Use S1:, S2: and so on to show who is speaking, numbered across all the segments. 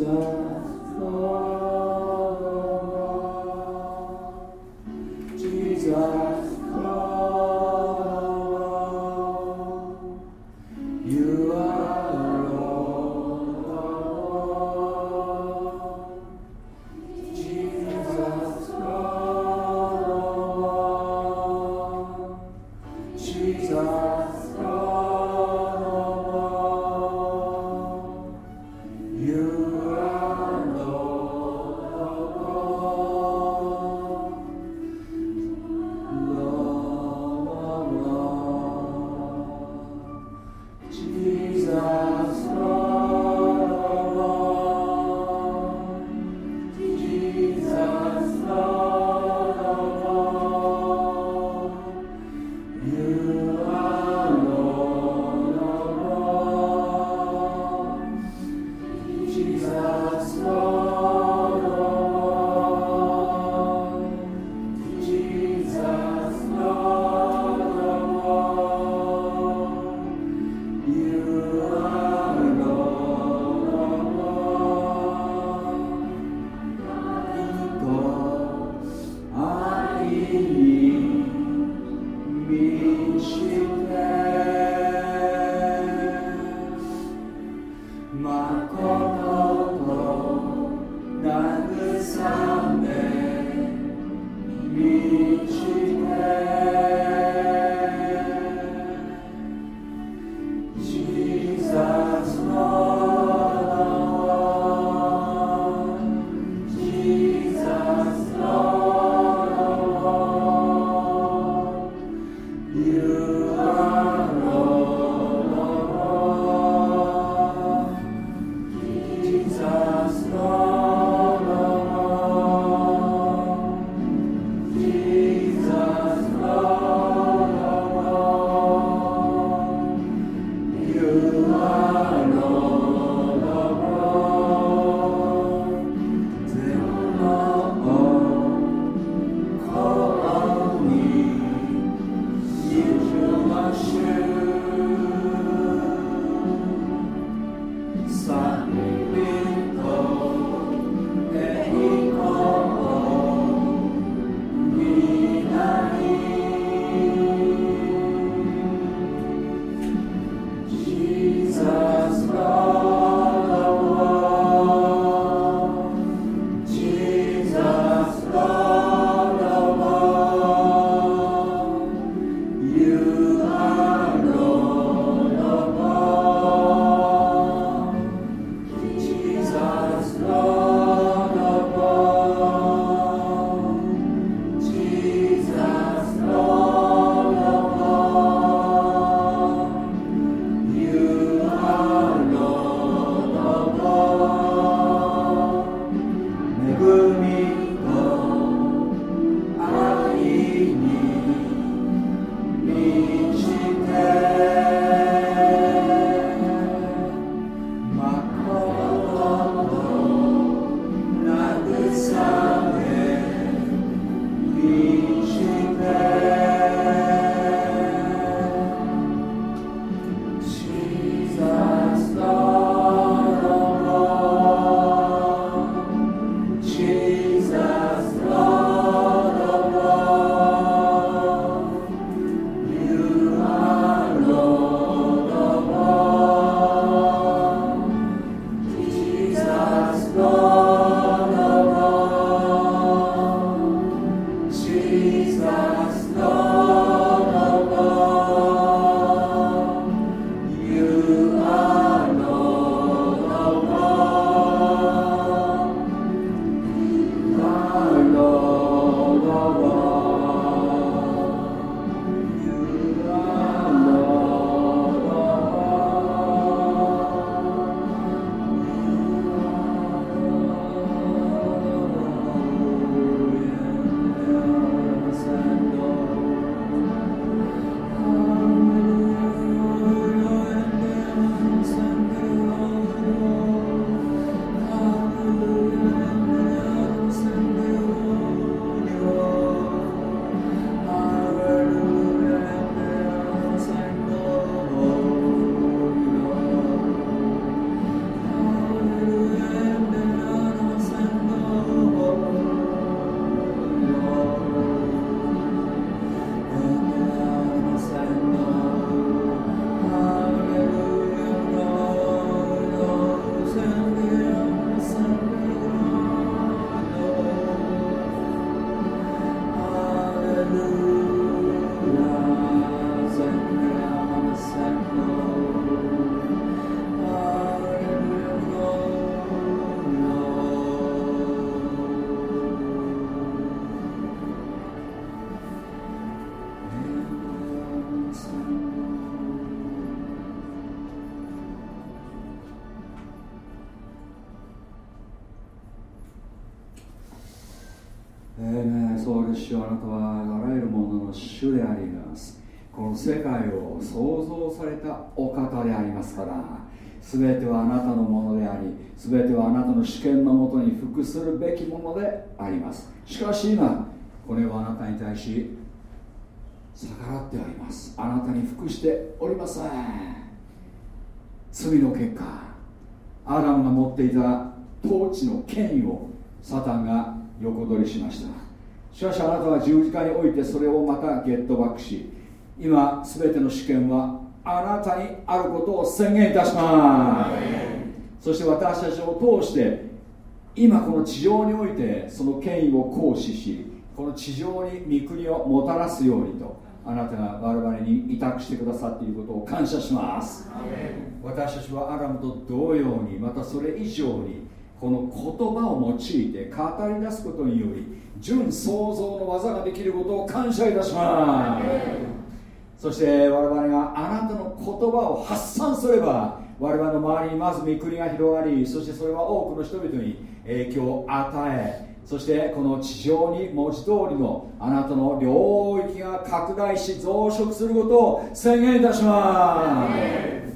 S1: 있어 主あなたはあらゆるものの主であります。この世界を創造されたお方でありますから全てはあなたのものであり全てはあなたの主権のもとに服するべきものであります。しかし今これはあなたに対し逆らっております。あなたに服しておりません。罪の結果アダムが持っていた統治の権威をサタンが横取りしました。しかしあなたは十字架においてそれをまたゲットバックし今全ての主権はあなたにあることを宣言いたします。そして私たちを通して今この地上においてその権威を行使しこの地上に御国をもたらすようにとあなたが我々に委託してくださっていることを感謝します。私たちはアラムと同様にまたそれ以上にこの言葉を用いて語り出すことにより純創造の技ができることを感謝いたします。そして我々があなたの言葉を発散すれば我々の周りにまず御国が広がりそしてそれは多くの人々に影響を与えそしてこの地上に文字通りのあなたの領域が拡大し増殖することを宣言いたします。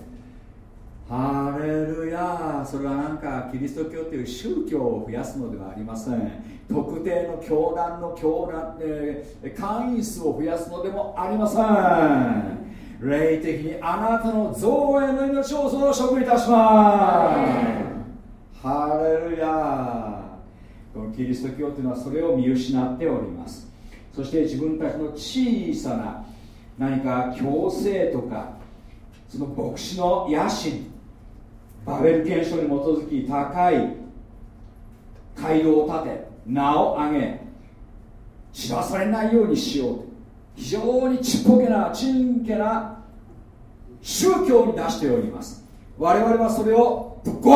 S1: ハレルヤそれはなんかキリスト教という宗教を増やすのではありません。特定の教団の教団、えー、会員数を増やすのでもありません。霊的にあなたの造営の命を増殖いたします。ハレルヤこのキリスト教というのはそれを見失っております。そして自分たちの小さな何か強制とかその牧師の野心バベル憲章に基づき高い街道を建て名を上げ知らされないようにしようと非常にちっぽけなちんけな宗教に出しております。我々はそれをぶっ壊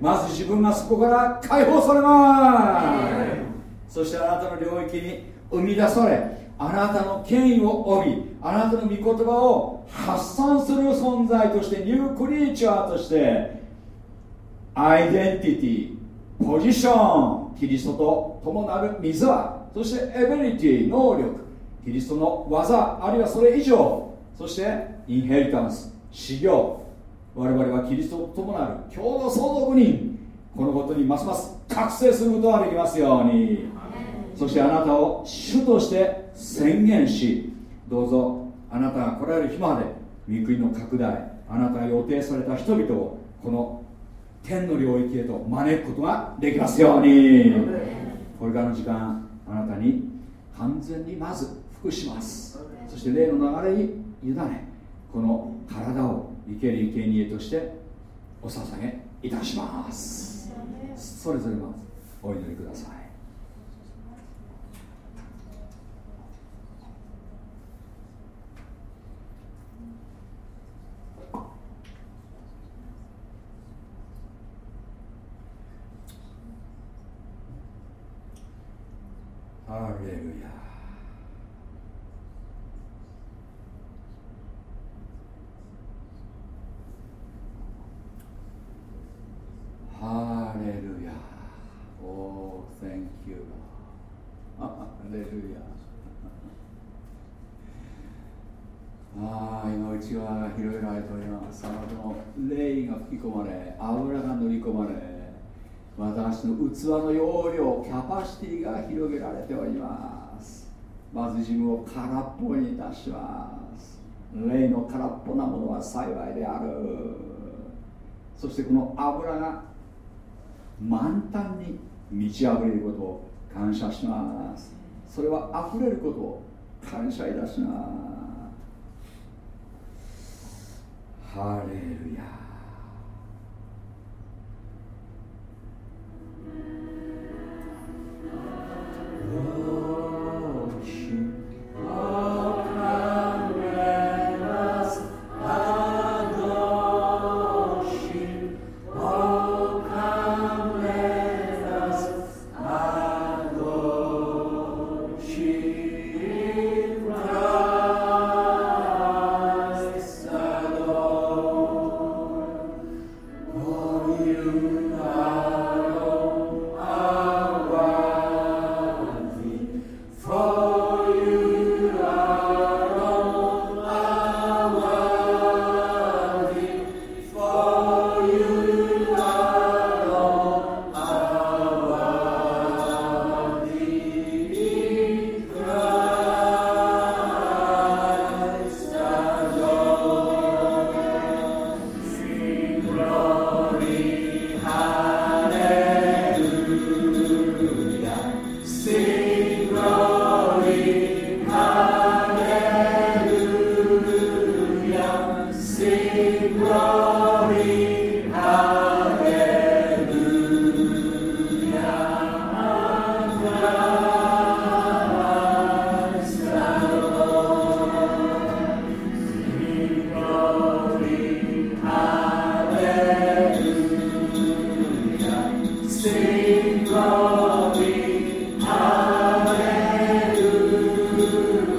S1: まず自分がそこから解放されます。そしてあなたの領域に生み出されあなたの権威を帯びあなたの御言葉を発散する存在としてニュークリーチャーとしてアイデンティティポジションキリストと共なる水はそしてエビリティ能力キリストの技あるいはそれ以上そしてインヘリタンス修行。我々はキリストと共なる共同相続人。このことにますます覚醒することができますように。そしてあなたを主として宣言しどうぞあなたが来られる日まで御国の拡大あなたが予定された人々をこの天の領域へと招くことができますように。これからの時間あなたに完全にまず服します。そして霊の流れに委ねこの体を生ける生贄としてお捧げいたします。それぞれまずお祈りください。ハレルヤハレルヤ。おー、Thank you ハレルヤああ今内側が広げられておりますあなたの霊が吹き込まれ油が塗り込まれ。私の器の容量キャパシティが広げられております。まず自分を空っぽにいたします。霊の空っぽなものは幸いである。そしてこの油が満タンに満ち溢れることを感謝します。それは溢れることを感謝いたします。ハレルヤ。Whoa.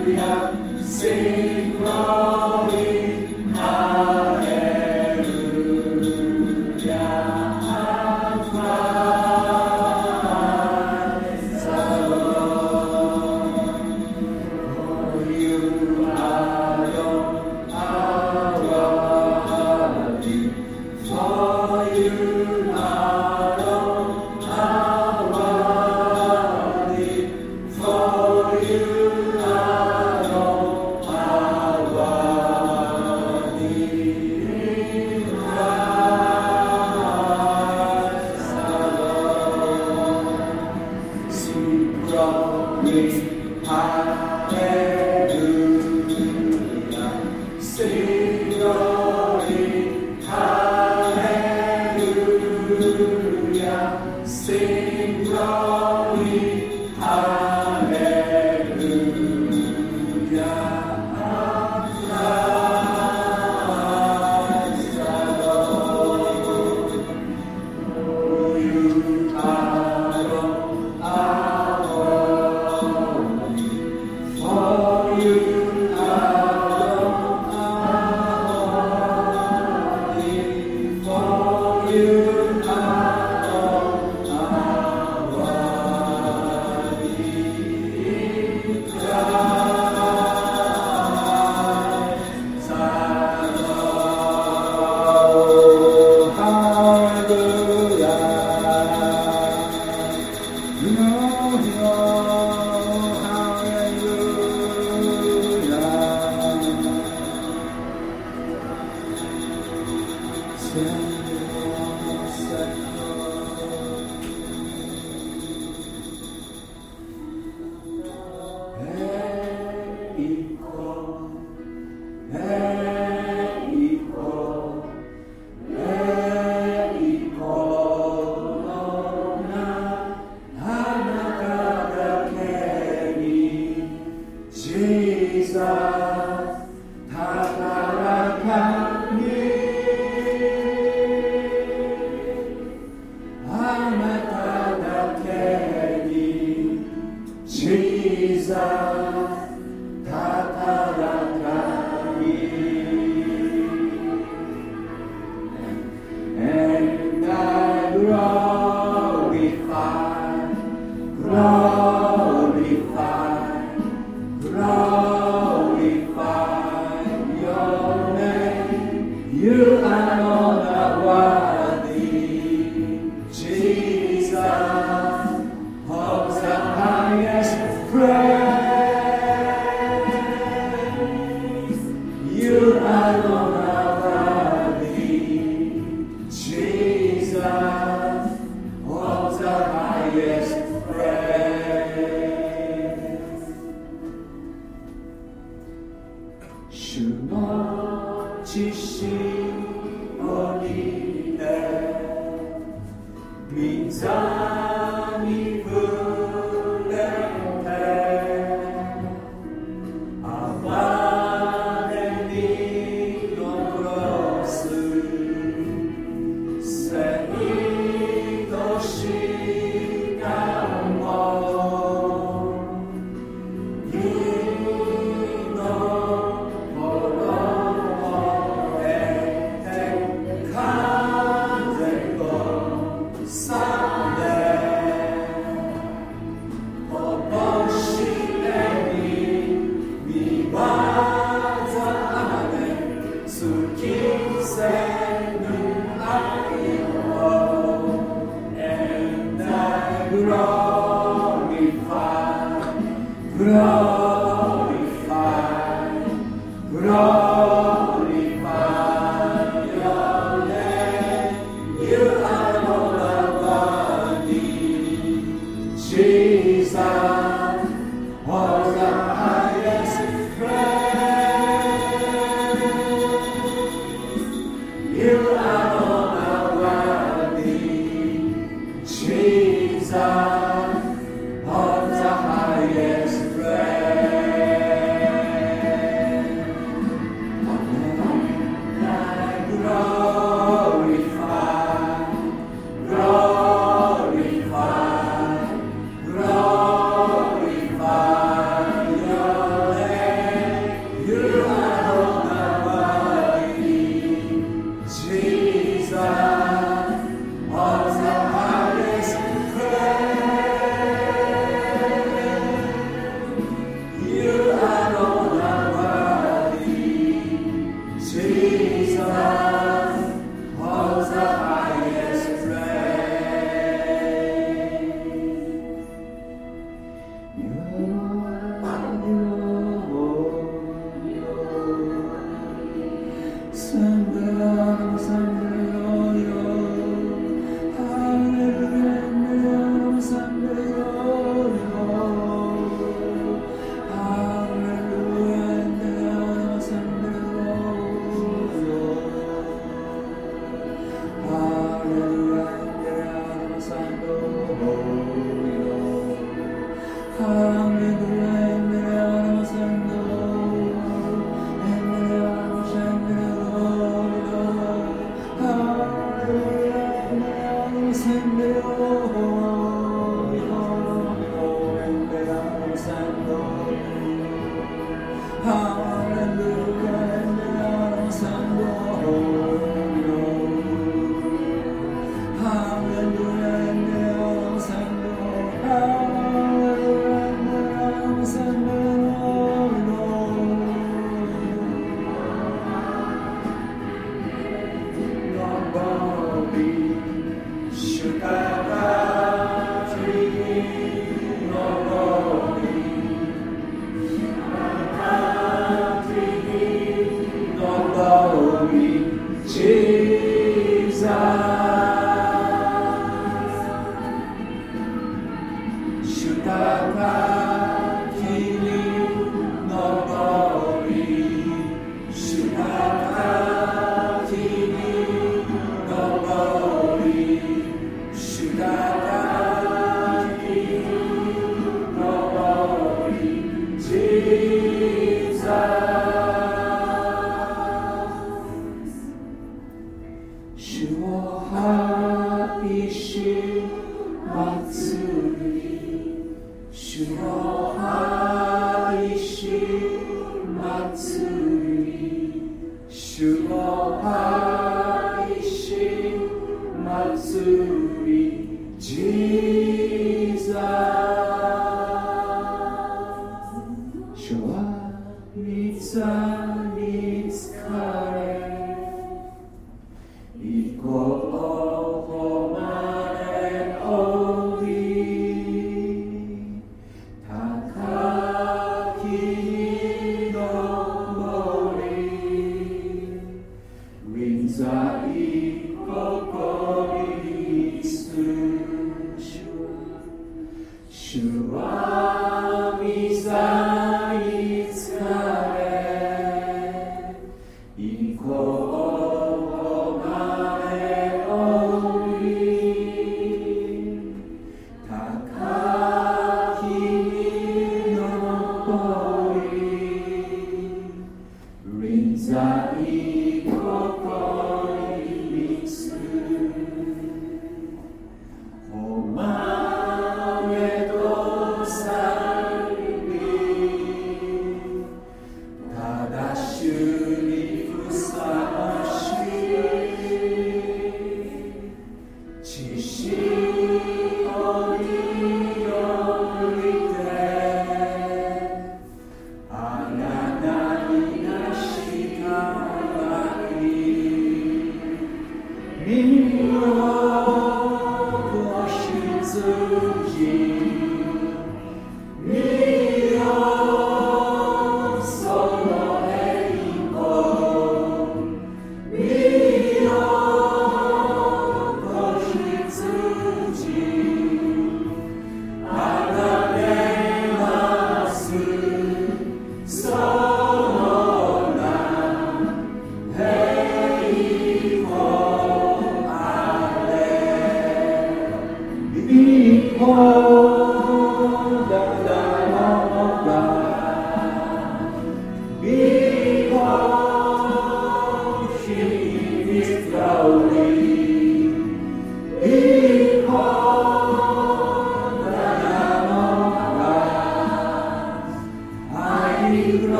S1: Hallelujah, sing glory.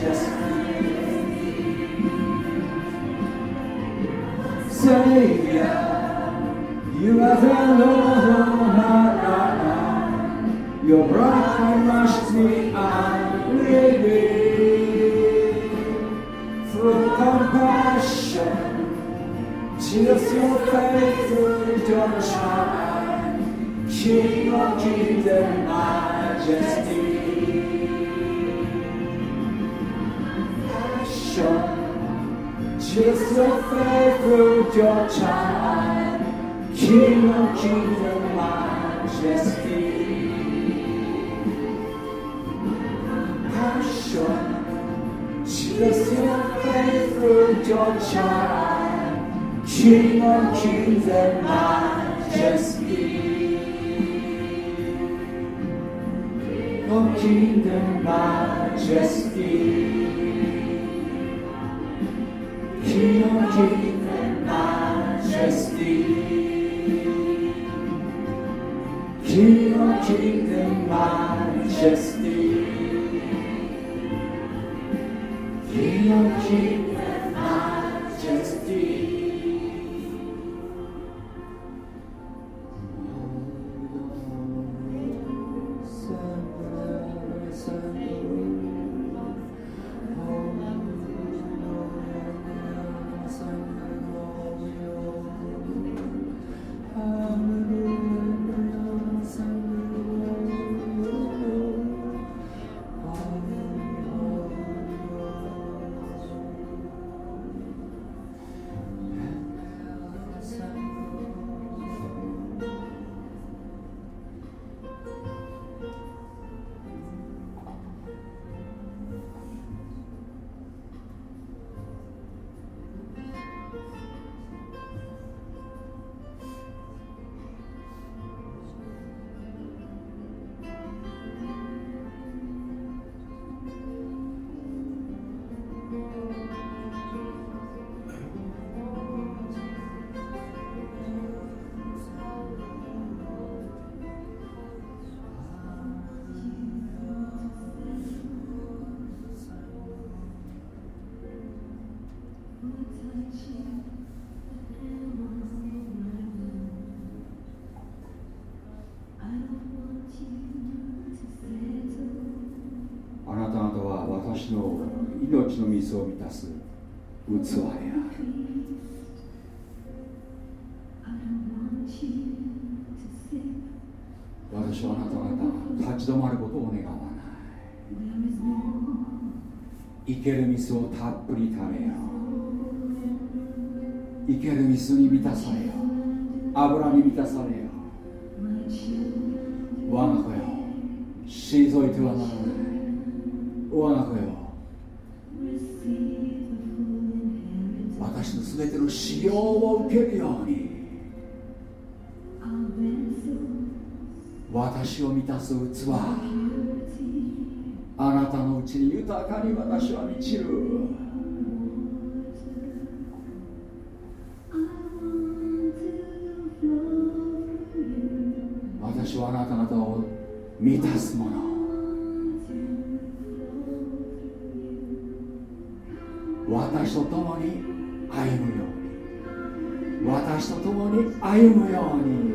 S1: Majesty. Savior, you are the Lord, my God. Your blood washed me, I'm ready. Through compassion, Jesus, your faithful, your child, King of kings and majesty. Just your faithful, your child, King of kings and majesty. Passion, just your faithful, your child, King of kings and majesty. Of kingdom majesty. 器である私はあなた方立ち止まることを願わない。生ける水をたっぷり食べよう。生ける水に満たされよ油に満たされよ我が子よ。退いてはならない。我が子よ。全ての使用を受けるように私を満たす器あなたのうちに豊かに私は満ちる。私はあなた方を満たすもの。私と共に歩むように。私と共に歩むように。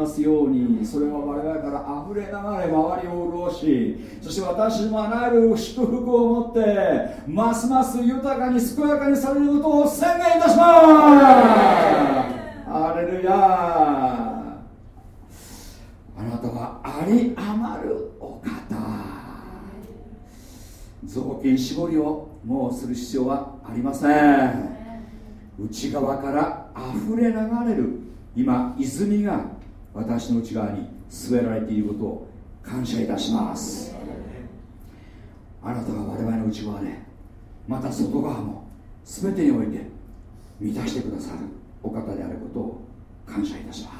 S1: ますようにそれは我々から溢れ流れ周りを潤しそして私もあらゆる祝福を持ってますます豊かに健やかにされることを宣言いたします。アレルヤあなたはあり余るお方。雑巾絞りをもうする必要はありません。内側から溢れ流れる今泉が私の内側に据えられていることを感謝いたします。あなたが我々の内側でまた外側も全てにおいて満たしてくださるお方であることを感謝いたします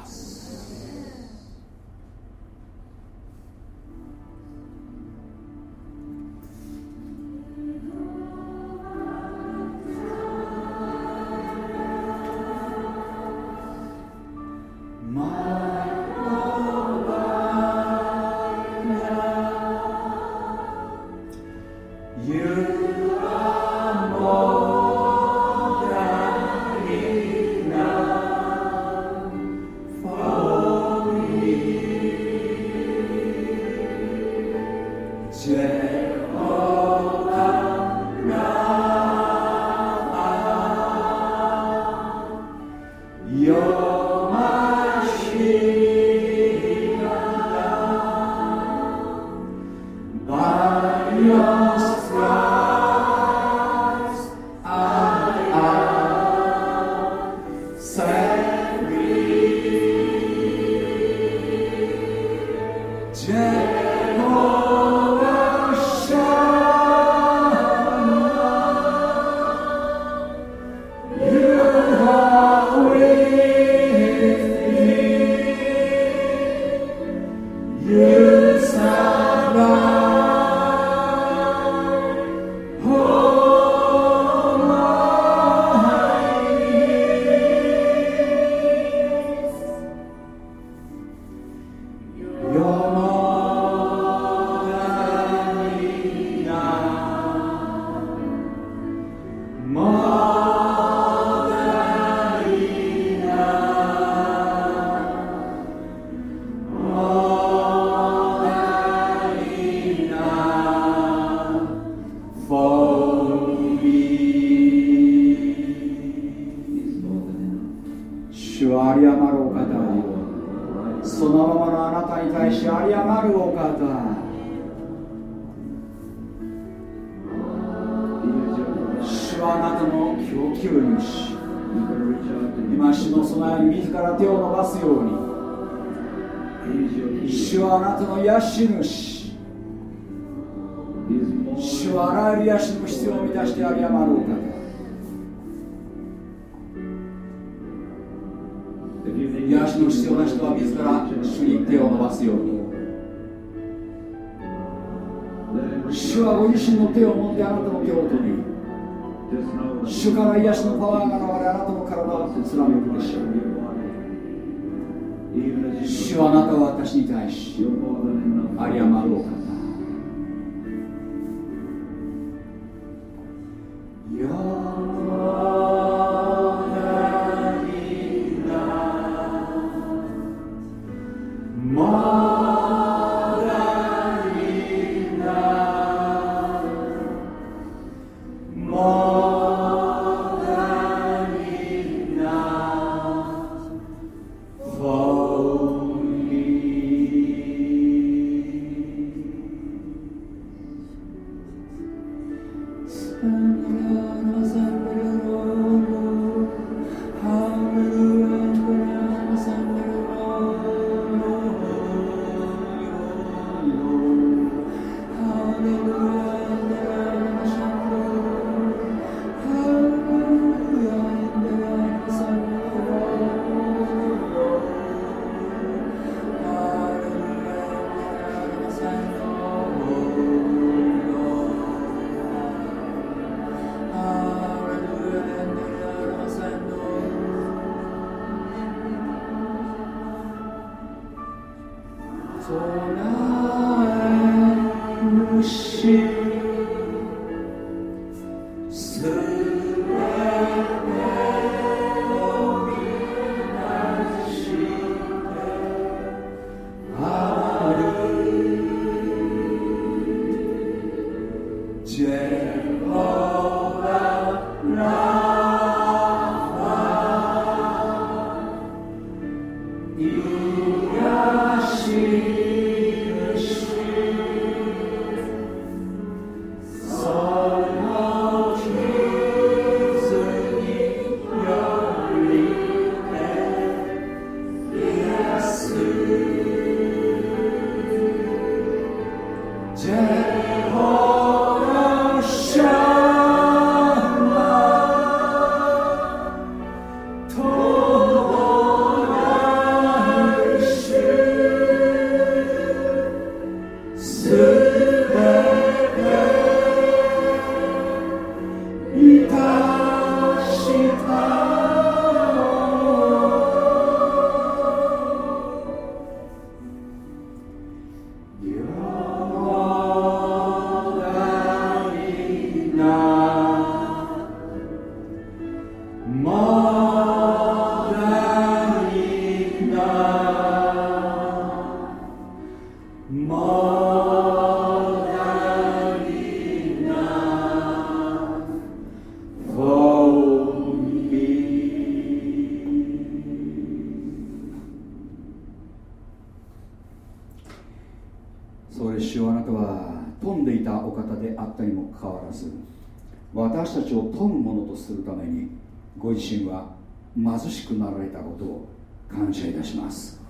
S1: 私たちを富むものとするためにご自身は貧しくなられたことを感謝いたします。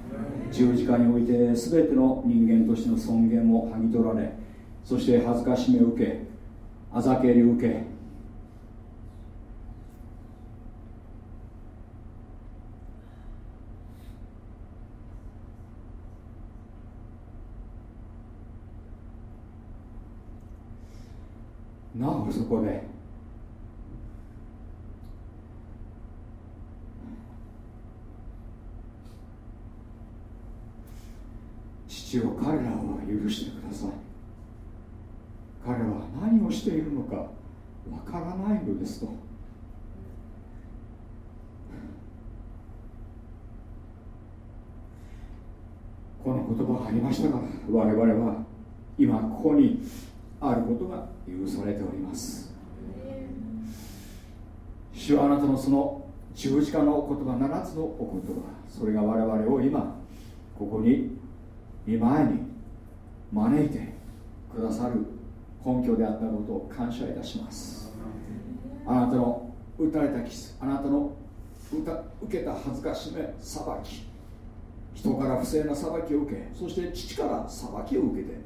S1: 十字架において全ての人間としての尊厳を剥ぎ取られそして恥ずかしめを受けあざけりを受けなおそこで。父を彼らを許してください。彼は何をしているのかわからないのですと。この言葉ありましたが我々は今ここにあることが許されております。主はあなたのその十字架の言葉7つのお言葉それが我々を今ここに見前に招いてくださる根拠であったことを感謝いたします。あなたの打たれたキスあなたの受けた恥ずかしめ裁き。人から不正な裁きを受けそして父から裁きを受けて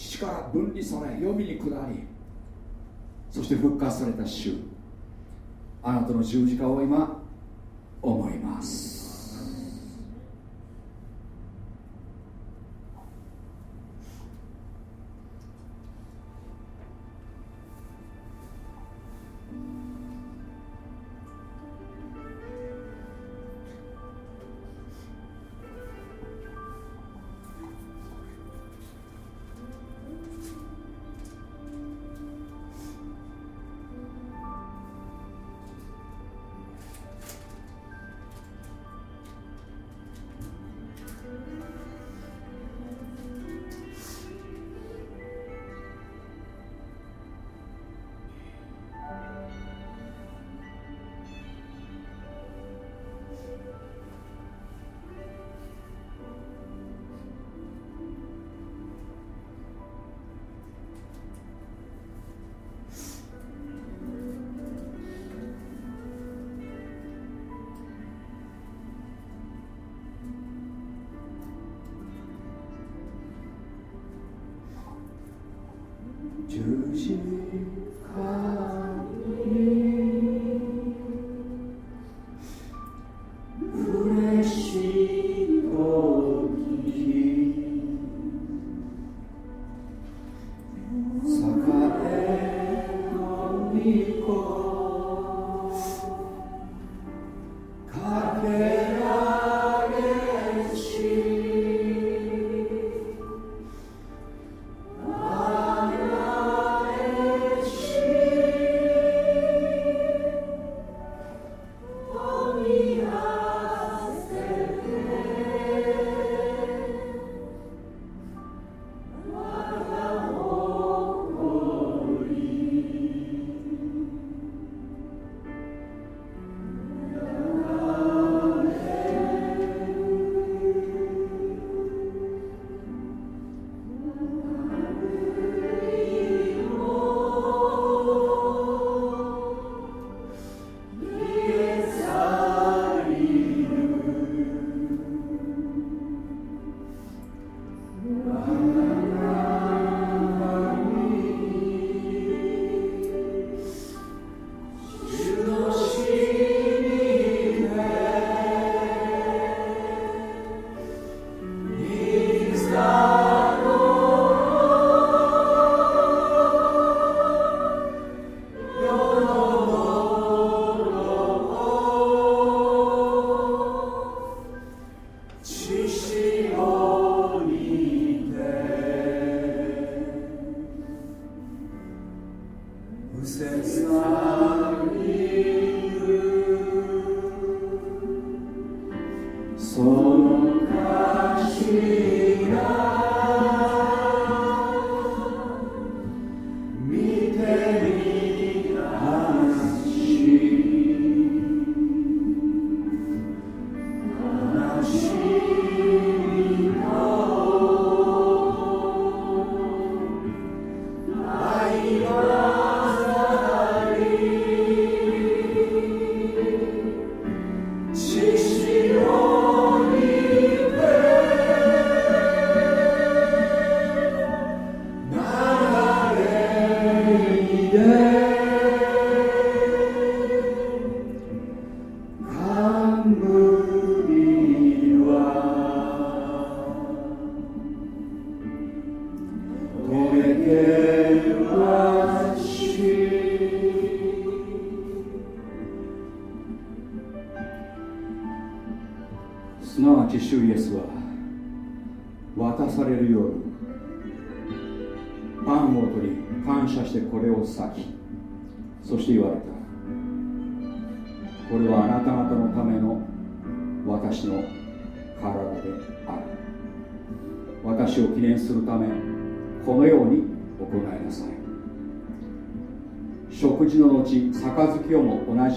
S1: 父から分離され読みに下りそして復活された主。あなたの十字架を今思います。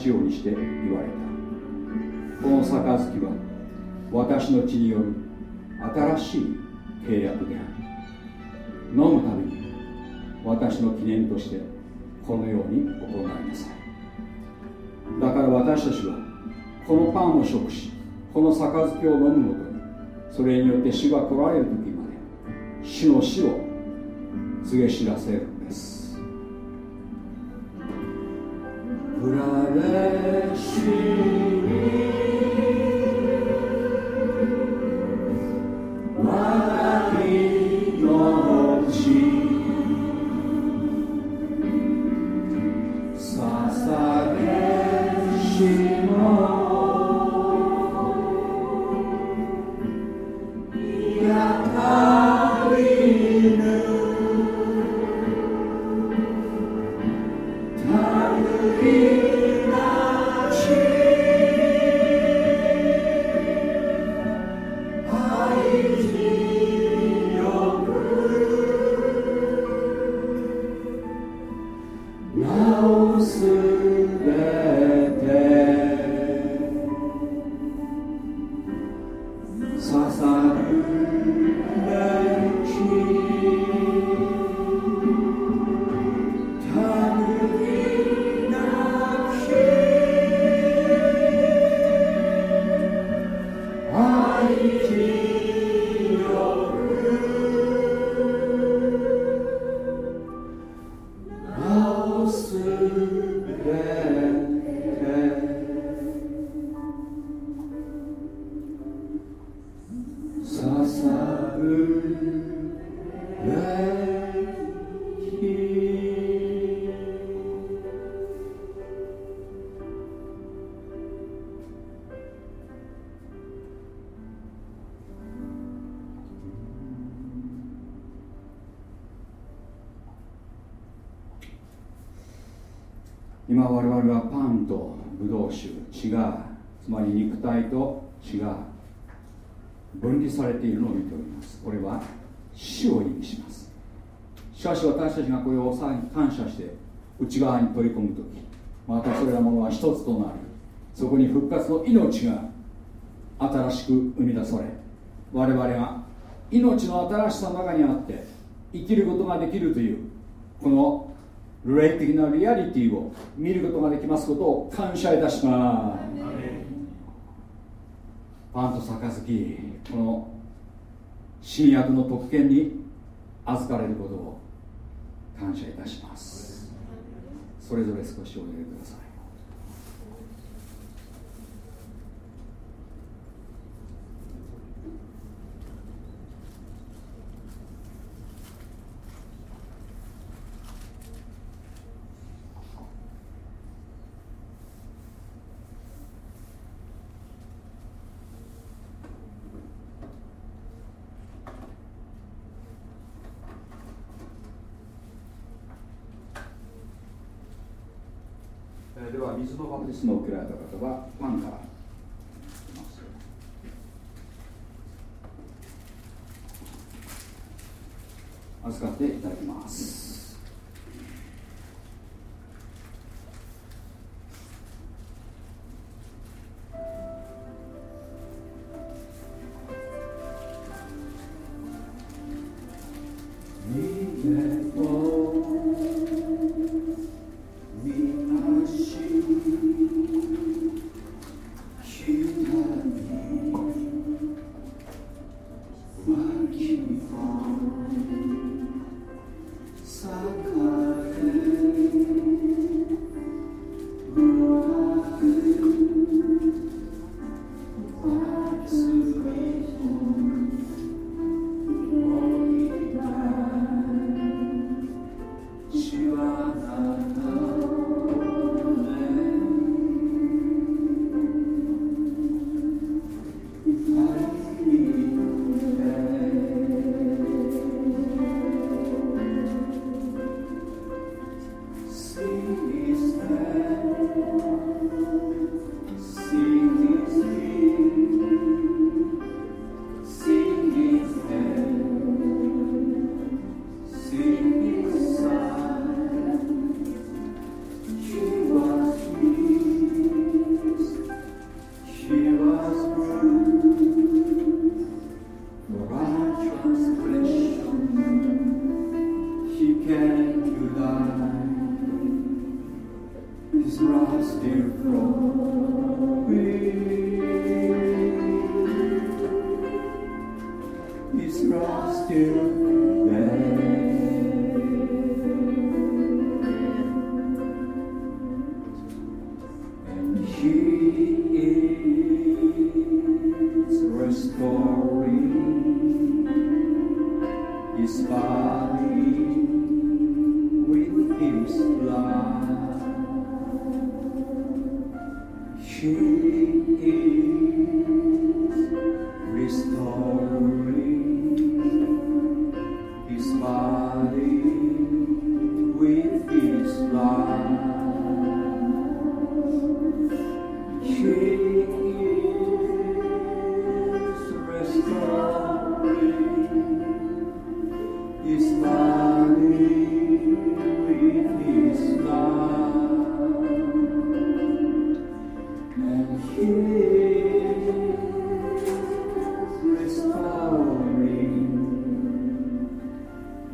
S1: しようにして言われたこの杯は私の血による新しい契約である飲むたびに私の記念としてこのように行いなさいだから私たちはこのパンを食しこの杯を飲むごとにそれによって主が来られる時まで主の死を告げ知らせるんです Bravești 内側に取り込む時またそれらものは一つとなりそこに復活の命が新しく生み出され我々が命の新しさの中にあって生きることができるというこの霊的なリアリティを見ることができますことを感謝いたします。パンと杯この新約の特権に預かれることを感謝いたします。それぞれ少しお入れくださいでは水のバプテスマを受けられた方はパンから。預かっていただきます。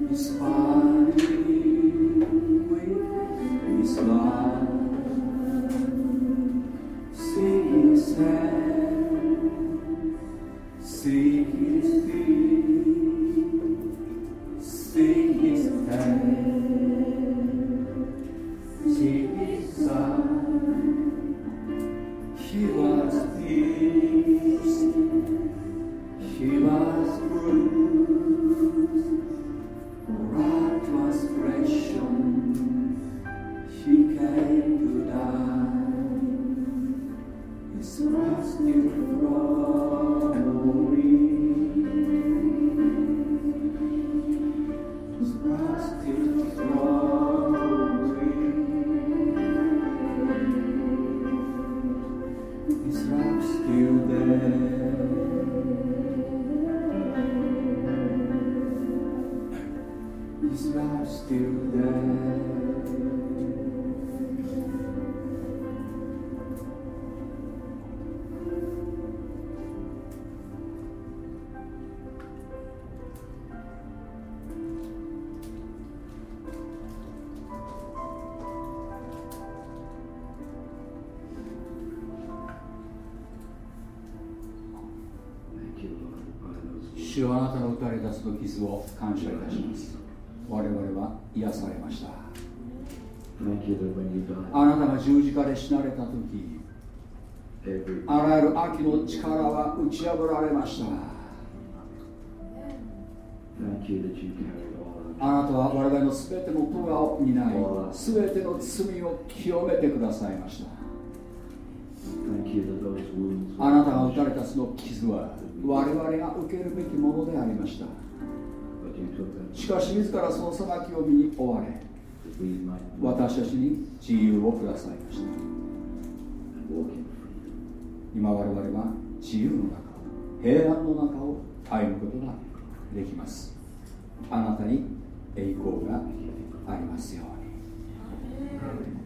S1: His body with his life. の打たれたその傷を感謝いたします。我々は癒されました。あなたが十字架で死なれた時あらゆる秋の力は打ち破られました。あなたは我々の全ての咎を担い全ての罪を清めてくださいました。あなたが打たれたその傷は我々が受けるべきものでありましたしかし自らその裁きを身に追われ私たちに自由をくださいました。今我々は自由の中平安の中を歩むことができます。あなたに栄光がありますように。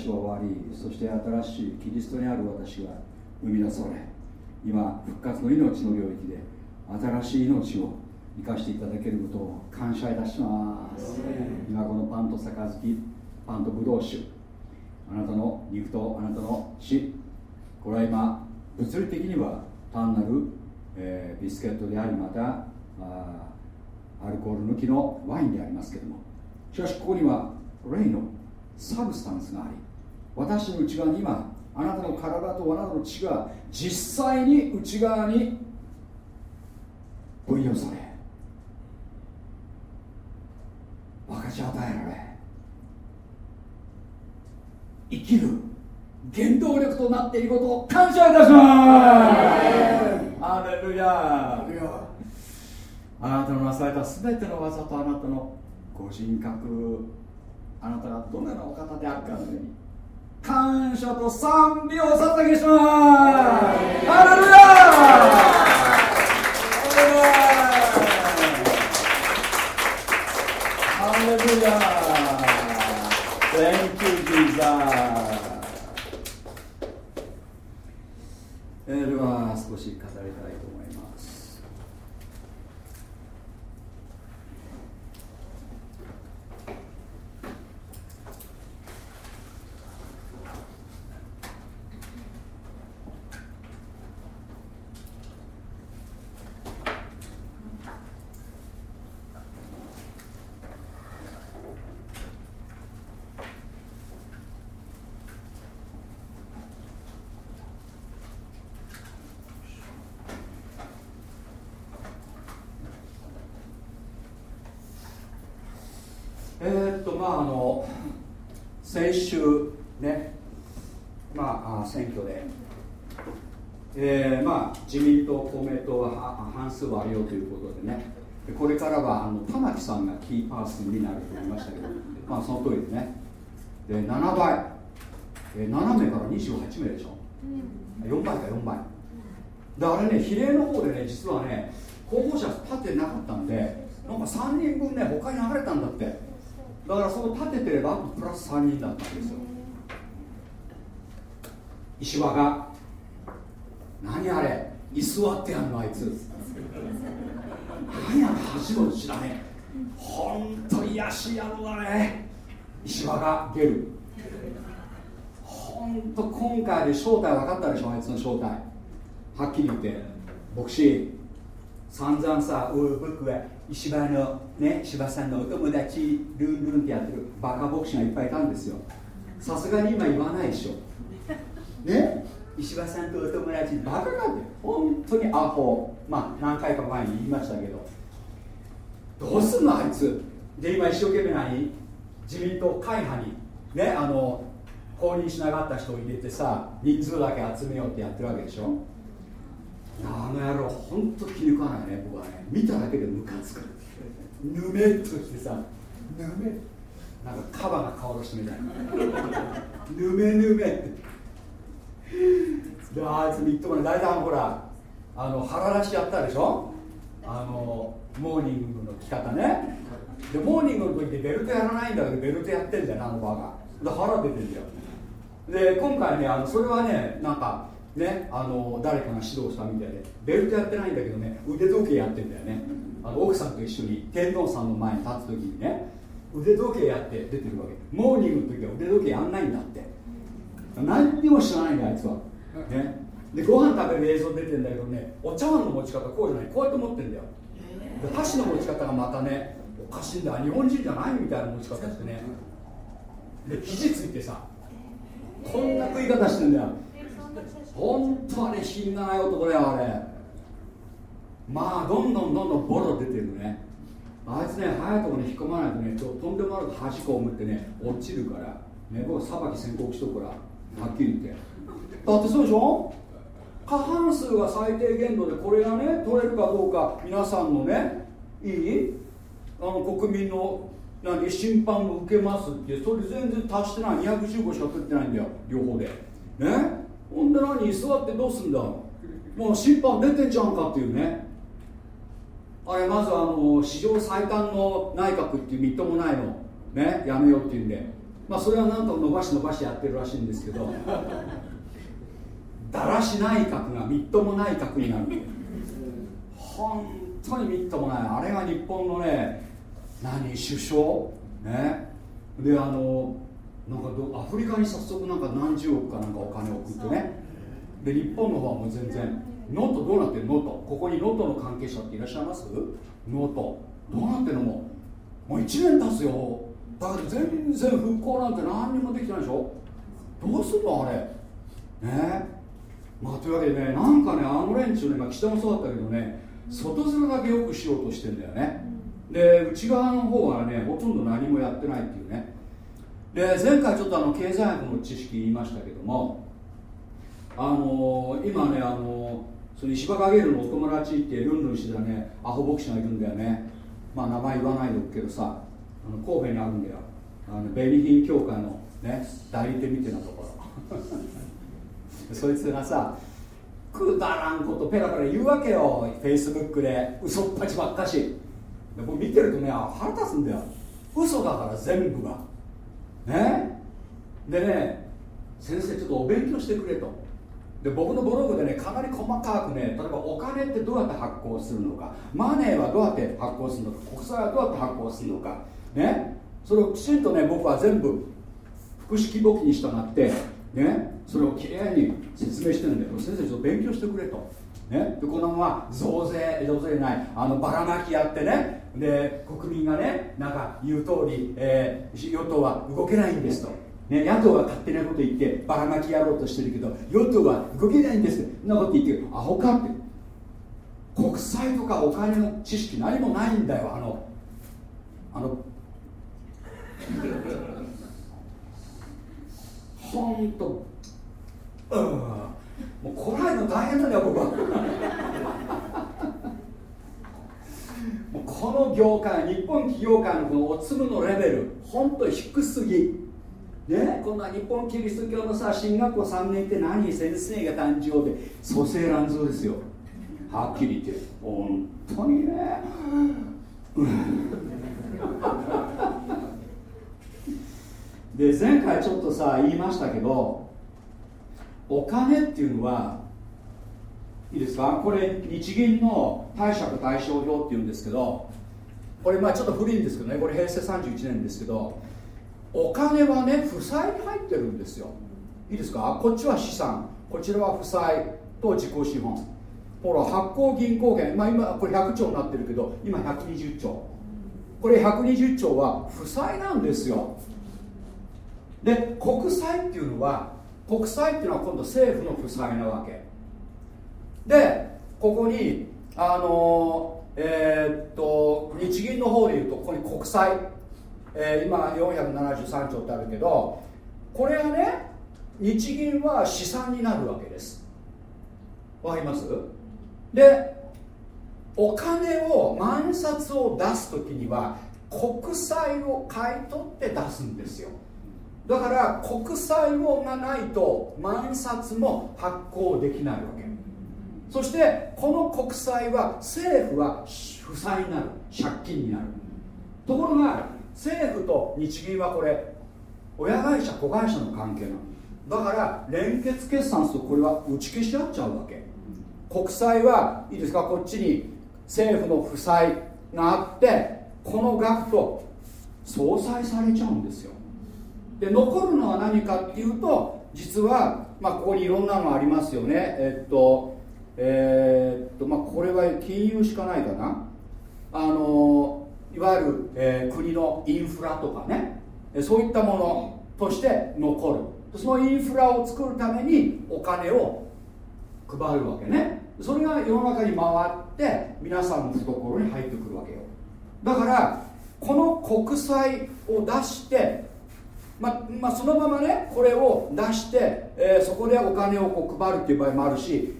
S1: 私は終わりそして新しいキリストにある私が生み出され今復活の命の領域で新しい命を生かしていただけることを感謝いたします。今このパンと杯パンとブドウ酒あなたの肉とあなたの死これは今物理的には単なる、えー、ビスケットでありまたあアルコール抜きのワインでありますけどもしかしここには霊のサブスタンスがあり私の内側に今あなたの体とあなたの血が実際に内側に分与され分かち与えられ生きる原動力となっていることを感謝いたします。アレルヤ。あなたのなされた全ての技とあなたのご人格あなたがどのようなお方であるかのように感謝と賛美をお捧げします。アレルヤハレルヤ Thank you, Jesus. では少し語りたいと思います。まああの先週ねまあ選挙で、えー、まあ自民党公明党は半数割るよということでね。これからはあの玉木さんがキーパーソンになると思いましたけどまあその通りでね。で7倍、えー、7名から28名でしょ、うん、4倍か4倍。であれね比例の方でね実はね候補者立ってなかったんでなんか3人分ね他に流れたんだって。だからその立ててればプラス3人だったんですよ。石破が何あれ？居座ってやんのあいつ。何あれ恥の知らねえ。本当に癒し野郎だね。石破がゲル本当今回で正体分かったでしょあいつの正体。はっきり言って。牧師。散々さ僕は石破のね柴さんのお友達ルンルンってやってる。バカ牧師がいっぱいいたんですよ。さすがに今言わないでしょ。ね？石破さんとお友達バカかって本当にアホ。まあ何回か前に言いましたけど。どうすんのあいつ。で今一生懸命何自民党会派にねあの公認しなかった人を入れてさ人数だけ集めようってやってるわけでしょ。あの野郎本当気に食わないね僕はね。見ただけでムカつく。ぬめっとしてさぬめ。なんかカバが顔出してみたいな。ぬめぬめって。であいつみっともない。大体ほらあの腹出しやったでしょ？あのモーニングの着方ね。でモーニングの時でベルトやらないんだけどベルトやってんだよあのバカで腹出てんだよ。で今回ねあのそれはねなんかね、あの誰かが指導したみたいでベルトやってないんだけどね腕時計やってんだよね。あの奥さんと一緒に天皇さんの前に立つ時にね腕時計やって出てるわけ。モーニングの時は腕時計やんないんだって。何にも知らないんだあいつは、ね、でご飯食べる映像出てんだけどねお茶碗の持ち方こうじゃない。こうやって持ってんだよ。で箸の持ち方がまたねおかしいんだ。日本人じゃないみたいな持ち方してね。で肘ついてさこんな食い方してんだよ。本当はね品がない男だよあれ。まあどんどんどんどんボロ出てるね。あいつね早いところに引っ込まないとねとんでもなく端っこを持ってね落ちるから。ね僕裁き宣告しとくからはっきり言って。だってそうでしょ？過半数が最低限度でこれがね取れるかどうか皆さんのねいい？あの国民の何審判を受けますってそれ全然達してない。215しか取ってないんだよ。両方で。ね？ほんで何？座ってどうすんだ？もう審判出てんじゃんかっていうね。あれまずあの史上最短の内閣っていうみっともないの。ね？やめようっていうんで。まあそれはなんと伸ばし伸ばしやってるらしいんですけど だらし内閣がみっともない閣になる本当にみっともない。あれが日本のね何首相？ね。であのなんかアフリカに早速なんか何十億かなんかお金を送ってね。で日本の方はもう全然ノートどうなってるノート。ここにノートの関係者っていらっしゃいます？ノート。どうなってるのももう1年経つよだけど全然復興なんて何にもできてないでしょ？どうするのあれ？ね？まあというわけでねなんかねあの連中ね、まあ、岸田もそうだったけどね外面だけよくしようとしてんだよね。で内側の方はねほとんど何もやってないっていうね。で前回ちょっとあの経済学の知識言いましたけどもあのー、今ねあのー、その石破影ルのお友達ってルンルンしてたねアホ牧師がいるんだよね。まあ名前言わないでおくけどさ。あの神戸にあるんだよ。あの紅品協会のね代理店みたいなところ。そいつがさくだらんことペラペラ言うわけよ。フェイスブックで嘘っぱちばっかし。でも見てるとね腹立つんだよ。嘘だから全部が。ね？でね先生ちょっとお勉強してくれと。で僕のブログでねかなり細かくね例えばお金ってどうやって発行するのか。マネーはどうやって発行するのか。国債はどうやって発行するのか。ね。それをきちんとね僕は全部複式簿記に従ってね。それをきれいに説明してるんだけど先生ちょっと勉強してくれと。ね、でこのまま増税増税ないあのばらまきやってね。で国民がねなんか言う通り、えー、与党は動けないんですと、ね、野党は勝手なこと言ってばらまきやろうとしてるけど与党は動けないんですそんなこと言ってアホかって。国債とかお金の知識何もないんだよあのあのほんとうん。もうこらえるの大変なんだよ僕は。もうこの業界日本企業界のこのお粒のレベル本当に低すぎ。ね？こんな日本キリスト教のさ進学校3年って何先生が誕生で蘇生乱造ですよ。はっきり言って。本当にね。で前回ちょっとさ言いましたけどお金っていうのはいいですか？これ日銀の貸借対照表っていうんですけどこれまあちょっと古いんですけどねこれ平成31年ですけどお金はね負債に入ってるんですよ。いいですか？こっちは資産こちらは負債と自己資本。ほら発行銀行券、まあ、今これ100兆になってるけど今120兆。これ120兆は負債なんですよ。で国債っていうのは国債っていうのは今度政府の負債なわけ。でここにあのえー、っと日銀の方でいうとここに国債、えー、今473兆ってあるけどこれはね日銀は資産になるわけです。わかります？でお金を万札を出す時には国債を買い取って出すんですよ。だから国債をがないと万札も発行できないわけ。そしてこの国債は政府は負債になる。借金になる。ところが政府と日銀はこれ親会社子会社の関係なの。だから連結決算するとこれは打ち消し合っちゃうわけ。国債はいいですか？こっちに政府の負債があってこの額と相殺されちゃうんですよ。で残るのは何かっていうと実は、まあ、ここにいろんなのありますよね。えっとえー、っとまあこれは金融しかないかな。あのいわゆる、えー、国のインフラとかね。そういったものとして残る。そのインフラを作るためにお金を配るわけね。それが世の中に回って皆さんの懐に入ってくるわけよ。だからこの国債を出してまあ、まあ、そのままねこれを出して、えー、そこでお金をこう配るっていう場合もあるし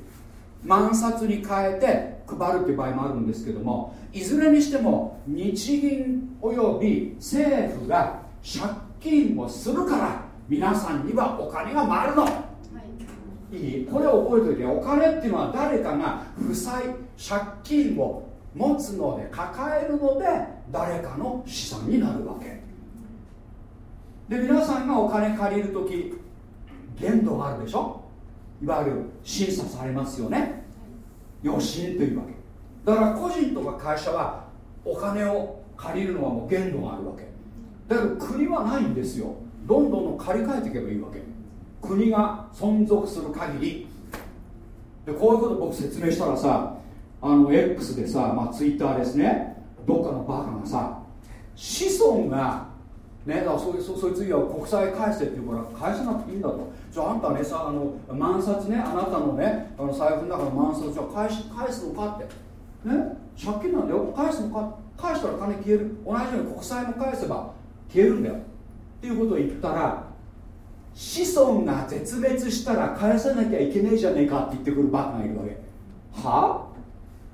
S1: 万札に変えて配るっていう場合もあるんですけどもいずれにしても日銀および政府が借金をするから皆さんにはお金が回るの、はい、いい。これを覚えておいてお金っていうのは誰かが負債借金を持つので抱えるので誰かの資産になるわけで皆さんがお金借りる時限度があるでしょ？いわゆる審査されますよね。余震というわけ。だから個人とか会社はお金を借りるのはもう限度があるわけ。だけど国はないんですよ。どんどん借り換えていけばいいわけ。国が存続する限り。でこういうこと僕説明したらさあの X でさ、まあ、Twitter ですね。どっかのバカがさ子孫がね、だからそそそいつには国債返せって言うから返さなくていいんだと。じゃああんたねさあの万札ねあなたのねあの財布の中の万札は返し返すのかって。ね？借金なんだよ。返すのか？返したら金消える。同じように国債も返せば消えるんだよ。っていうことを言ったら子孫が絶滅したら返さなきゃいけねえじゃねえかって言ってくるバカがいるわけ。は？あ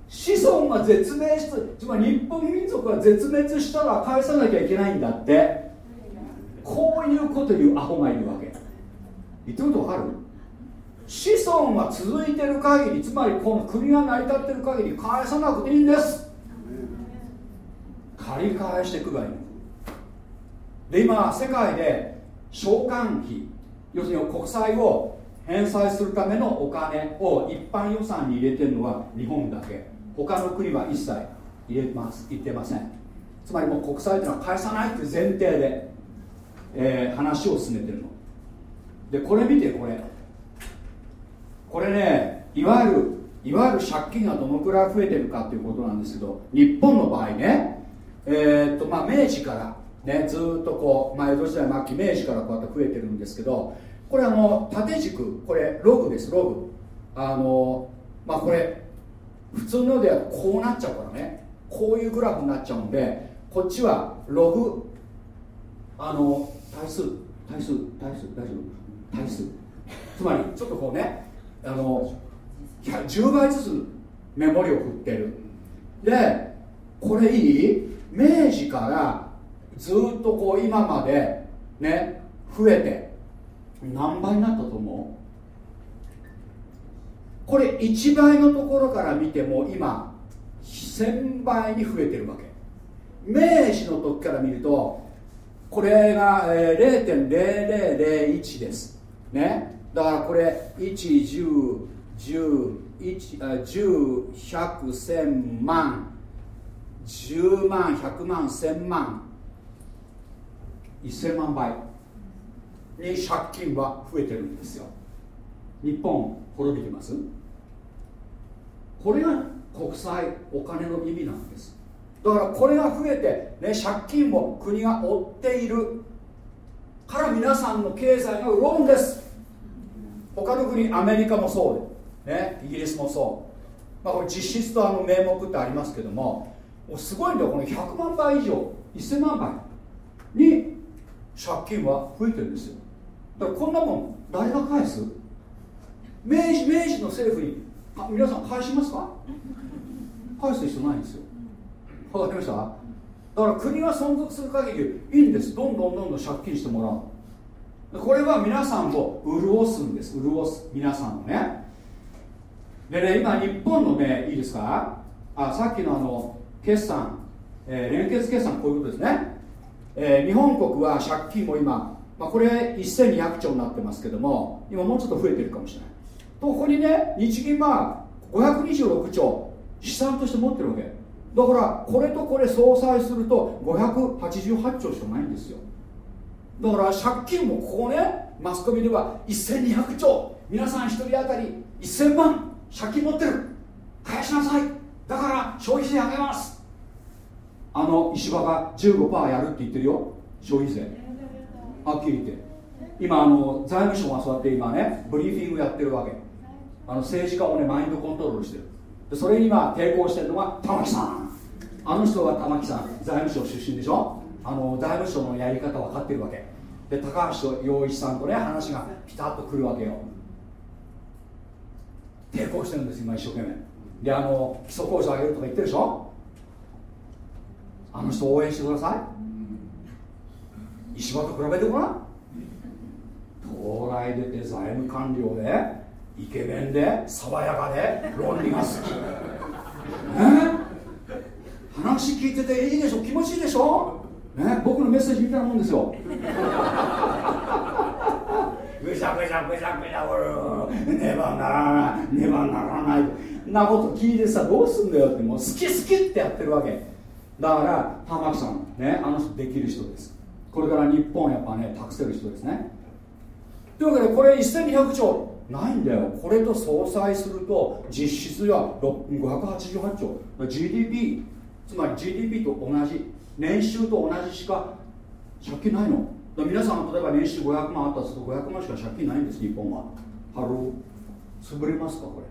S1: 子孫が絶命しつまり日本民族が絶滅したら返さなきゃいけないんだって。こういうこと言うアホがいるわけ。言ってることわかる？子孫が続いてる限りつまりこの国が成り立ってる限り返さなくていいんです。借り返していくがいいで今世界で償還費要するに国債を返済するためのお金を一般予算に入れてるのは日本だけ。他の国は一切入れます言ってません。つまりもう国債というのは返さないっていう前提で。えー、話を進めてるの。でこれ見てこれ。これねいわゆるいわゆる借金がどのくらい増えてるかっていうことなんですけど日本の場合ねえー、っとまあ明治からねずっとこう、まあ、江戸時代末期明治からこうやって増えてるんですけどこれあの縦軸これログですログ。あのまあこれ普通のではこうなっちゃうからね。こういうグラフになっちゃうんでこっちはログ。あの対数対数対数大丈夫？対数。つまりちょっとこうねあの10倍ずつメモリを振ってる。でこれいい？明治からずっとこう今までね増えて何倍になったと思う？これ1倍のところから見ても今1000倍に増えてるわけ。明治の時から見るとこれが、えー、0.0001です。ね。だからこれ1101010101000万10万100万1000万。1000万倍。に借金は増えてるんですよ。日本滅びてます。これが国債お金の意味なんです。だからこれが増えて、ね、借金も国が負っている。から皆さんの経済が潤うんです。他の国アメリカもそうで、ね、イギリスもそう、まあ、これ実質とあの名目ってありますけどももうすごいんだよ。この100万倍以上1000万倍に借金は増えてるんですよ。だからこんなもん誰が返す？明治明治の政府に皆さん返しますか？返す必要ないんですよ。わかりました？だから国が存続する限りいいんです。どんどんどんどん借金してもらう。これは皆さんを潤すんです。潤す皆さんをね。でね今日本のねいいですか？あさっきのあの決算、えー、連結決算こういうことですね、えー、日本国は借金も今、まあ、これ1200兆になってますけども今もうちょっと増えてるかもしれない。とここにね日銀は526兆資産として持ってるわけ。だからこれとこれ相殺すると588兆しかないんですよ。だから借金もここねマスコミでは1200兆。皆さん1人当たり1000万借金持ってる。返しなさい。だから消費税上げます。あの石破が15%やるって言ってるよ。消費税。はっきり言って。今あの財務省がそうやって今ねブリーフィングやってるわけ。あの政治家をねマインドコントロールしてる。でそれに今抵抗してるのが玉木さん。あの人は玉木さん財務省出身でしょ？あの財務省のやり方分かってるわけ。で高橋陽一さんとね話がピタッとくるわけよ。抵抗してるんです今一生懸命。であの基礎控除上げるとか言ってるでしょ？あの人応援してください。石破と比べてごらん。東大出て財務官僚でイケメンで爽やかで論理が好き、ね話聞いてていいでしょ？気持ちいいでしょ？ね？僕のメッセージみたいなもんですよ。ぐしゃぐしゃぐしゃぐしゃねばならないねばならない。なこと聞いてさどうすんだよってもう好き好きってやってるわけ。だから玉木さんねあの人できる人です。これから日本やっぱね託せる人ですね。というわけでこれ1200兆。ないんだよ。これと相殺すると実質は588兆。GDP つまり GDP と同じ年収と同じしか借金ないの。皆さん例えば年収500万あったとすると500万しか借金ないんです日本は。 Hello。潰れますかこ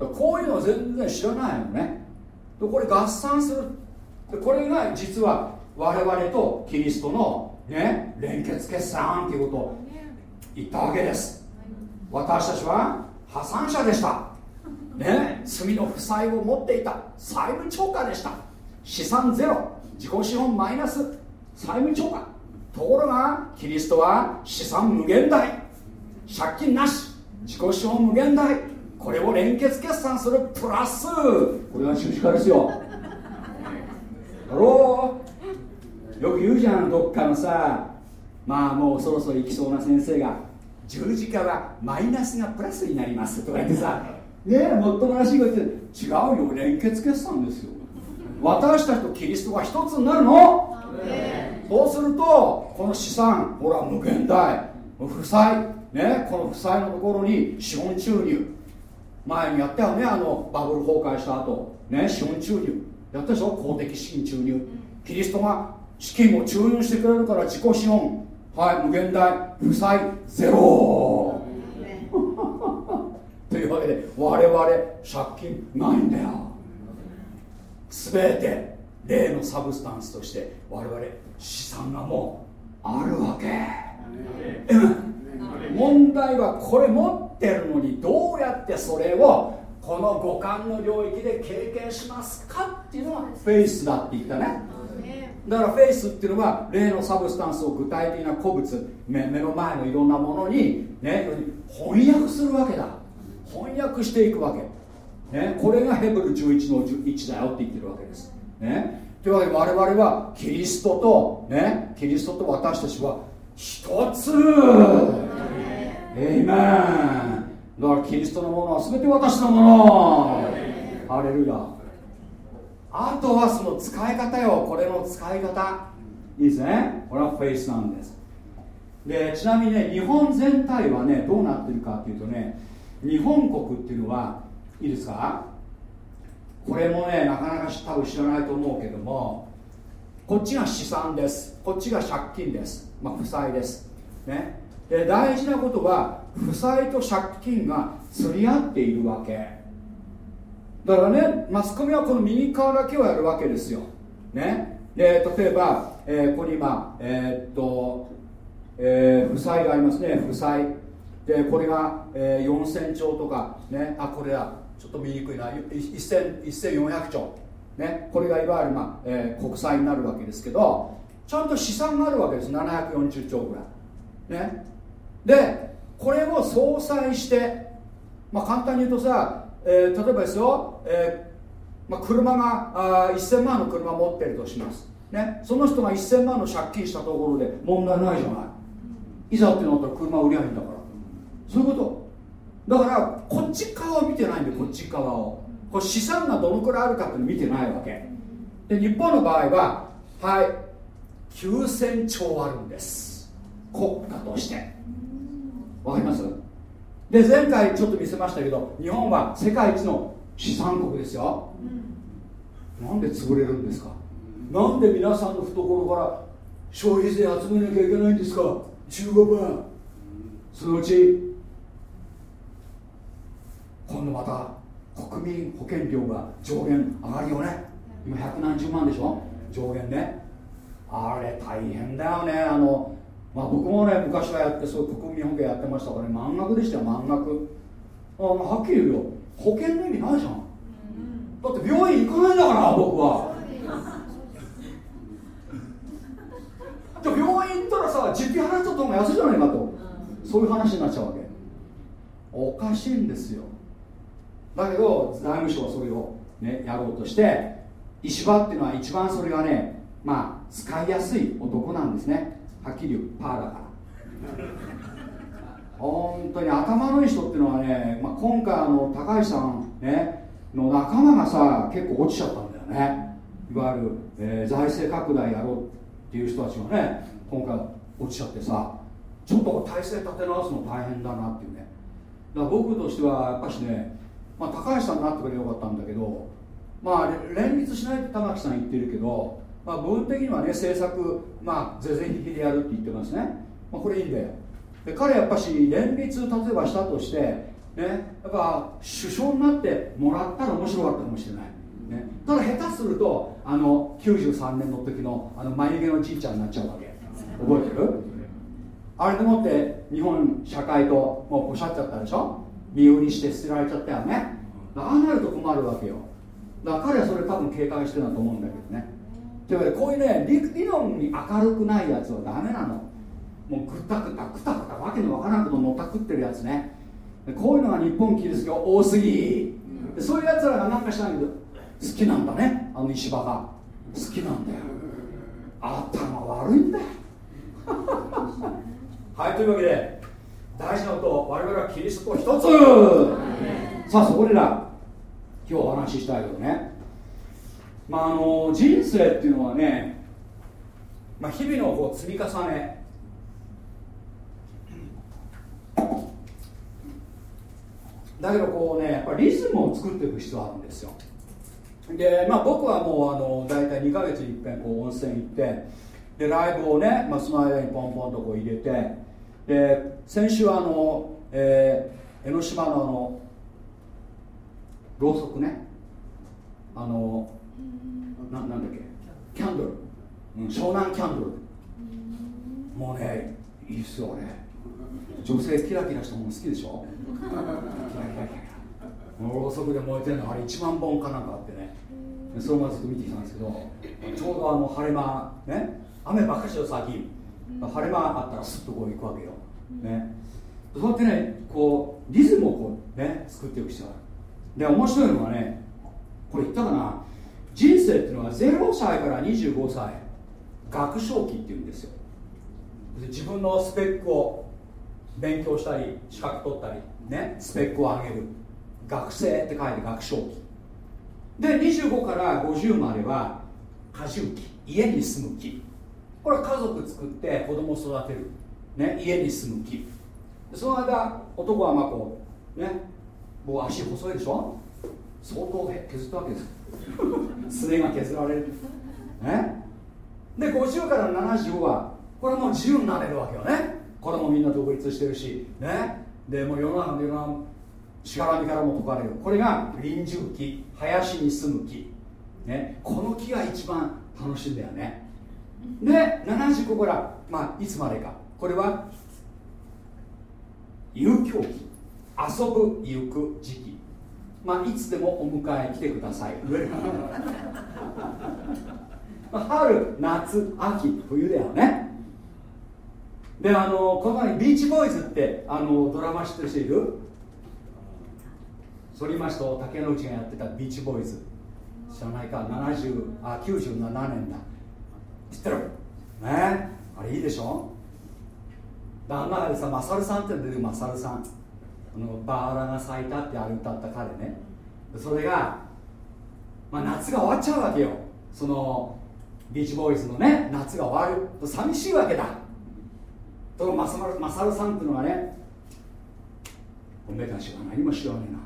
S1: れ。こういうのは全然知らないのね。これ合算する。これが実は我々とキリストのね連結決算っていうことを言ったわけです。私たちは破産者でしたね罪の負債を持っていた。債務超過でした。資産ゼロ。自己資本マイナス。債務超過。ところがキリストは資産無限大。借金なし。自己資本無限大。これを連結決算する。プラス。これが十字架ですよ。だろう。よく言うじゃん。どっかのさまあもうそろそろ行きそうな先生が十字架はマイナスがプラスになります。とか言ってさねえもっともらしいこと言って違うよ連結決算ですよ。私たちとキリストが一つになるの。そうするとこの資産ほら無限大。負債。ねこの負債のところに資本注入。前にやったよねあのバブル崩壊した後。ね資本注入。やったでしょ？公的資金注入。キリストが資金を注入してくれるから自己資本。はい無限大。負債ゼロ というわけで我々借金ないんだよ。全て例のサブスタンスとして我々資産がもうあるわけ。問題はこれ持ってるのにどうやってそれをこの五感の領域で経験しますかっていうのがフェイスだって言ったね。だからフェイスっていうのは例のサブスタンスを具体的な古物目の前のいろんなものにね翻訳するわけだ翻訳していくわけ。ね、これがヘブル11の1だよって言ってるわけです、ね、というわけで我々はキリストと、ね、キリストと私たちは一つ。エイメンだからキリストのものは全て私のもの。ハレルヤ。あとはその使い方よ。これの使い方。いいですね。これはフェイスなんです。でちなみにね日本全体はねどうなってるかっていうとね日本国っていうのはいいですか？これもねなかなか多分知らないと思うけどもこっちが資産です。こっちが借金です。まあ負債です。ね。で大事なことは負債と借金が釣り合っているわけ。だからねマスコミはこの右側だけをやるわけですよ。ね。で例えば、えー、ここに今えー、っと、えー、負債がありますね。負債。でこれが、えー、4000兆とかねあこれだ。ちょっと見にくいな。1400兆、ね、これがいわゆる、まあえー、国債になるわけですけどちゃんと資産があるわけです。740兆ぐらい、ね、でこれを相殺して、まあ、簡単に言うとさ、えー、例えばですよ、えーまあ、車があ1000万の車持ってるとします、ね、その人が1000万の借金したところで問題ないじゃない。いざってなったら車売りゃいいんだから。そういうこと。だからこっち側を見てないんでこっち側を。これ資産がどのくらいあるかって見てないわけ。で日本の場合ははい9000兆あるんです。国家として。わかります？で前回ちょっと見せましたけど日本は世界一の資産国ですよ、うん、なんで潰れるんですか？なんで皆さんの懐から消費税集めなきゃいけないんですか？15%そのうち今度また国民保険料が上限上がるよね。今百何十万でしょ？上限ね。あれ大変だよね。あの、まあ、僕もね昔はやってそう国民保険やってましたからね。満額でしたよ満額。あはっきり言うよ。保険の意味ないじゃん。だって病院行かないんだから僕は。じゃ病院行ったらさ実費払っちゃった方が安いじゃないかと。そういう話になっちゃうわけ。おかしいんですよだけど財務省はそれを、ね、やろうとして石破っていうのは一番それがねまあ使いやすい男なんですね。はっきり言うパーだから。本当に頭のいい人っていうのはね、まあ、今回あの高橋さんねの仲間がさ結構落ちちゃったんだよね。いわゆる、えー、財政拡大やろうっていう人たちがね今回落ちちゃってさちょっと体制立て直すの大変だなっていうね。だから僕としてはやっぱしね、まあ、高橋さんになってくれよかったんだけどまあ連立しないって玉木さん言ってるけど、まあ、部分的にはね政策まあ是々非々でやるって言ってますね、まあ、これいいんだよ。で彼やっぱし連立例えばしたとしてねやっぱ首相になってもらったら面白かったかもしれない。ね、ただ下手するとあの93年の時のあの眉毛のじいちゃんになっちゃうわけ。覚えてる？あれでもって日本社会ともうポシャっちゃったでしょ？身売りして捨てられちゃったよね。ああなると困るわけよ。だから彼はそれ多分警戒してるんだと思うんだけどね。というわけでこういうね理論に明るくないやつはダメなの。もうぐったぐたぐたぐたわけのわからんことのったくってるやつね。こういうのが日本キリスト教多すぎ。そういうやつらが何かしたんだけど好きなんだね。あの石破が。好きなんだよ。頭悪いんだよ。はいというわけで大事なこと我々はキリストと一つ。さあそこでだ今日お話ししたいけどね。まああの人生っていうのはね、まあ、日々のこう積み重ね。だけどこうねやっぱりリズムを作っていく必要あるんですよ。で、まあ、僕はもうあの大体2ヶ月にいっぺんこう温泉行ってでライブをね、まあ、その間にポンポンとこう入れてで先週はあの、えー、江ノ島のあのろうそくね。あのななんだっけ。キャンドル、うん、湘南キャンドル。もうねいいっすよね女性キラキラしたもの好きでしょ。キラキラキラろうそくで燃えてるのあれ1万本かなんかあってね。そのままずっと見てきたんですけどちょうどあの晴れ間ね。雨ばっかしよ最近。晴れ間あったらスッとこう行くわけよ、ね、そうやってねこうリズムをこうね作っていく必要がある。で面白いのはねこれ言ったかな？人生っていうのは0歳から25歳学唱期っていうんですよ。自分のスペックを勉強したり資格取ったりねスペックを上げる。学生って書いて学唱期。で25から50までは家住期家に住む期。これは家族作って子供育てる、ね、家に住む期その間男はまあこうね僕足細いでしょ？相当削ったわけです。すねが削られる。ね？で50から75はこれはもう自由になれるわけよね。これもみんな独立してるし。ね？でもう世の中のいろんなしがらみからも解かれる。これが臨終期。林に住む木、ね、この木が一番楽しいんだよね。で75から、まあ、いつまでか。これは遊興期。遊ぶ行く時期。まあいつでもお迎え来てください、春夏秋冬だよね。であのこの前ビーチボーイズってあのドラマ知ってる人いる？反町と竹野内がやってたビーチボーイズ。知らないか？70あ97年だ。知ってる？ね。あれいいでしょ？あん中でさマサルさんって出てるマサルさん。あのバーラが咲いたってあれ歌った彼ね。それが、まあ、夏が終わっちゃうわけよ。そのビーチボーイズのね夏が終わる寂しいわけだ。とマサルマサルさんっていうのはねおめたちは何も知らねえな。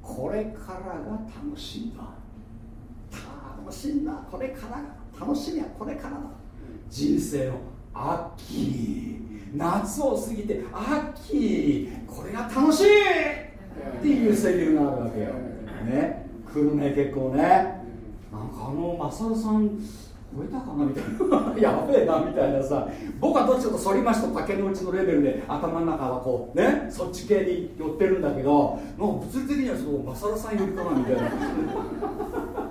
S1: これからが楽しいんだ。楽しいんだ。これからが楽しみはこれからだ。人生の秋。夏を過ぎて秋これが楽しいっていうセリフがあるわけよ。ね。来るね結構ね。なんかあのマサルさん超えたかなみたいな。やべえなみたいなさ。僕はどっちかと反りました竹の内のレベルで頭の中はこうねそっち系に寄ってるんだけどなんか物理的にはちょっとマサラさん寄りかなみたいな。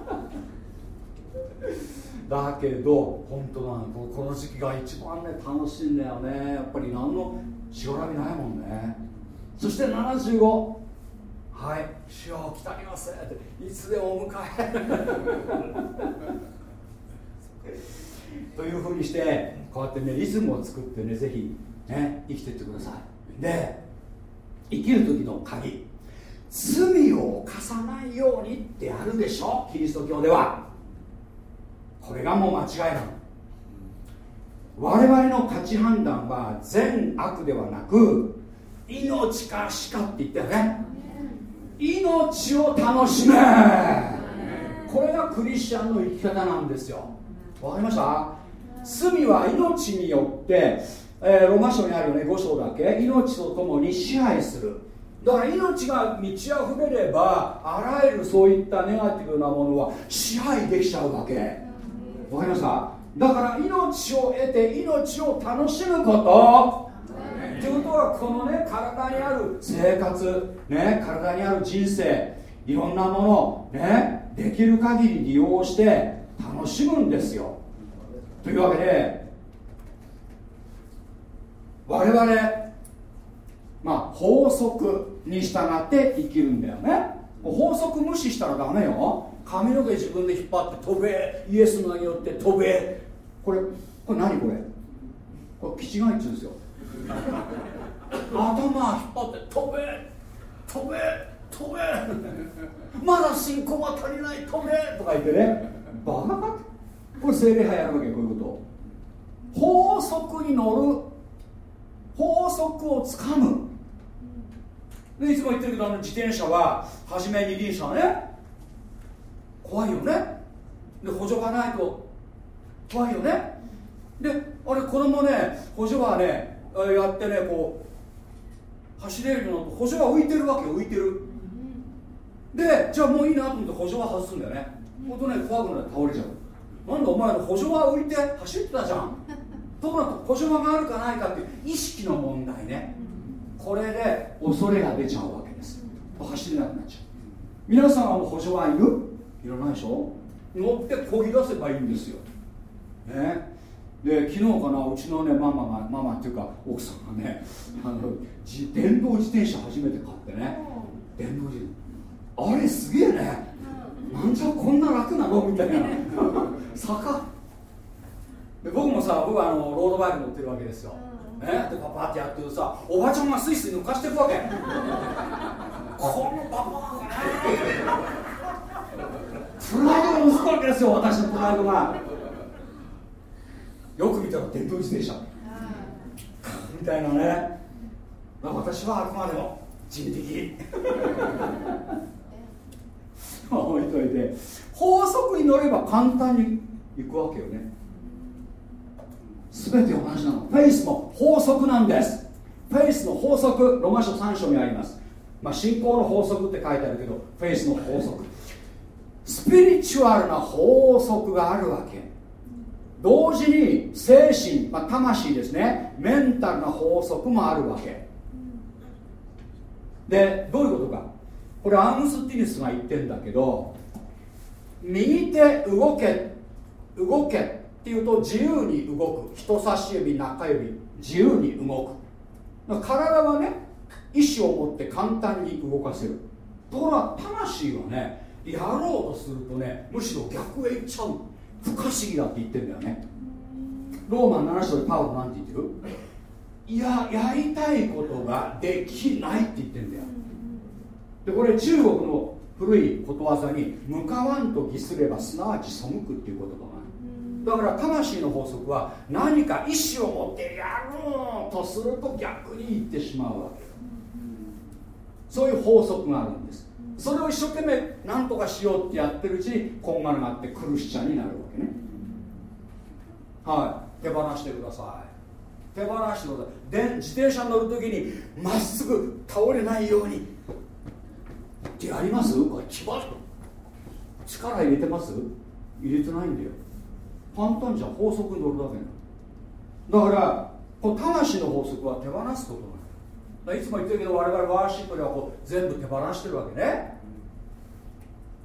S1: だけど本当なのこの時期が一番ね楽しいんだよね。やっぱり何のしがらみないもんね。そして75はい主よ来たりますっていつでもお迎え？というふうにしてこうやってねリズムを作ってねぜひね生きていってください。で生きる時の鍵。罪を犯さないようにってあるでしょ？キリスト教では。これがもう間違いなの。我々の価値判断は善悪ではなく命か死かって言ったよね。命を楽しめ。これがクリスチャンの生き方なんですよ。わかりました？罪は命によって、えー、ロマ書にあるよね。5章だけ。命とともに支配する。だから命が満ち溢れればあらゆるそういったネガティブなものは支配できちゃうわけ。わかりました。だから命を得て命を楽しむこと。ということはこのね体にある生活ね体にある人生いろんなものねできる限り利用して楽しむんですよ。というわけで我々まあ法則に従って生きるんだよね。法則無視したらダメよ。髪の毛自分で引っ張って飛べ。イエスの名によって飛べ。これこれ何これ？これキチガイっちゅうんですよ。頭引っ張って飛べ。飛べ。飛べ。まだ信仰が足りない。飛べ。とか言ってね。バカか？これ精霊派やるわけこういうこと。法則に乗る。法則をつかむ。でいつも言ってるけどあの自転車は初め二輪車ね怖いよね。で補助がないと。怖いよね。であれ子供ね補助はねやってねこう走れるの補助は浮いてるわけよ浮いてる。でじゃあもういいなと思って補助は外すんだよね。ほんとね怖くなって倒れちゃう。なんだお前の補助は浮いて走ってたじゃん。ところが補助輪があるかないかっていう意識の問題ね。これで恐れが出ちゃうわけです。走れなくなっちゃう。皆さんは補助はいる？いらないでしょ？乗ってこぎ出せばいいんですよ。ね。で昨日かなうちのねママがママっていうか奥さんがねあの自電動自転車初めて買ってね。電動自転車。あれすげえね。なんじゃこんな楽なの？みたいな。坂。で僕もさ僕はあのロードバイク乗ってるわけですよ、ね、でパパってやってるさおばちゃんがスイスイ抜かしていくわけ。このパパがねプライドが息子わけですよ私のプライドが。よく見たら電動自転車。みたいなね。まあ私はあくまでも人的。置いといて。法則に乗れば簡単にいくわけよね。全て同じなの。フェイスも法則なんです。フェイスの法則ロマ書3章にあります。まあ信仰の法則って書いてあるけどフェイスの法則。スピリチュアルな法則があるわけ。同時に精神、まあ、魂ですね。メンタルな法則もあるわけ。でどういうことか。これアームスティニスが言ってんだけど右手動け動けっていうと自由に動く。人差し指中指自由に動く。体はね意志を持って簡単に動かせる。ところが魂はねやろうとするとねむしろ逆へ行っちゃう。不可思議だって言ってんだよね。ローマン7章でパウロなんて言ってる？いややりたいことができないって言ってんだよ。でこれ中国の古いことわざに向かわんと義すればすなわち背くっていう言葉がある。だから魂の法則は何か意志を持ってやろうとすると逆に言ってしまうわけそういう法則があるんです。それを一生懸命何とかしようってやってるうちにこんがらがってクルシチャンになるわけね。はい。手放してください。手放してください。で自転車乗るときにまっすぐ倒れないように。ってやります？これ気張る。力入れてます？入れてないんだよ。簡単じゃ法則に乗るだけだからこの魂の法則は手放すことないつも言ってるけど我々ワーシップではこう全部手放してるわけね。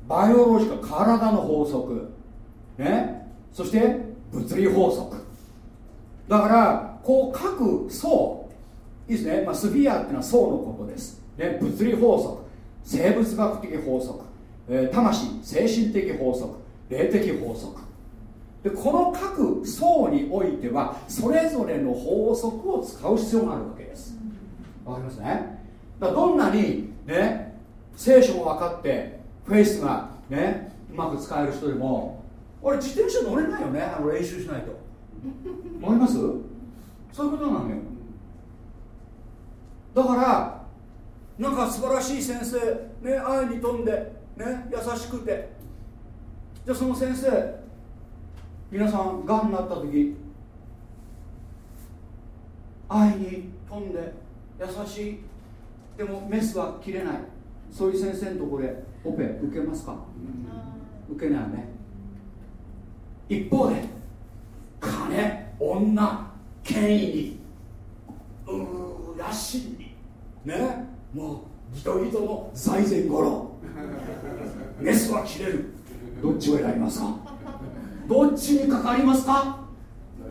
S1: バイオロジカ体の法則。ね？そして物理法則。だからこう各層。いいですね、まあ、スフィアっていうのは層のことです、ね、物理法則。生物学的法則、えー、魂。精神的法則。霊的法則。でこの各層においてはそれぞれの法則を使う必要があるわけです。わかりますね？だどんなにね？聖書が分かってフェイスがねうまく使える人でも俺自転車乗れないよねあの練習しないと。わかります？そういうことなのよ。だからなんか素晴らしい先生ね愛に富んでね優しくて。じゃあその先生皆さんがんになった時愛に富んで優しい。でもメスは切れない。そういう先生のところでオペ受けますか、受けないよね。一方で金女権威にうー野心にね？もうギトギトの財前五郎。メスは切れる。どっちを選びますか？どっちにかかりますか？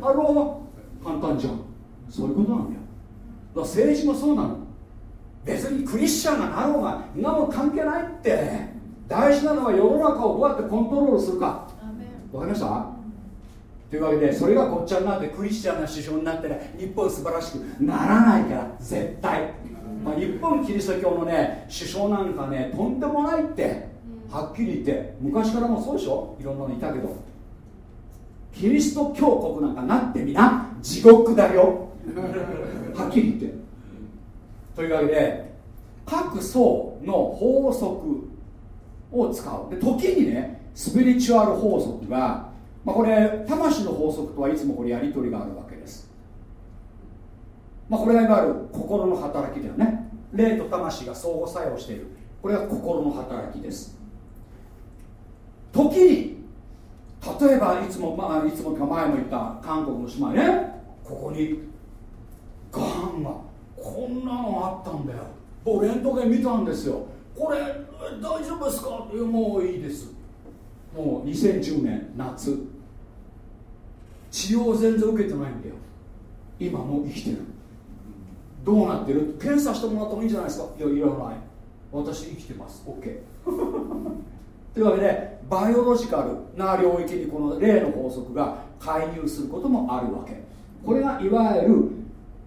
S1: あろう簡単じゃん。そういうことなんだよ。だから政治もそうなの別にクリスチャンがなろうがそんなも関係ないって。大事なのは世の中をどうやってコントロールするか。わかりました？というわけでそれがごっちゃになってクリスチャンな首相になってね日本素晴らしくならないから絶対、まあ、日本キリスト教のね首相なんかねとんでもないって。はっきり言って。昔からもそうでしょ？いろんなのいたけど。キリスト教国なんかなってみな地獄だよ。はっきり言ってというわけで各層の法則を使う。で時にねスピリチュアル法則が、まあ、これ魂の法則とはいつもこれやり取りがあるわけです、まあ、これがいわゆる心の働きだよね。霊と魂が相互作用している。これが心の働きです。時に例えばいつも、まあ、いつもか前も言った韓国の島ね。ここにがんがこんなのあったんだよ。僕レントゲン見たんですよ。これ大丈夫ですか？いやもういいです。もう2010年夏。治療全然受けてないんだよ。今もう生きてる。どうなってる？検査してもらった方がいいんじゃないですか？いやいらない。私生きてます。OK というわけでバイオロジカルな領域にこの例の法則が介入することもあるわけ。これがいわゆる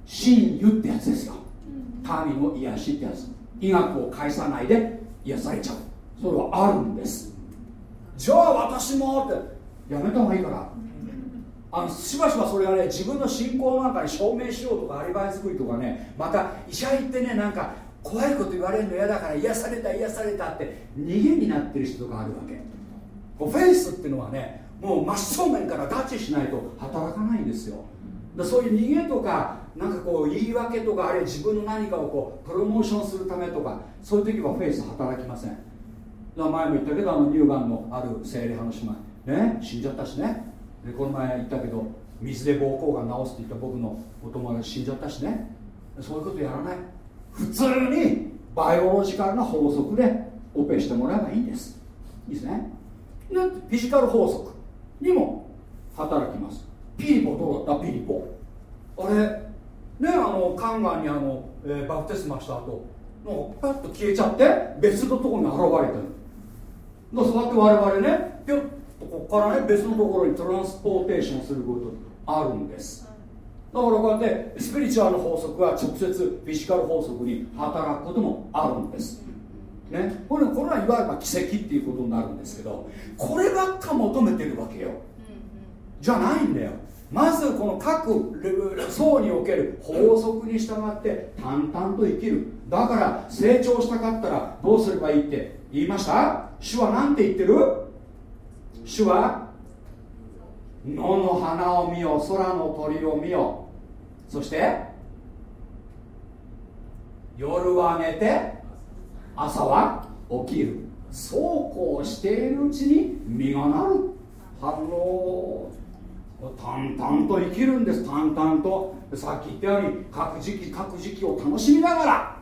S1: 真湯ってやつですよ。神の癒しってやつ。医学を介さないで癒されちゃう。それはあるんです。じゃあ私もって。やめた方がいいから。あのしばしばそれがね自分の信仰の中に証明しようとかアリバイ作りとかねまた医者行ってねなんか怖いこと言われるの嫌だから癒された癒されたって逃げになってる人があるわけ。フェイスっていうのはねもう真正面からガチしないと働かないんですよ。だそういう逃げとかなんかこう言い訳とかあるいは自分の何かをこうプロモーションするためとかそういう時はフェイス働きません。前も言ったけどあの乳がんのある精霊派の姉妹。ね？死んじゃったしね。でこの前言ったけど水で膀胱が治すって言った僕のお友達死んじゃったしね。そういうことやらない。普通にバイオロジカルな法則でオペしてもらえばいいんです。いいですね？でフィジカル法則にも働きます。ピリポどうだった？ピリポ。あれ？ねあのカンガンにあの、えー、バプテスマした後のパッと消えちゃって別のところに現れてるそうやって我々ねぴょっとここからね別のところにトランスポーテーションすることあるんです。だからこうやってスピリチュアルの法則は直接フィジカル法則に働くこともあるんです。ね、これこれはいわゆる奇跡っていうことになるんですけどこればっか求めてるわけよ。じゃないんだよまずこの各層における法則に従って淡々と生きる。だから成長したかったらどうすればいいって言いました？主は何て言ってる？主は野の花を見よ空の鳥を見よ。そして夜は寝て朝は起きる。そうこうしているうちに実がなる。反応。淡々と生きるんです。淡々と。さっき言ったように各時期各時期を楽しみながら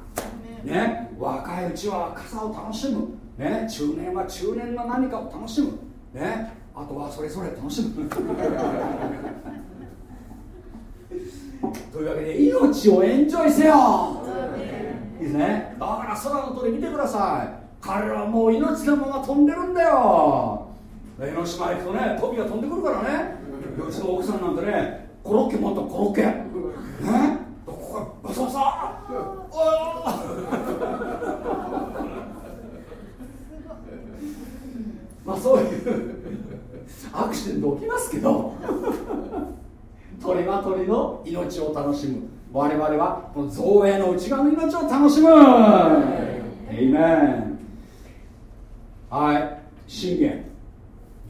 S1: ね。若いうちは傘を楽しむ。ね。中年は中年の何かを楽しむ。ね。あとはそれぞれ楽しむ。というわけで命をエンジョイせよ。いいですね。だから空の鳥見てください。彼らはもう命のまま飛んでるんだよ。江ノ島行くとね飛びが飛んでくるからねうちの奥さんなんてねコロッケもっとコロッケねここがバサバサまあそういうアクシデント起きますけど鳥は鳥の命を楽しむ我々はこの造営の内側の命を楽しむエイメンはい信玄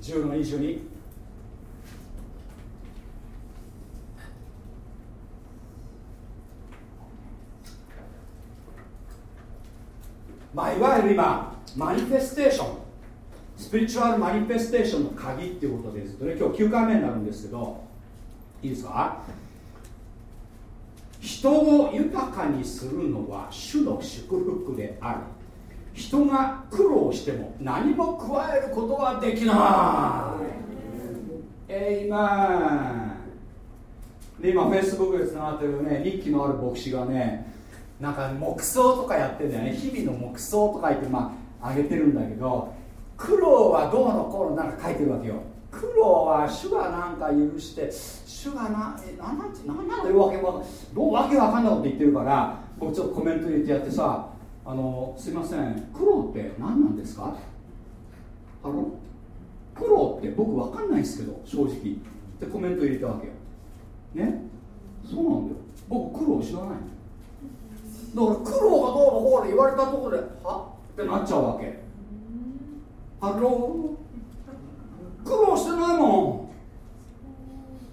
S1: 10の22まあいわゆる今マニフェステーション。スピリチュアルマニフェステーションの鍵っていうことです。ね今日9回目になるんですけどいいですか？人を豊かにするのは主の祝福である。人が苦労しても何も加えることはできない。えいまで今フェイスブックでつながってるね日記のある牧師がねなんか黙想とかやってんだよね。日々の黙想とか言ってまあ上げてるんだけど苦労はどうのこうのなんか書いてるわけよ。苦労は主がなんか許して主がなえなんなんてなんなのよわけわどうわけわかんないこと言ってるから僕ちょっとコメント入れてやってさあのすいません。苦労って何なんですか？あの苦労って僕わかんないですけど正直。でコメント入れたわけよ。ね？そうなんだよ。僕苦労知らないの。だから苦労がどうのこうの言われたところでは？ってなっちゃうわけ。ハロー苦労してないも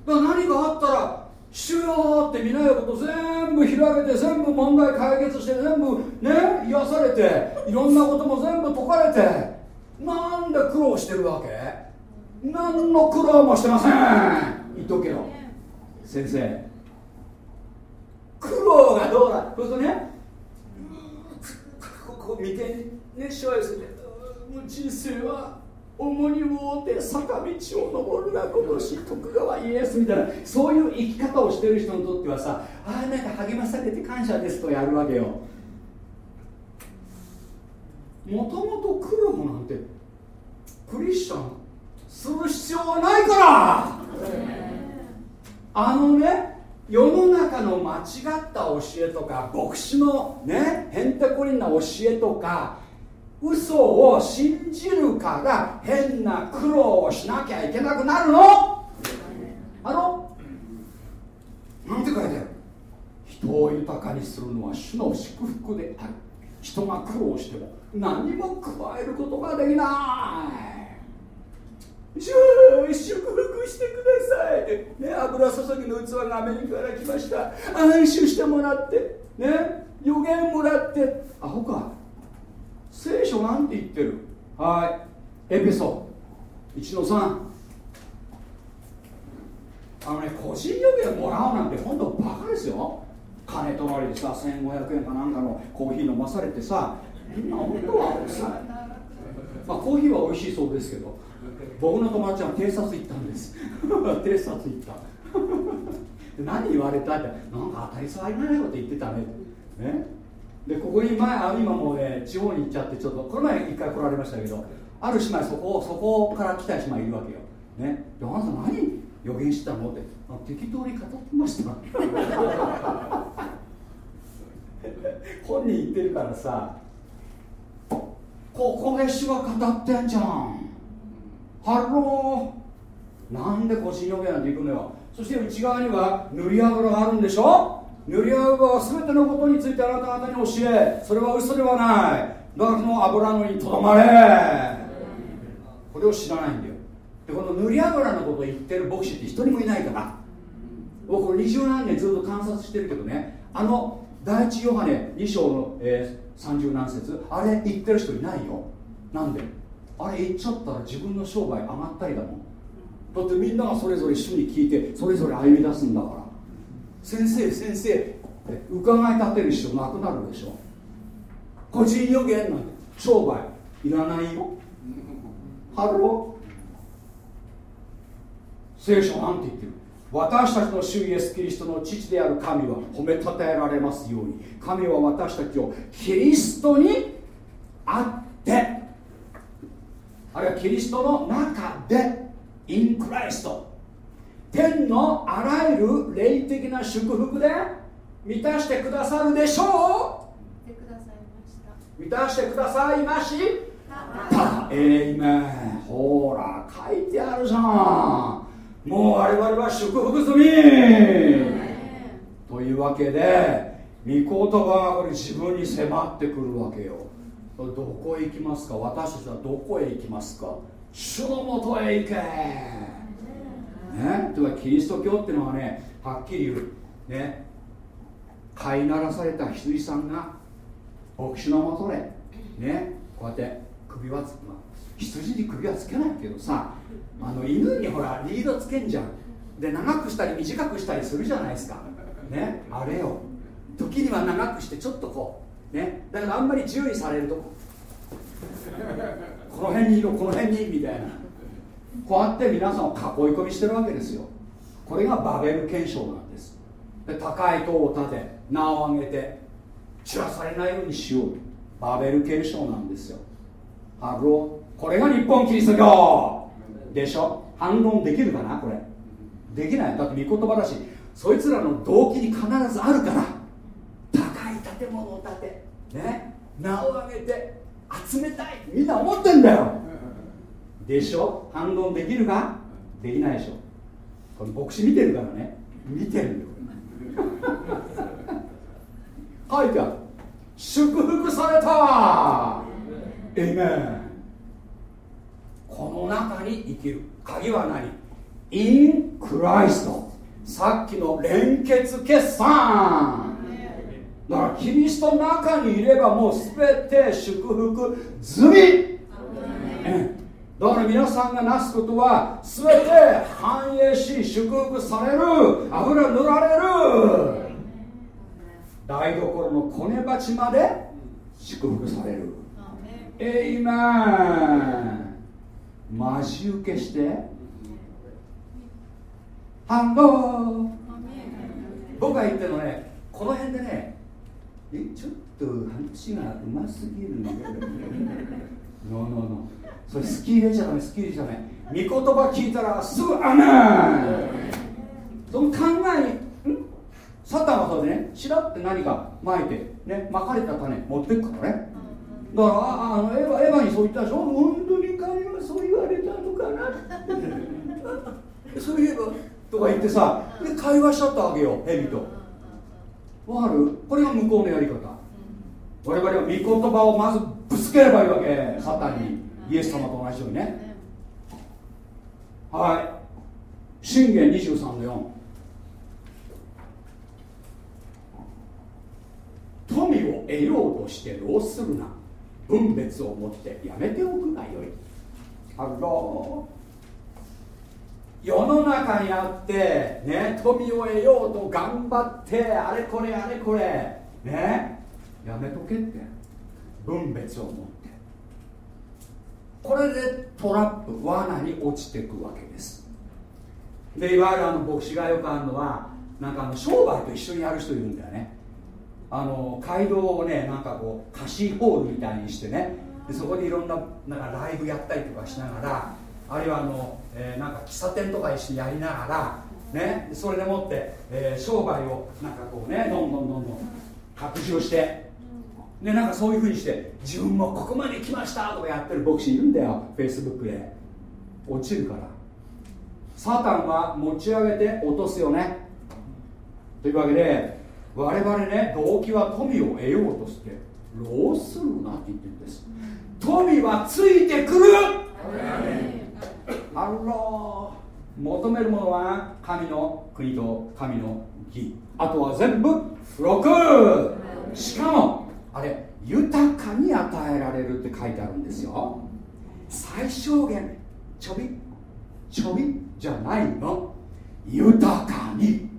S1: ん。だから何かあったら「主よ」って見ないこと全部開けて全部問題解決して全部ね癒されていろんなことも全部解かれてなんで苦労してるわけ？何の苦労もしてません。言っとけど。先生。苦労がどうだ？そうするとねここ見てねしわ寄せてもう人生は重荷を負って坂道を登る。が今年徳川家康みたいな。そういう生き方をしてる人にとってはさああなんか励まされて感謝ですとやるわけよ。もともと苦労なんてクリスチャンする必要はないから。あのね世の中の間違った教えとか牧師のねへんてこりんな教えとか嘘を信じるから変な苦労をしなきゃいけなくなるの。あのなんて書いてある。人を豊かにするのは主の祝福である。人が苦労しても何も加えることができない。主祝福してくださいね油注ぎの器がアメリカから来ました。安心してもらって。ね予言もらって。アホか。聖書なんて言ってる。はい。エペソ。1の3あのね個人予言もらうなんて本当バカですよ。金取られてさ1500円かなんかのコーヒー飲まされてさみんな本当はさまあコーヒーは美味しいそうですけど。僕の友達は偵察行ったんです。偵察行った。何言われたってなんか当たり障りないこと言ってたねね。でここに前あ今もうね地方に行っちゃってちょっとこの前一回来られましたけどある姉妹そこそこから来た姉妹いるわけよ。ね。であなた何予言したのって。あ適当に語ってました。本人言ってるからさここで主は語ってんじゃん。 Hello。なんで個人予言なんていくのよそして内側には塗り油があるんでしょ？塗り油は全てのことについてあなた方に教え。それは嘘ではない。だからその油のにとどまれ。これを知らないんだよ。でこの塗り油のことを言ってる牧師って一人もいないから。僕二十何年ずっと観察してるけどね。あの第一ヨハネ2章の、えー、30何節。あれ言ってる人いないよ。なんで？あれ言っちゃったら自分の商売上がったりだもん。だってみんながそれぞれ主に聞いてそれぞれ歩み出すんだから。先生先生。って伺い立てる必要なくなるでしょ。個人予言なんて商売いらないよ。ハロー聖書なんて言ってる。私たちの主イエス・キリストの父である神は褒めたたえられますように。神は私たちをキリストにあっであるいはキリストの中で in Christ 天のあらゆる霊的な祝福で満たしてくださるでしょう。満たしてくださいました。えいめほら書いてあるじゃん。もう我々は祝福済み。というわけで御言葉が自分に迫ってくるわけよどこへ行きますか？私たちはどこへ行きますか？主のもとへ行け！ね？というかキリスト教っていうのはねはっきり言う。ね？飼いならされた羊さんが牧師のもとでね？こうやって首はつ、まあ、羊に首はつけないけどさあの犬にほらリードつけんじゃん。で長くしたり短くしたりするじゃないですか。ね？あれよ。時には長くしてちょっとこうね。だからあんまり注意されるとこ。の辺にいるこの辺にみたいな。こうやって皆さんを囲い込みしてるわけですよ。これがバベル現象なんです。で高い塔を建て名を上げて散らされないようにしようバベル現象なんですよ。ハローこれが日本キリスト教。でしょ？反論できるかな？これ。できない。だって御言葉だしそいつらの動機に必ずあるから。高い建物を建てね名を上げて集めたいみんな思ってんだよ。でしょ？反論できるか？できないでしょ。これ牧師見てるからね。見てるよ。書いてある。祝福された。エイメン。この中に生きる。鍵は何？in クライストさっきの連結決算。だからキリストの中にいればもう全て祝福済み。だから皆さんがなすことは全て繁栄し祝福される。油塗られる。台所のこね鉢まで祝福される。エイメン。待ち受けして。ハロー僕が言ってるのねこの辺でねえちょっと話がうますぎるんだけど No no no それスキー入れちゃダメスキー入れちゃダメ。御言葉聞いたらすぐアメン。その考えにん？サタンはそれでね。しらって何かまいてねまかれた種持ってくからね。だからああのエヴァエヴァにそう言ったでしょ？本当に神はそう言われたのかなって。そういえばとか言ってさで会話しちゃったわけよ蛇と。わかる？これが向こうのやり方。我々は御言葉をまずぶつければいいわけ。サタンに。イエス様と同じようにね。はい。信玄23の4富を得ようとして労するな。分別を持ってやめておくがよい。あロ世の中にあってね富を得ようと頑張ってあれこれあれこれねやめとけって分別を持って。これでトラップ罠に落ちていくわけです。でいわゆるあの牧師がよくあるのはなんかあの商売と一緒にやる人いるんだよね。あの街道をねなんかこう貸しホールみたいにしてね。でそこでいろんななんかライブやったりとかしながらあるいはあの、えー、なんか喫茶店とか一緒にやりながらねそれでもって、えー、商売をなんかこうねどんどんどんどん拡充してでなんかそういうふうにして自分もここまで来ましたとかやってる牧師いるんだよフェイスブックで落ちるから。サタンは持ち上げて落とすよね。というわけで我々ね動機は富を得ようとして労するなって言ってるんです。富はついてくるあら求めるものは神の国と神の義。あとは全部付録しかもあれ豊かに与えられるって書いてあるんですよ。最小限ちょびちょびじゃないの。豊かに。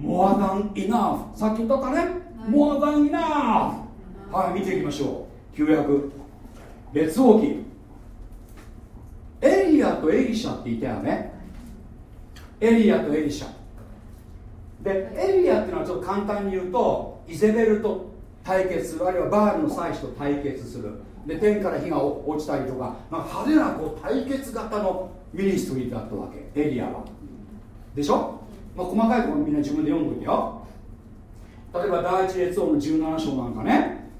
S1: more than enough さっき言ったね、more than enough はい見ていきましょう。旧約列王記エリアとエリシャって言ったよね。エリアとエリシャ。でエリアっていうのはちょっと簡単に言うとイゼベルと対決するあるいはバールの祭司と対決する。で天から火が落ちたりとか、まあ、派手なこう対決型のミニストリーだったわけエリアは。でしょ、まあ、細かいところみんな自分で読んどいてよ。例えば第一列王の17章なんかね、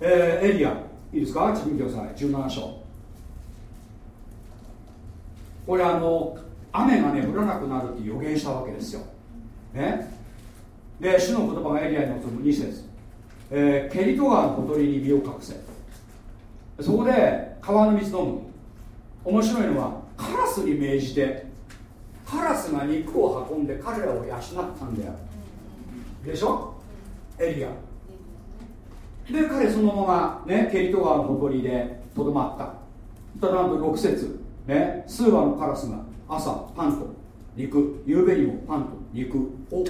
S1: えー、エリア。いいですか？見てください。17章。これあの雨がね降らなくなるって予言したわけですよ、ね、で主の言葉がエリアに臨む2節、えー、ケリト川のほとりに身を隠せ。そこで川の水飲む。面白いのはカラスに命じてカラスが肉を運んで彼らを養ったんだよ。でしょ？エリア。で彼そのままねケリト川のほとりでとどまった。ただなんと6節。ね。数羽のカラスが朝パンと肉。夕べにもパンと肉を運ん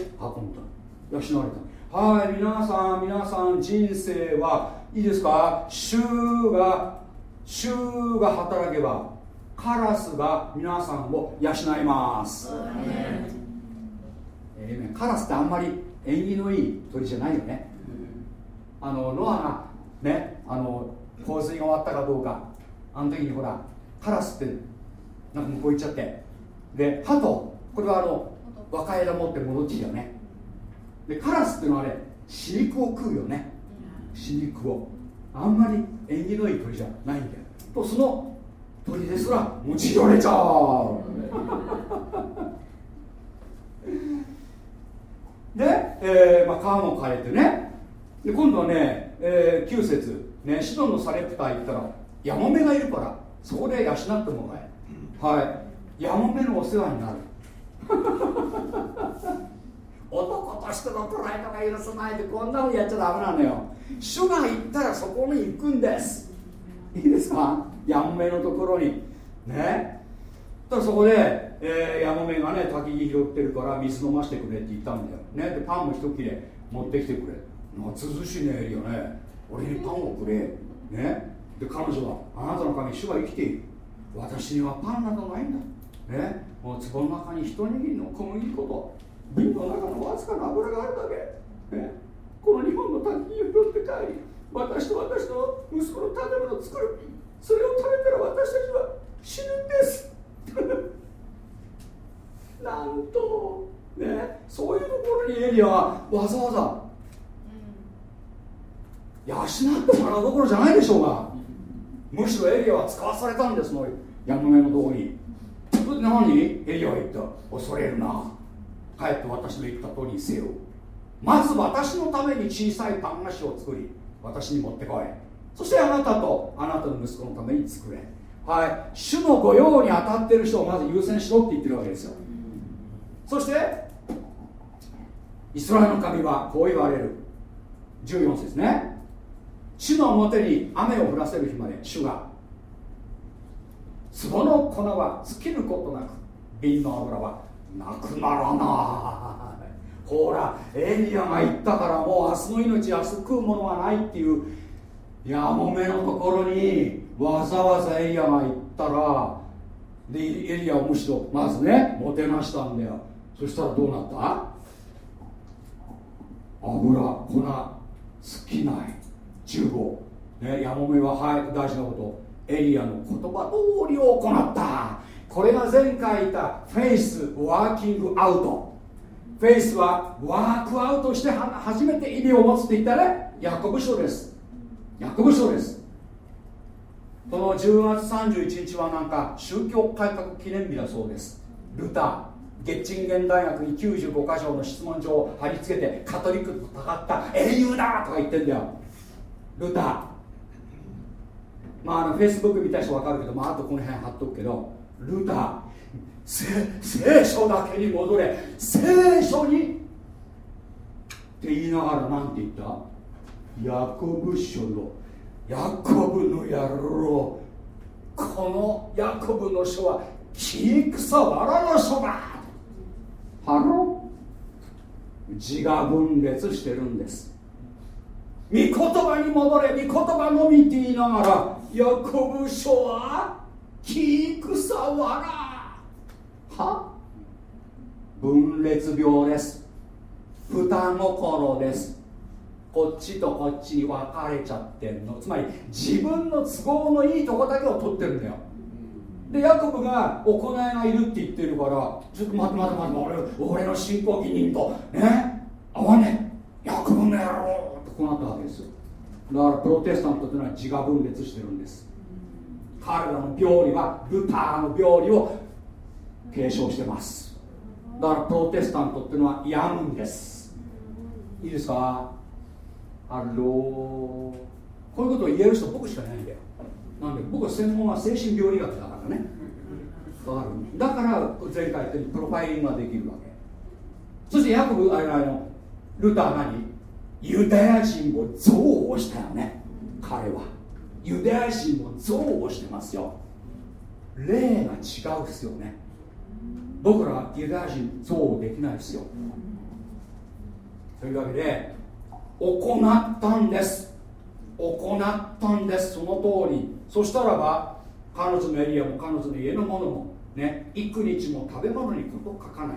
S1: だ。養われた。はい皆さん皆さん人生はいいですか？衆が衆が働けばカラスが皆さんを養います。えー、カラスってあんまり縁起のいい鳥じゃないよね、あのノアがねあの洪水が終わったかどうか。あの時にほらカラスってなんか向こう行っちゃって。でハト。これはあの若枝持って戻ってきたよね。でカラスっていうのはあれ飼肉を食うよね。飼肉を。あんまり縁起のいい鳥じゃないんだよ。とその鳥ですら持ち寄れちゃう。で、えーまあ、川も枯れてね。で今度はね、えー、9節。ねシドンのサレプタ行ったらヤモメがいるから。そこで養ってもらえ。はい。ヤモメのお世話になる。男としてのプライドが許さないでこんなのやっちゃダメなのよ。主が言ったらそこに行くんです。いいですか？ヤモメのところに。ね。ただそこで、えー、ヤモメがね焚き木拾ってるから水飲ませてくれって言ったんだよ、ね、でパンも一切れ持ってきてくれ。夏涼しいねエリアね。俺にパンをくれ。ねで彼女はあなたの神主は生きている。私にはパンなどないんだ。ね。もう壺の中に一握りの小麦粉と瓶の中のわずかな油があるだけ、ね、この日本の滝に拾って帰り私と私の息子の食べ物を作る。それを食べたら私たちは死ぬんです。なんとね。そういうところにエリアはわざわざ養ってもらうどころじゃないでしょうがむしろエリアは使わされたんですの。やもめのとこに。何？エリアは言った。恐れるな。帰って私の言った通りにせよ。まず私のために小さいパン菓子を作り私に持ってこい。そしてあなたとあなたの息子のために作れ。はい。主の御用に当たっている人をまず優先しろって言ってるわけですよ。そしてイスラエルの神はこう言われる。14節ね。主の表に雨を降らせる日まで主が壺の粉は尽きることなく瓶の油はなくならない。ほらエリアが言ったからもう明日の命明日食うものはないっていうやもめのところにわざわざエリアが行ったらでエリアをむしろまずねもてなしたんだよ。そしたらどうなった？油粉尽きない。15ねやもめははい大事なこと。エリアの言葉通りを行った。これが前回言った faith working out。 faith は work out して初めて意味を持つって言ったね。ヤコブ書です。ヤコブ書です。この10月31日はなんか宗教改革記念日だそうです。ルターゲッチンゲン大学に95箇所の質問状を貼り付けてカトリックと戦った英雄だとか言ってんだよ。ルタ。ーまああのフェイスブック見た人分かるけど、まあ、あとこの辺貼っとくけどルタ。ー聖書だけに戻れ。聖書にって言いながら何て言った？ヤコブ書の。ヤコブの野郎。このヤコブの書は木草わらの書だ。ハロ字が分裂してるんです。御言葉に戻れ御言葉のみって言いながらヤコブ書は木草わらは？分裂病です。双心です。こっちとこっちに分かれちゃってるの。つまり自分の都合のいいとこだけを取ってるんだよ。でヤコブが行いがいるって言ってるからちょっと待って待って待って俺俺の信仰義認とね？合わねえ。ヤコブの野郎こうなったわけですよ。だからプロテスタントというのは自我分裂してるんです。彼らの病理はルターの病理を継承してます。だからプロテスタントっていうのは病むんです。いいですか？ Hello。こういうことを言える人僕しかいないんだよ。なんで？僕は専門は精神病理学だからね。わかる？だから前回言ったようにプロファイリングができるわけ。そしてヤコブあれあのルター何？ユダヤ人を憎悪したよね。彼は。ユダヤ人を憎悪してますよ。霊が違うですよね。僕らはユダヤ人憎悪できないですよ。というわけで行ったんです。行ったんです。その通り。そしたらば彼女のエリアも彼女の家のものもね幾日も食べ物にこと書かない。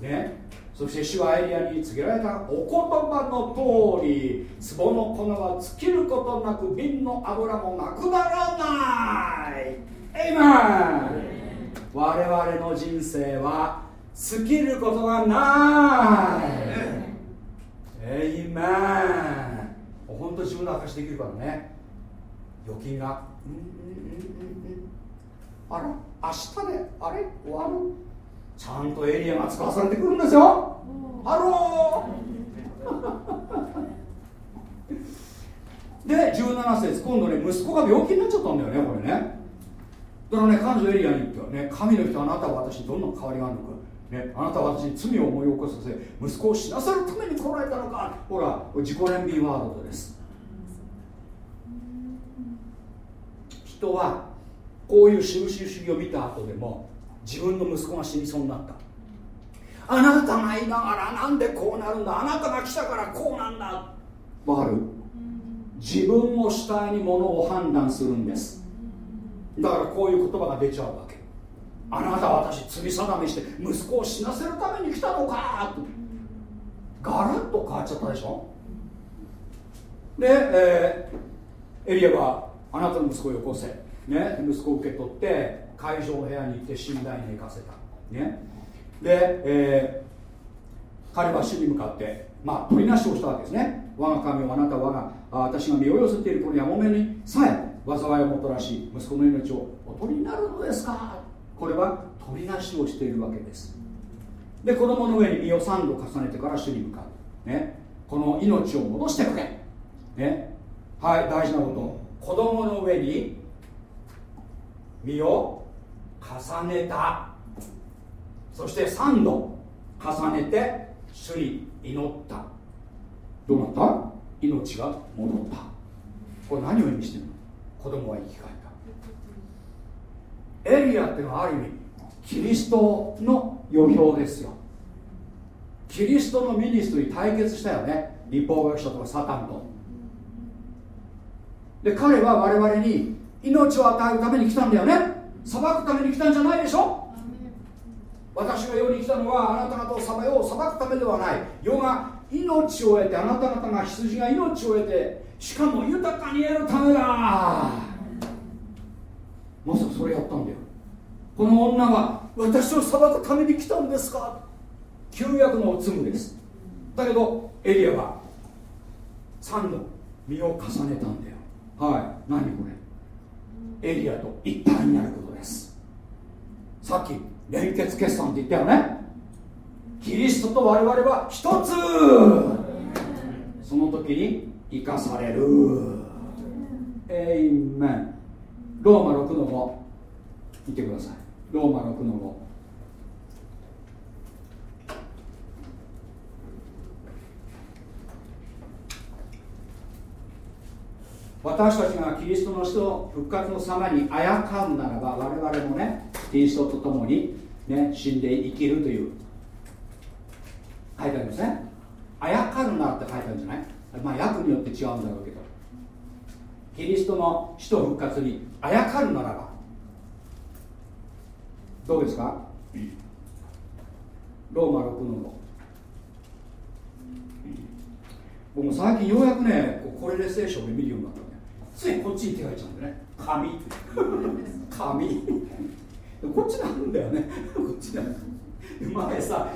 S1: ね。そして主はエリアに告げられたお言葉の通り壺の粉は尽きることなく瓶の油もなくならない。エイマン我々の人生は尽きることがない。エイメン本当自分の証しできるからね。預金が。うんうんうんうん。あら明日であれ終わる？ちゃんとエリアが遣わされてくるんですよ。 Hello。で17節今度ね息子が病気になっちゃったんだよねこれね。だからね彼女エリアに言ってはね神の人あなたは私にどんな変わりがあるのか。ね、あなたは私に罪を思い起こさせ息子を死なせるために来られたのか。ほら自己憐憫ワードです。人はこういう印主義を見た後でも自分の息子が死にそうになった。あなたがいながらなんでこうなるんだ？あなたが来たからこうなんだ？わかる？自分を主体にものを判断するんです。だからこういう言葉が出ちゃうわけ。あなたは私罪定めして息子を死なせるために来たのか！とガラッと変わっちゃったでしょ？で、えー、エリアはあなたの息子をよこせ、ね、息子を受け取って会場部屋に行って寝台に行かせた、ね、で、えー、彼は主に向かってまあ取りなしをしたわけですね。我が神をあなたは我が私が身を寄せているこのやもめにさえ災いをもたらし息子の命をお取りになるのですか。これは取りなしをしているわけです。で子供の上に身を3度重ねてから主に向かう、ね、この命を戻してくれ、ね、はい大事なこと。子供の上に身を重ねた。そして3度重ねて主に祈った。どうなった？命が戻った。これ何を意味してるの？子供は生き返った。エリアっていうのはある意味キリストの予表ですよ。キリストのミニストに対決したよね。立法学者とかサタンと。で彼は我々に命を与えるために来たんだよね裁くために来たんじゃないでしょ？私が世に来たのはあなた方を裁よう裁くためではない。世が命を得てあなた方が羊が命を得てしかも豊かに得るためだ。まさかそれやったんだよ。この女が私を裁くために来たんですか？旧約の罪です。だけどエリアは3度身を重ねたんだよ。はい。何これ？エリアと一体になること。さっき連結決算って言ったよね。キリストと我々は一つ。その時に生かされる。エイメンローマ6の5見てください。ローマ6の5私たちがキリストの人復活の様にあやかんならば我々もねキリストと共に、ね、死んで生きるという。書いてありますね。あやかるならって書いてあるんじゃない？まあ訳によって違うんだろうけど。キリストの死と復活にあやかるならば。どうですか？ローマ6の5僕も最近ようやくねこれで聖書を見るようになった。ついこっちに手がいっちゃうんだよね。紙紙こっちなんだよね。こっちなんだ前さ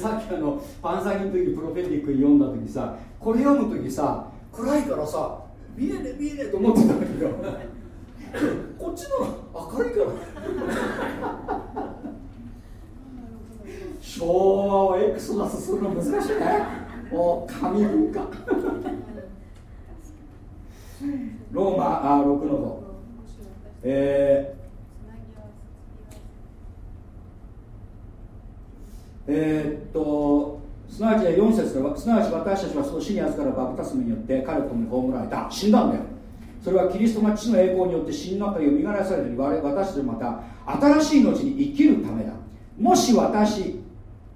S1: さっきあのパンサギの時にプロフェティック読んだ時さこれ読む時さ暗いからさ見えね見えねと思ってたんだけどこっちの明るいから。昭和をエクソダスするの難しいね。もう神文化ローマあ6の5えーえ、っとすなわち4節ではすなわち私たちはその死に預かるバプタスムによって彼と共に葬られた。死んだんだよ。それはキリストが父の栄光によって死の中によみがえらされる私たちまた新しい命に生きるためだ。もし私、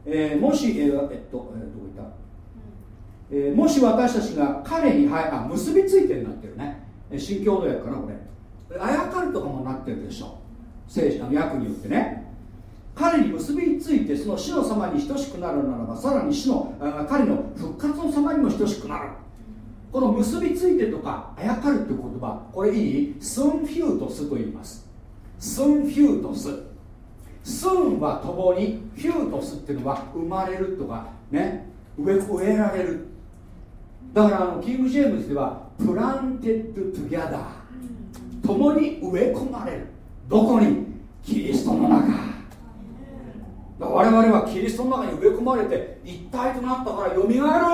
S1: えー、もし、えー、えっと、えー、どこ行った、えー、もし私たちが彼に、はい、あ結びついてるなってるね。新共同訳かなこれ。あやかるとかもなってるでしょ。聖書の訳によってね。彼に結びついてその死の様に等しくなるならばさらに死の彼の復活の様にも等しくなる。この結びついてとかあやかるっていう言葉これいい？スンフュートスと言います。σύμφυτος。σύν は共にφυτος っていうのは生まれるとかね植え植えられる。だからあのキング・ジェームズでは planted together。共に植え込まれる。どこに？キリストの中。我々はキリストの中に植え込まれて一体となったからよみがえる。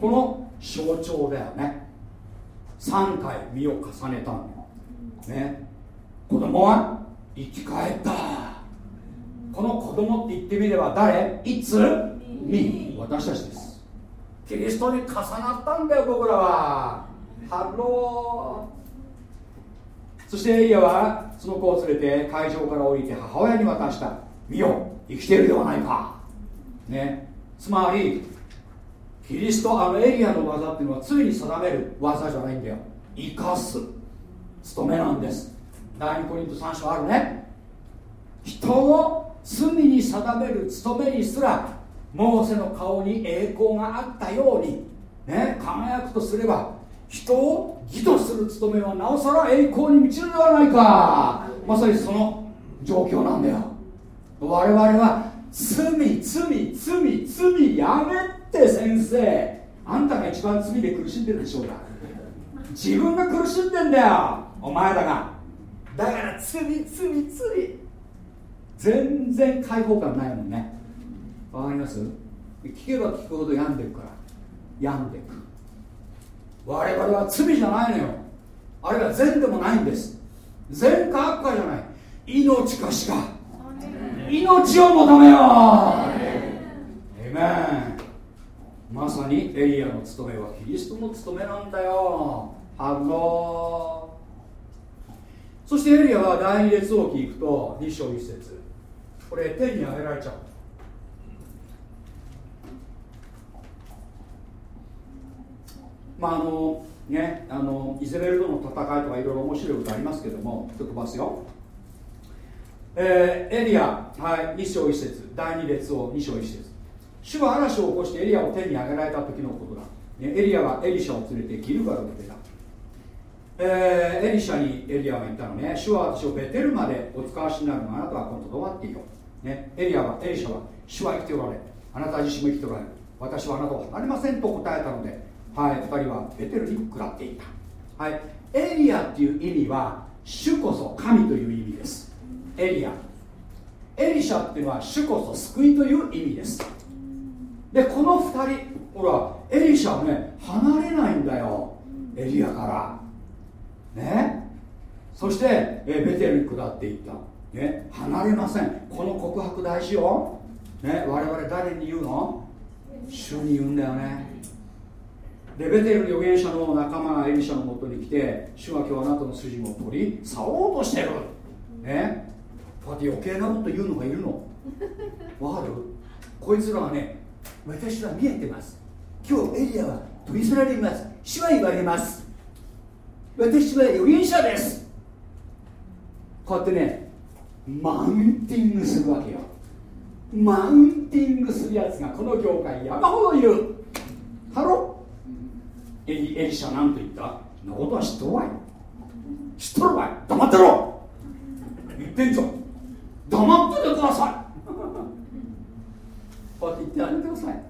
S1: この象徴だよね。3回身を重ねたんだよね。子供は生き返った。この子供って言ってみれば誰？いつ？み。私たちですキリストに重なったんだよ僕らは。ハローそしてエリアはその子を連れて階上から降りて母親に渡した見よ生きてるではないか。ね。つまりキリストあのエリアの技っていうのは罪に定める技じゃないんだよ。生かす務めなんです。第2コリント3章あるね。人を罪に定める務めにすらモーセの顔に栄光があったようにね輝くとすれば人を義とする務めはなおさら栄光に満ちるではないか。まさにその状況なんだよ。我々は罪罪罪罪やめて先生。あんたが一番罪で苦しんでるでしょうが自分が苦しんでんだよ。お前らが。だから罪罪罪。全然解放感ないもんね。わかります？聞けば聞くほど病んでるから。病んでいく。我々は罪じゃないのよ。あれは善でもないんです。善か悪かじゃない。命かしか。命を求めよう。エメンまさにエリアの務めはキリストの務めなんだよ。ハローそしてエリアは第二列王記行くと2章1節。これ天に上げられちゃうまああのねあのイゼベルとの戦いとかいろいろ面白いことありますけどもちょっと飛ばすよ。えー、エリア、はい、2章1節。第2列を2章1節。主は嵐を起こしてエリアを天に上げられた時のことだ、ね、エリアはエリシャを連れてギルガルに出た、えー、エリシャにエリアが言ったのね。主は私をベテルまでお使わしになるがあなたはこのとどまっていよう、ね、エリアはエリシャは主は生きておられ。あなた自身も生きておられ私はあなたを離れませんと答えたので、はい、2人はベテルに下っていた、はい、エリアっていう意味は主こそ神という意味です。エリア。エリシャっていうのは主こそ救いという意味です。でこの2人ほらエリシャはね離れないんだよ。エリアから。ね。そしてえベテルに下っていった、ね、離れません。この告白大事よ、ね、我々誰に言うの？主に言うんだよね。でベテル預言者の仲間がエリシャのもとに来て主は今日あなたの筋を取り去おうとしてる。ね。こうやって余計なこと言うのがいるの。わかる？こいつらはね私は見えてます。今日エリアは取り去られます。主は言われます。私は預言者です。こうやってねマウンティングするわけよ。マウンティングするやつがこの業界山ほどいる。ハロエリエリシャなんと言ったそんなことは知っとるわい知っとるわい黙ってろ言ってんぞ黙っててくださいこうやって言ってあげてください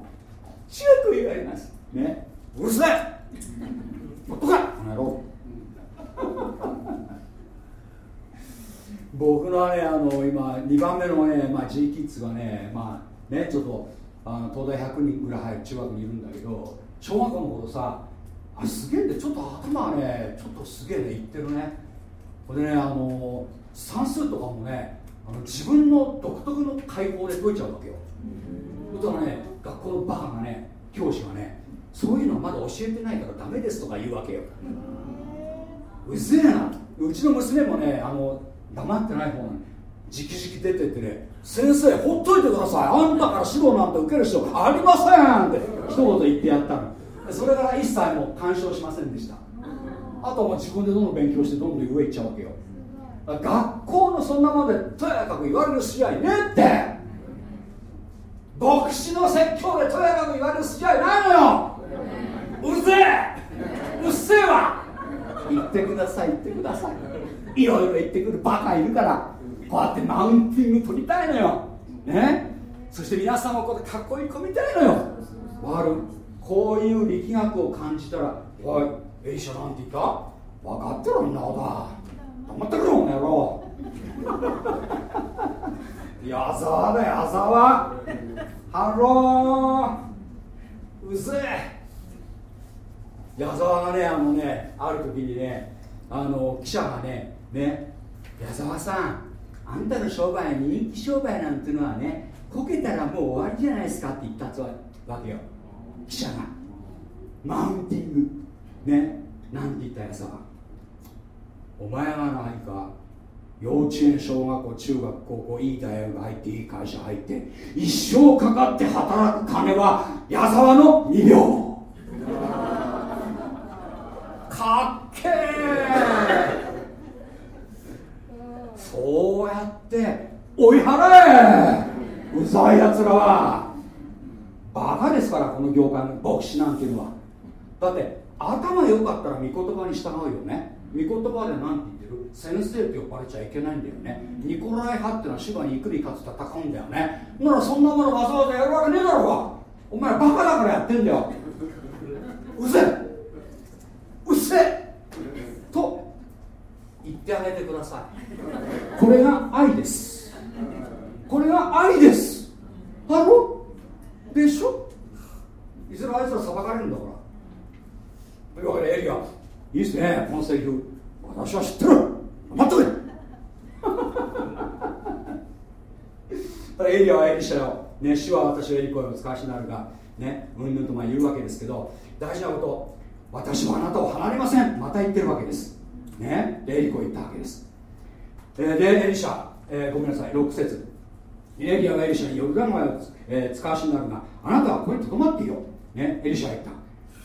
S1: 強く言われますねうるせえもっとかこの野郎僕のねあの今2番目のね、まあ、G キッズがねまあねちょっとあの東大100人ぐらい入る中学にいるんだけど小学校の頃さあすげえってちょっと頭がね。ちょっとすげえね。いってるね。これねあの算数とかもねあの自分の独特の解放で解いちゃうわけよ。そしたらね学校のバカがね教師がねそういうのまだ教えてないからダメですとか言うわけよ。うぜえな。うちの娘もねあの黙ってない方なのじきじき出てってね先生ほっといてください。あんたから指導なんて受ける人ありませんって一言言ってやったのそれから一切も干渉しませんでした。あとは自分でどんどん勉強してどんどん上行っちゃうわけよ。学校のそんなものでとやかく言われる筋合いねって。牧師の説教でとやかく言われる筋合いないのよ。うるせえ。うっせえわ。言ってください言ってください。いろいろ言ってくるバカいるからこうやってマウンティング取りたいのよ。ね。そして皆さんもこうやって囲い込みたいのよ。わかるこういう力学を感じたら「おいエイシャなんて言った？分かってろみんなことは黙ってくれこの野郎矢沢だ矢沢 Hello。うぜえ。矢沢がねあのねある時にねあの記者がねね矢沢さんあんたの商売人気商売なんていうのはねこけたらもう終わりじゃないですかって言ったわけよ。記者がマウンティングねなんて言ったやつはお前が何か幼稚園小学校中学高校いい大学入っていい会社入って一生かかって働く金は矢沢の2秒かっけえそうやって追い払え。うざいやつらは。バカですからこの業界の牧師なんていうのは。だって頭良かったら御言葉に従うよね。御言葉で何て言ってる？先生って呼ばれちゃいけないんだよね。ニコライ派ってのは主が憎み勝つ戦うんだよね。ならそんなものわざわざやるわけねえだろうが。お前バカだからやってんだよ。うせうせ。と言ってあげてください。これが愛です。これが愛です。ハロでしょ？いずれあいつら裁かれるんだから。というわけでエリアいいっすね。このセリフ。私は知ってる。待ってくれエリアはエリシャよ、ね、主は私はエリコへお使わしになるがねうんぬんとまあ言うわけですけど大事なこと。私はあなたを離れません。また言ってるわけです。ね。でエリコ言ったわけです、えー、でエリシャ、えー、ごめんなさい。6節。エリアがエリシャにヨルダン川を、えー、使わしになるがあなたはここにとどまっていいよ、ね、エリシャが言った。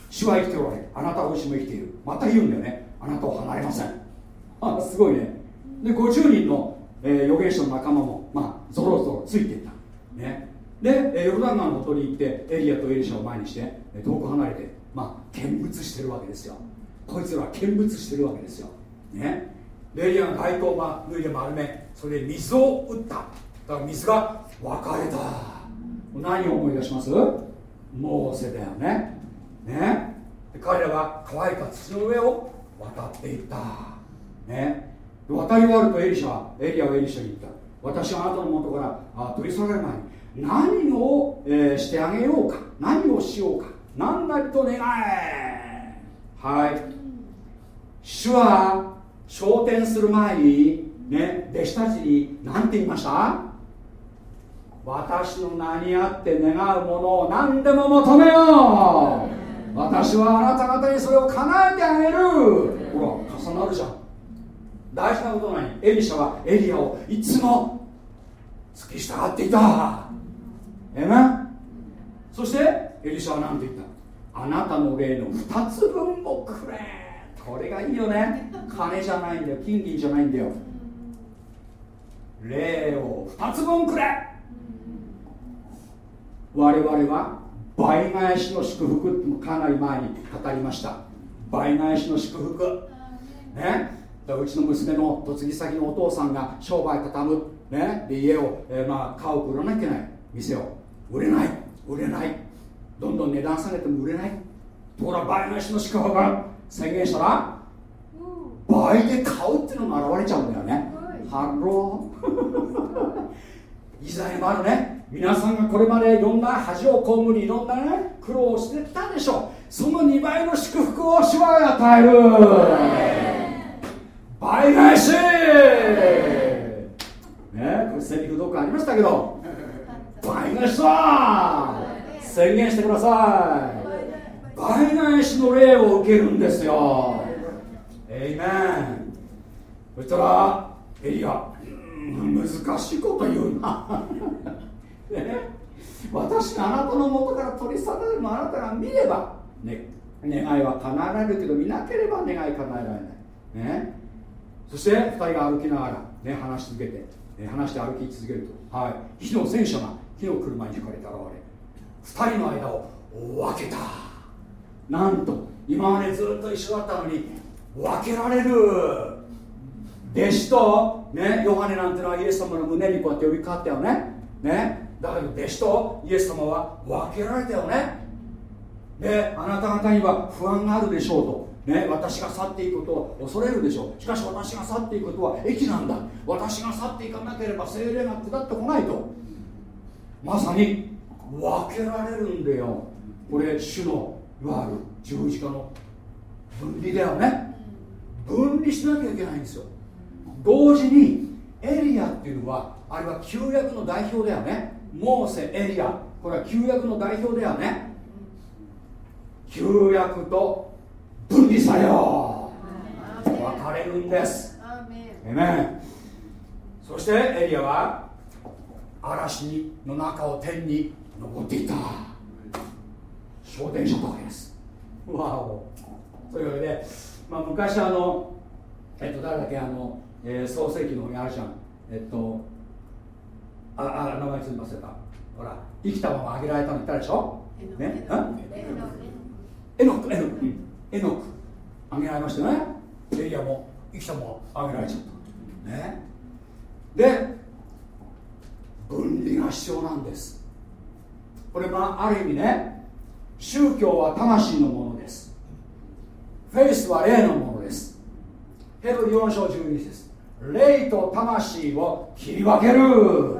S1: 主は生きておられあなたご自身も生きている。また言うんだよね。あなたを離れません。あすごいね。で50人の、えー、預言者の仲間もまあぞろぞろついていった。ね。で、えー、ヨルダン川のほとりに行ってエリアとエリシャを前にして、遠く離れてまあ見物してるわけですよ。こいつらは見物してるわけですよ。ね。でエリアが街灯を脱いで丸めそれで水を打った。だから水が分かれた。何を思い出します？モーセだよね。ね。彼らは乾いた土の上を渡っていった。ね。渡り終わるとエリシャはエリアはエリシャに言った。私はあなたのもとからあ取り去られる前に何を、えー、してあげようか。何をしようか。何なりと願え。はい。主は昇天する前にね弟子たちに何て言いました？私の名にあって願うものを何でも求めよう。私はあなた方にそれを叶えてあげる。ほら重なるじゃん。大事なことなのにエリシャはエリアを。いつも付き従っていた。えめ？そしてエリシャは何て言ったあなたの霊の2つ分をくれ。これがいいよね。金じゃないんだよ。金銀じゃないんだよ。霊を2つ分くれ。我々は倍返しの祝福ってもかなり前に語りました。倍返しの祝福。ね。うちの娘の嫁ぎ先のお父さんが商売畳む、ね、で家を、えー、まあ家を売らなきゃいけない。店を。売れない。売れない。どんどん値段下げても売れない。ところが倍返しの祝福が。宣言したら倍で買うっていうのが現れちゃうんだよね。 Hello。イザヤにもあるね皆さんがこれまでいろんな恥を被りいろんなね苦労をしてきたでしょう。その2倍の祝福を主は与える。倍返し。ねこれセリフどっかありましたけど。倍返しだ。宣言してください。倍返しの礼を受けるんですよ。エイメン。そしたらエリア。難しいこと言うな。ね 私があなたの元から取り去られるのあなたが見れば、ね、願いは叶えられるけど見なければ願い叶えられない。ね。そして2人が歩きながら、ね、話し続けて、ね、話して歩き続けると、はい、火の戦車が火の車に引かれて現れ2人の間を分けた。なんと今までずっと一緒だったのに分けられる。弟子と、ね、ヨハネなんてのはイエス様の胸にこうやって呼びかかったよね。ね。だけど弟子とイエス様は分けられたよね。であなた方には不安があるでしょうと。ね、私が去っていくことを恐れるでしょう。しかし私が去っていくことは益なんだ。私が去っていかなければ精霊が下ってこないと。まさに分けられるんだよ。これ主のいわゆる十字架の分離だよね。分離しなきゃいけないんですよ。同時にエリアっていうのはあれは旧約の代表だよね。モーセエリア。これは旧約の代表だよね。旧約と分離されよ分かれるんです。えめそしてエリアは嵐の中を天に登っていた。昇天者とわけです。わおというわけで、まあ、昔あのえっと誰だっけ？あの、えー、創世紀のやるじゃん。えっとああ名前つみませんかほら生きたままあげられたの言ったでしょ？ね？えのくえのく、うん。エノクあげられましたね？エリアも生きたもあげられちゃった。ね？で分離が必要なんです。これまあある意味ね宗教は魂のものです。フェイスは霊のものです。ヘブル4章12節霊と魂を切り分ける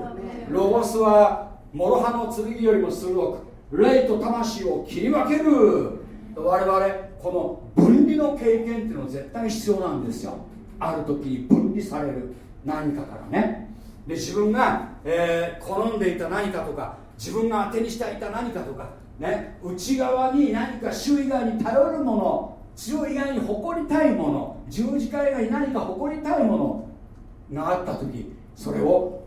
S1: ロゴスは諸刃の剣よりも鋭く霊と魂を切り分ける。我々この分離の経験っていうのは絶対必要なんですよ。ある時に分離される。何かからね。で自分が、えー、好んでいた何かとか自分が当てにしていた何かとかね内側に何か主以外に頼るもの主以外に誇りたいもの十字架以外に何か誇りたいものがあった時それを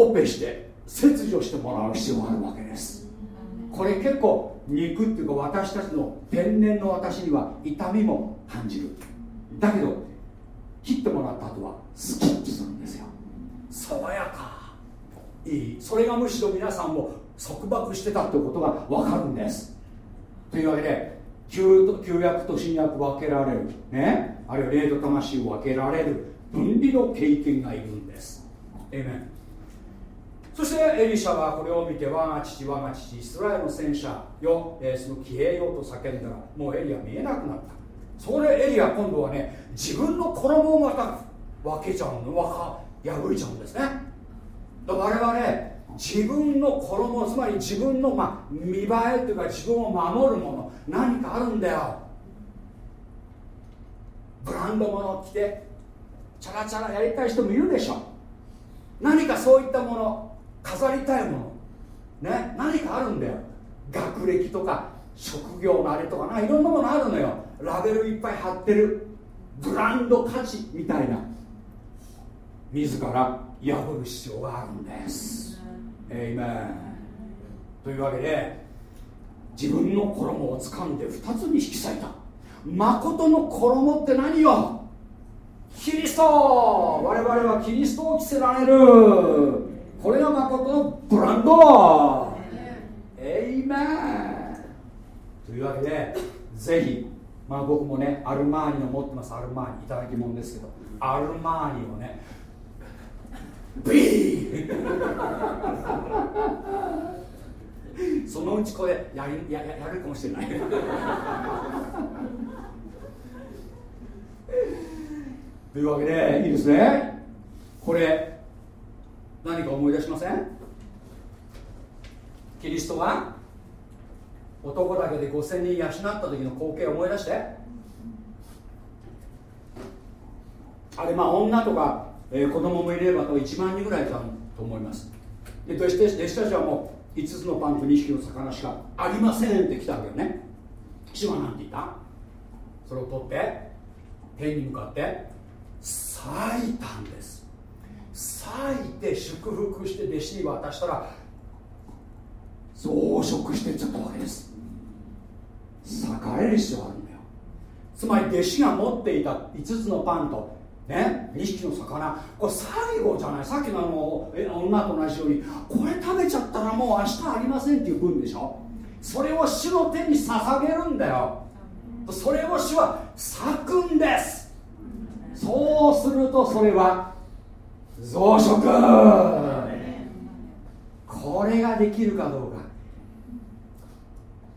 S1: オペして切除してもらう必要があるわけです。これ結構肉っていうか私たちの天然の私には痛みも感じる。だけど切ってもらった後はスキッとするんですよ。爽やか。いい。それがむしろ皆さんも束縛してたってことが分かるんです。というわけで旧旧約と新約分けられる。ね。あるいは霊と魂を分けられる分離の経験がいるんです。エメンそしてエリシャはこれを見て我が父我が父イスラエルの戦車よ、えー、その消えよと叫んだらもうエリア見えなくなった。そこでエリア今度はね自分の衣をまた分けちゃうのわか破いちゃうんですね。我々自分の衣つまり自分の、まあ、見栄えというか自分を守るもの何かあるんだよ。ブランド物を着てチャラチャラやりたい人もいるでしょ。何かそういったもの。飾りたいもの。ね何かあるんだよ。学歴とか職業のあれとかないろんなものあるのよ。ラベルいっぱい貼ってる。ブランド価値みたいな。自ら破る必要があるんです。えいめというわけで自分の衣を掴んで2つに引き裂いた。誠の衣って何よ？キリスト。我々はキリストを着せられる。これが誠のブランドエイメンというわけでぜひまあ僕もねアルマーニの持ってます。アルマーニいただき物ですけどアルマーニをねビー そのうちこれやりやややるかもしれない。というわけでいいですね。これ何か思い出しません？キリストは男だけで5000人養った時の光景を思い出して。あれまあ女とか、えー、子供もいればと1万人ぐらいいたと思います。で弟子弟子たちはもう5つのパンと2匹の魚しかありませんって来たわけよね。主は何て言った。それを取って天に向かって裂いたんです。裂いて祝福して弟子に渡したら増殖してっちゃったわけです。裂かれる必要があるんだよ。つまり弟子が持っていた5つのパンとね、2匹の魚。これ最後じゃない？さっきのあのえ女と同じようにこれ食べちゃったらもう明日ありませんっていう分でしょ？それを主の手に捧げるんだよ。それを主は裂くんです。そうするとそれは増殖。これができるかどうか。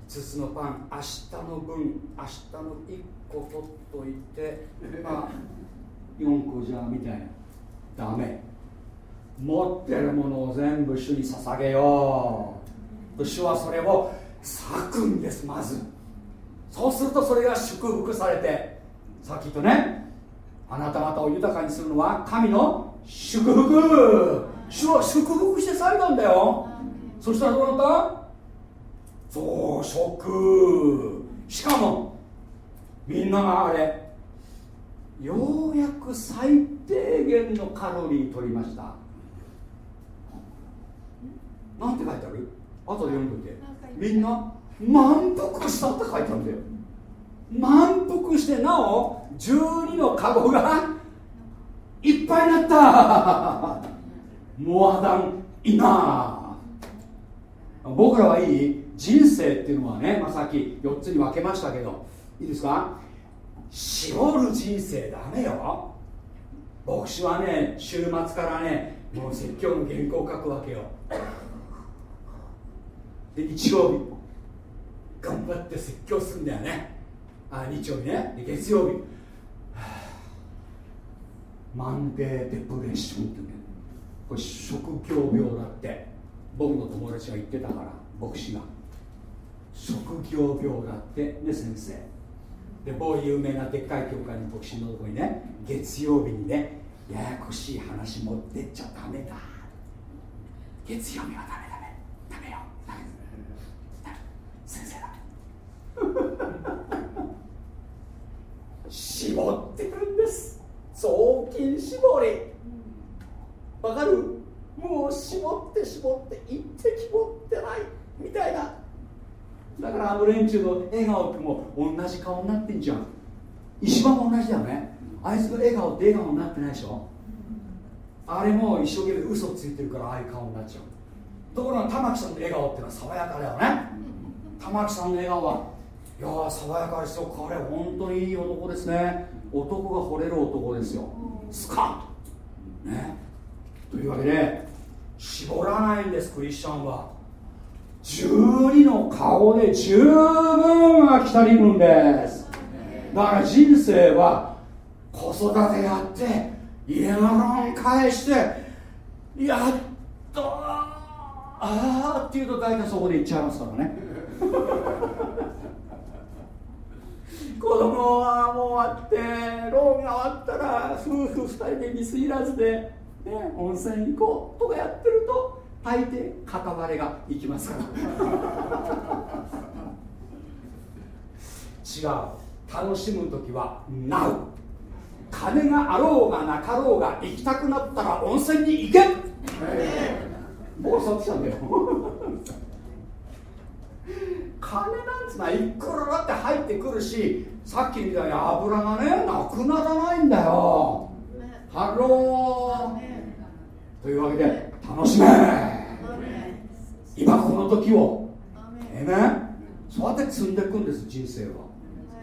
S1: 5つのパン明日の分明日の1個取っといてまあ4個じゃみたいな。ダメ。持ってるものを全部主に捧げよう。主はそれを裂くんですまず。そうするとそれが祝福されてさっき言ったね。あなた方を豊かにするのは神の祝福。主は祝福してされたんだよ。そしたらどうなった？増殖。しかもみんながあれようやく最低限のカロリー取りました。なんて書いてある？後で読んでて。みんな満腹したって書いてあるんだよ。満腹してなお12のカゴがいっぱいになった。モアダンイナー僕らはいい？人生っていうのはね、まあ、さっき4つに分けましたけど。いいですか？絞る人生ダメよ。牧師はね週末からねもう説教の原稿を書くわけよ。で日曜日。頑張って説教するんだよね。あ日曜日ね。月曜日、マンデーデプレッションってね。これ職業病だって。僕の友達が言ってたから牧師が。職業病だって。ね先生。で某有名なでっかい教会の牧師のとこにね月曜日にねややこしい話持ってっちゃダメだ。月曜日はダメダメ。ダメよ。ダメ。先生だ。絞ってるんです雑巾絞り。わかる？もう絞って絞って一滴持ってないみたいな。だからあの連中の笑顔っても同じ顔になってんじゃん。石破も同じだよね。あいつの笑顔って笑顔になってないでしょ。あれも一生懸命嘘ついてるからああいう顔になっちゃう。ところが玉木さんの笑顔ってのは爽やかだよね。玉木さんの笑顔はいやー爽やかですよ。彼本当にいい男ですね男が惚れる男ですよ。スカッと。ね。というわけで絞らないんですクリスチャンは。12の顔で十分飽き足りるんです。だから人生は子育てやって家のローン返してやっとああっていうと大体そこで行っちゃいますからね子供はもう終わってローンが終わったら夫婦2人で水入らずで、ね、温泉行こうとかやってると大抵片割れがいきますから。違う。楽しむ時は Now 金があろうがなかろうが行きたくなったら温泉に行け。もうそっちなんだよ金なんつうのはいくらだって入ってくるしさっきみたいに油がねなくならないんだよ。ハローというわけで楽しめ。今この時を、エイメンそうやって積んでいくんです人生は。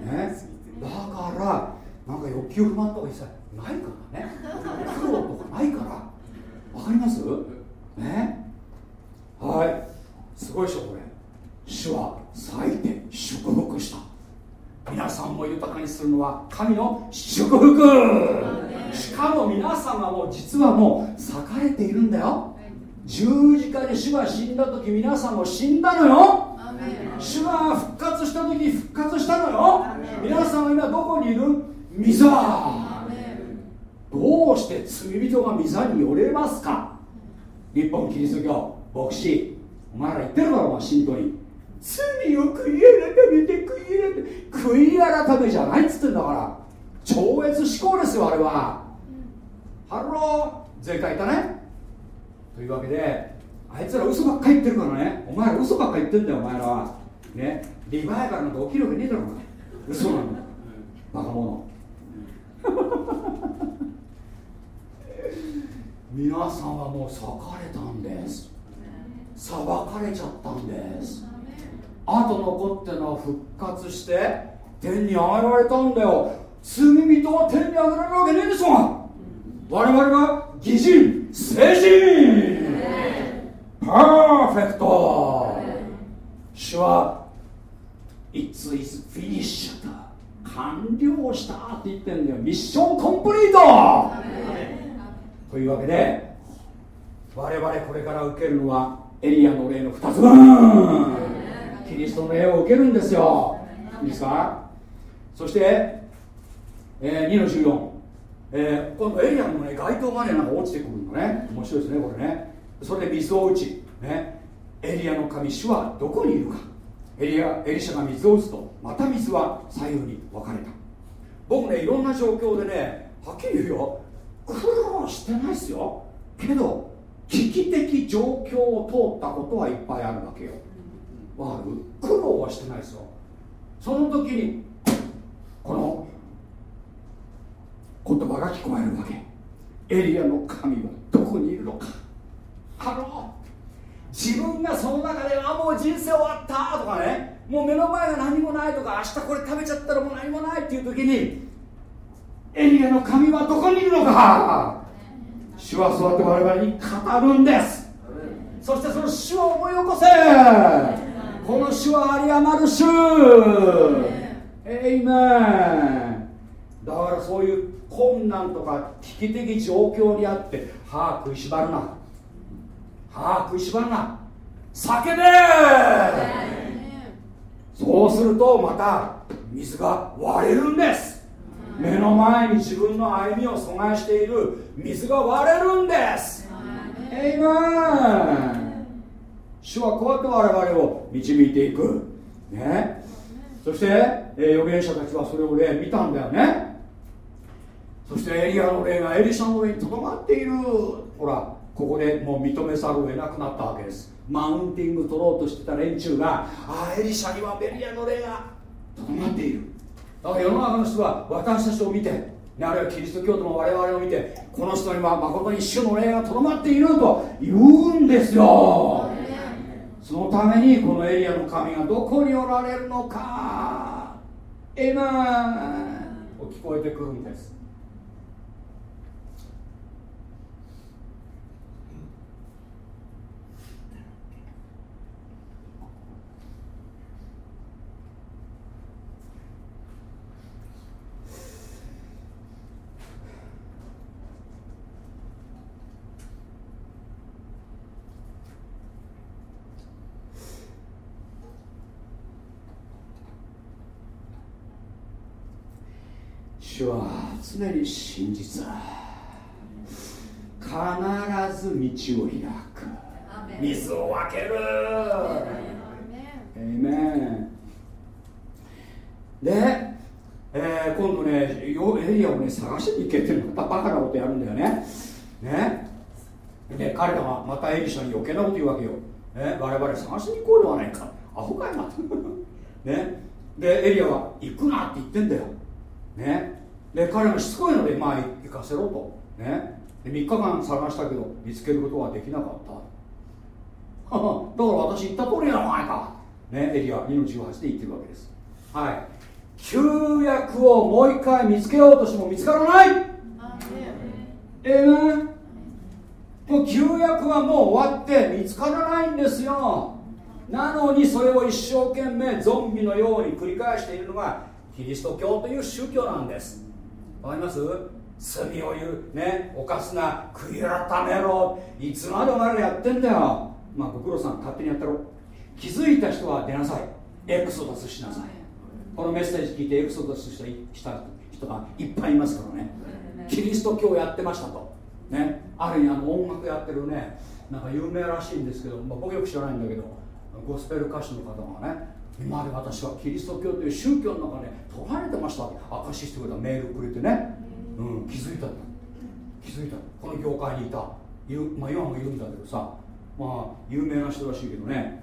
S1: ねだからなんか欲求不満とか一切ないからね。苦労とかないから。わかります？ね。はい。すごいでしょこれ主は咲いて祝福した。皆さんも豊かにするのは神の祝福。しかも皆様も実はもう栄えているんだよ。十字架で主が死んだ時皆さんも死んだのよ。主が復活した時に復活したのよ。皆さんは今どこにいる？御座どうして罪人が御座に寄れますか？日本キリスト教牧師お前ら言ってるだろうが信徒に罪を悔い改めて悔い改め悔い改めじゃないっつってんだから。超越思考ですよあれは、 Hello。前回言ったね。というわけであいつら嘘ばっかり言ってるからね。お前ら嘘ばっかり言ってんだよお前らは。ね。リバイバルなんて起きるわけねえだろうが嘘なの。バカ者。皆さんはもう裂かれたんです。裁かれちゃったんですあと残ってのは復活して天に上げられたんだよ。罪人は天に上げられるわけねえでしょ。我々は義人聖人。パーフェクト。主は It's is finished 完了したって言ってんだよ。ミッションコンプリート。というわけで我々これから受けるのはエリアの例の2つ分。キリストの霊を受けるんですよ。いいですか？そして、えー、2の14、えー、今度エリアのね街灯がねなんか落ちてくるのね。面白いですねこれね。それで水を打ち、ね、エリアの神主はどこにいるか。エリアエリシャが水を打つとまた水は左右に分かれた。僕ねいろんな状況でねはっきり言うよ。苦労してないですよ。けど危機的状況を通ったことはいっぱいあるわけよ。わかる苦労はしてないですよその時にこの言葉が聞こえるわけ。エリアの神はどこにいるのか。ハロー自分がその中であもう人生終わったとかね。もう目の前が何もないとか明日これ食べちゃったらもう何もないっていう時にエリアの神はどこにいるのか。主はそうやって我々に語るんです。そしてその主を思い起こせ。この主は有り余る主。エイメンだからそういう困難とか危機的状況にあって歯食いしばるな。歯食いしばるな。叫べ。そうするとまた水が割れるんです。目の前に自分の歩みを阻害している水が割れるんです。エイメン主はこうやって我々を導いていく。ね。そして、えー、預言者たちはそれを例見たんだよね。そしてエリアの霊がエリシャの上にとどまっている。ほらここでもう認めざるを得なくなったわけです。マウンティング取ろうとしてた連中がああエリシャにはベリアの霊がとどまっている。だから世の中の人は私たちを見てあるいはキリスト教徒の我々を見てこの人には誠に主の霊がとどまっていると言うんですよ。そのためにこのエリアの神がどこにおられるのか。エマン。と聞こえてくるんです。主は常に真実必ず道を開く。水を分ける。エイメンで、えー、今度ねエリアをね探しに行けってまたバカなことやるんだよね。ね。で彼らはまたエリシャに余計なこと言うわけよ、ね、我々探しに行こうではないか。アホかいな ね。でエリアは行くなって言ってんだよ。ねで彼がしつこいのでまあ行かせろと。ね。で3日間探したけど見つけることはできなかった。だから私言った通りやないかね、エリア2の18で言ってるわけです。はい。旧約をもう一回見つけようとしても見つからない。ええー、もう旧約はもう終わって見つからないんですよ。なのにそれを一生懸命ゾンビのように繰り返しているのがキリスト教という宗教なんですわかります？罪を言うね犯すな悔い改めろ。いつまでお前らやってんだよ。まあご苦労さん勝手にやったろ。気づいた人は出なさい。エクソダスしなさい。このメッセージ聞いてエクソダスした人がいっぱいいますからね。キリスト教やってましたと。ね。ある意味あの音楽やってるね。なんか有名らしいんですけど、まあ、僕よく知らないんだけどゴスペル歌手の方がね今まで私はキリスト教という宗教の中で取られてましたって証ししてくれた。メールくれてね、うん、気づいた。気づいた。この業界にいた。いる、まあ、今もいるんだけどさ。まあ有名な人らしいけどね。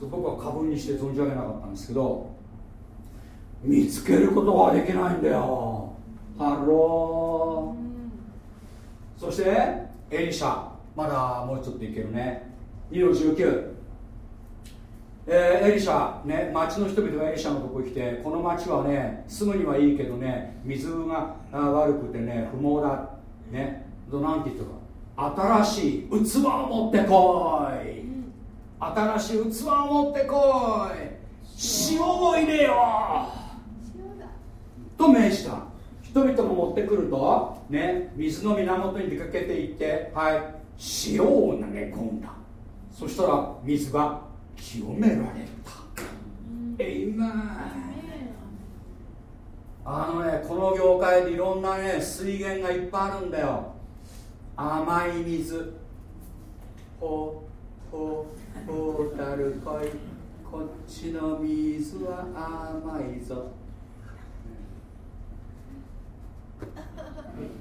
S1: 僕は過分にして存じ上げなかったんですけど見つけることができないんだよ。ハロー。そしてエリシャ。まだもうちょっといけるね。2の19えー、エリシャ、ね、町の人々がエリシャのとこに来てこの町はね住むにはいいけどね水が悪くてね不毛だねなんて言ったか新しい器を持ってこい、新しい器を持ってこい。塩を入れよう。と命じた。人々も持ってくるとね水の源に出かけていってはい塩を投げ込んだ。そしたら水が清められたえいまあのねこの業界でいろんなね水源がいっぱいあるんだよ。甘い水。ほほほたるこい。こっちの水は甘いぞ。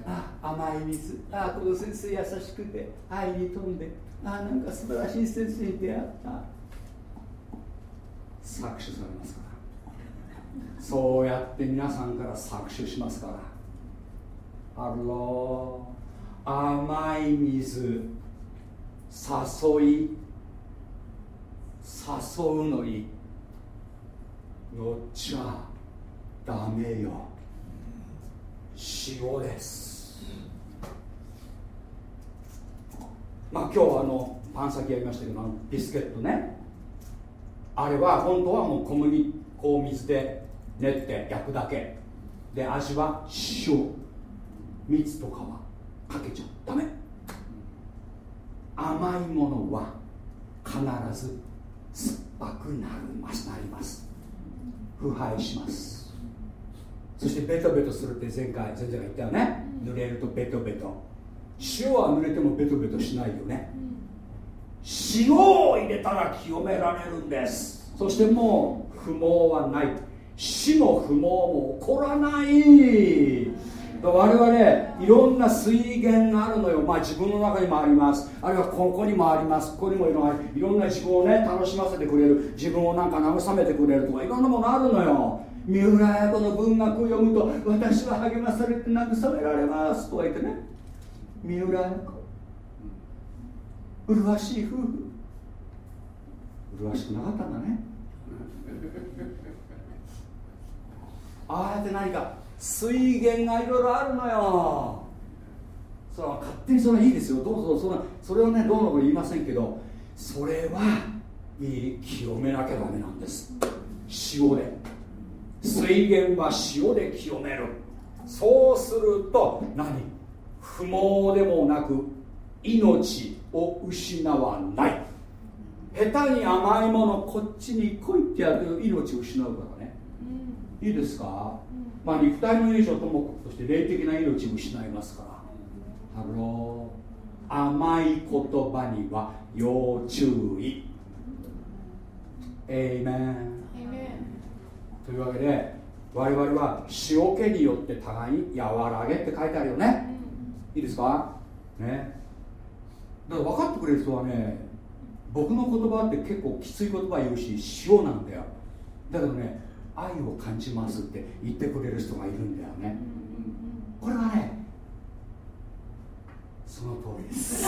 S1: あ甘い水。あこの先生優しくて愛に富んで。あなんか素晴らしい先生に出会った搾取されますから。そうやって皆さんから搾取しますから。ハロー甘い水誘い誘うのに乗っちゃダメよ。塩です。まあ今日はあのパン先やりましたけどビスケットね。あれは本当はもう小麦粉を水で練って焼くだけ。で味は塩。蜜とかはかけちゃダメ。甘いものは必ず酸っぱくなりますなります。腐敗します。そしてベトベトするって前回前々回言ったよね。濡れるとベトベト。塩は濡れてもベトベトしないよね。塩を入れたら清められるんです。そしてもう不毛はない。死も不毛も起こらない。我々いろんな水源があるのよ、まあ、自分の中にもあります。あるいはここにもあります。ここにもいろいろんな自分をね楽しませてくれる。自分をなんか慰めてくれるとかいろんなものあるのよ。三浦綾子の文学を読むと私は励まされて慰められますとか言ってね。三浦綾子。麗しい夫婦。麗しくなかったんだね。ああやって何か水源がいろいろあるのよ。その勝手にそれいいですよ。どうぞそのそれをねどうのこう言いませんけどそれはいい清めなきゃダメなんです。塩で。水源は塩で清める。そうすると何？不毛でもなく命を失わない。下手に甘いものこっちに来いってやると命を失うからね、うん、いいですか、うん、まあ肉体の命をともかくとして霊的な命を失いますから。 Hello。甘い言葉には要注意。 Amen。というわけで我々は塩気によって互いに和らげって書いてあるよね、いいですか？ねだから分かってくれる人はね僕の言葉って結構きつい言葉言うし塩なんだよ。だけどね愛を感じますって言ってくれる人がいるんだよね。これはねその通りです。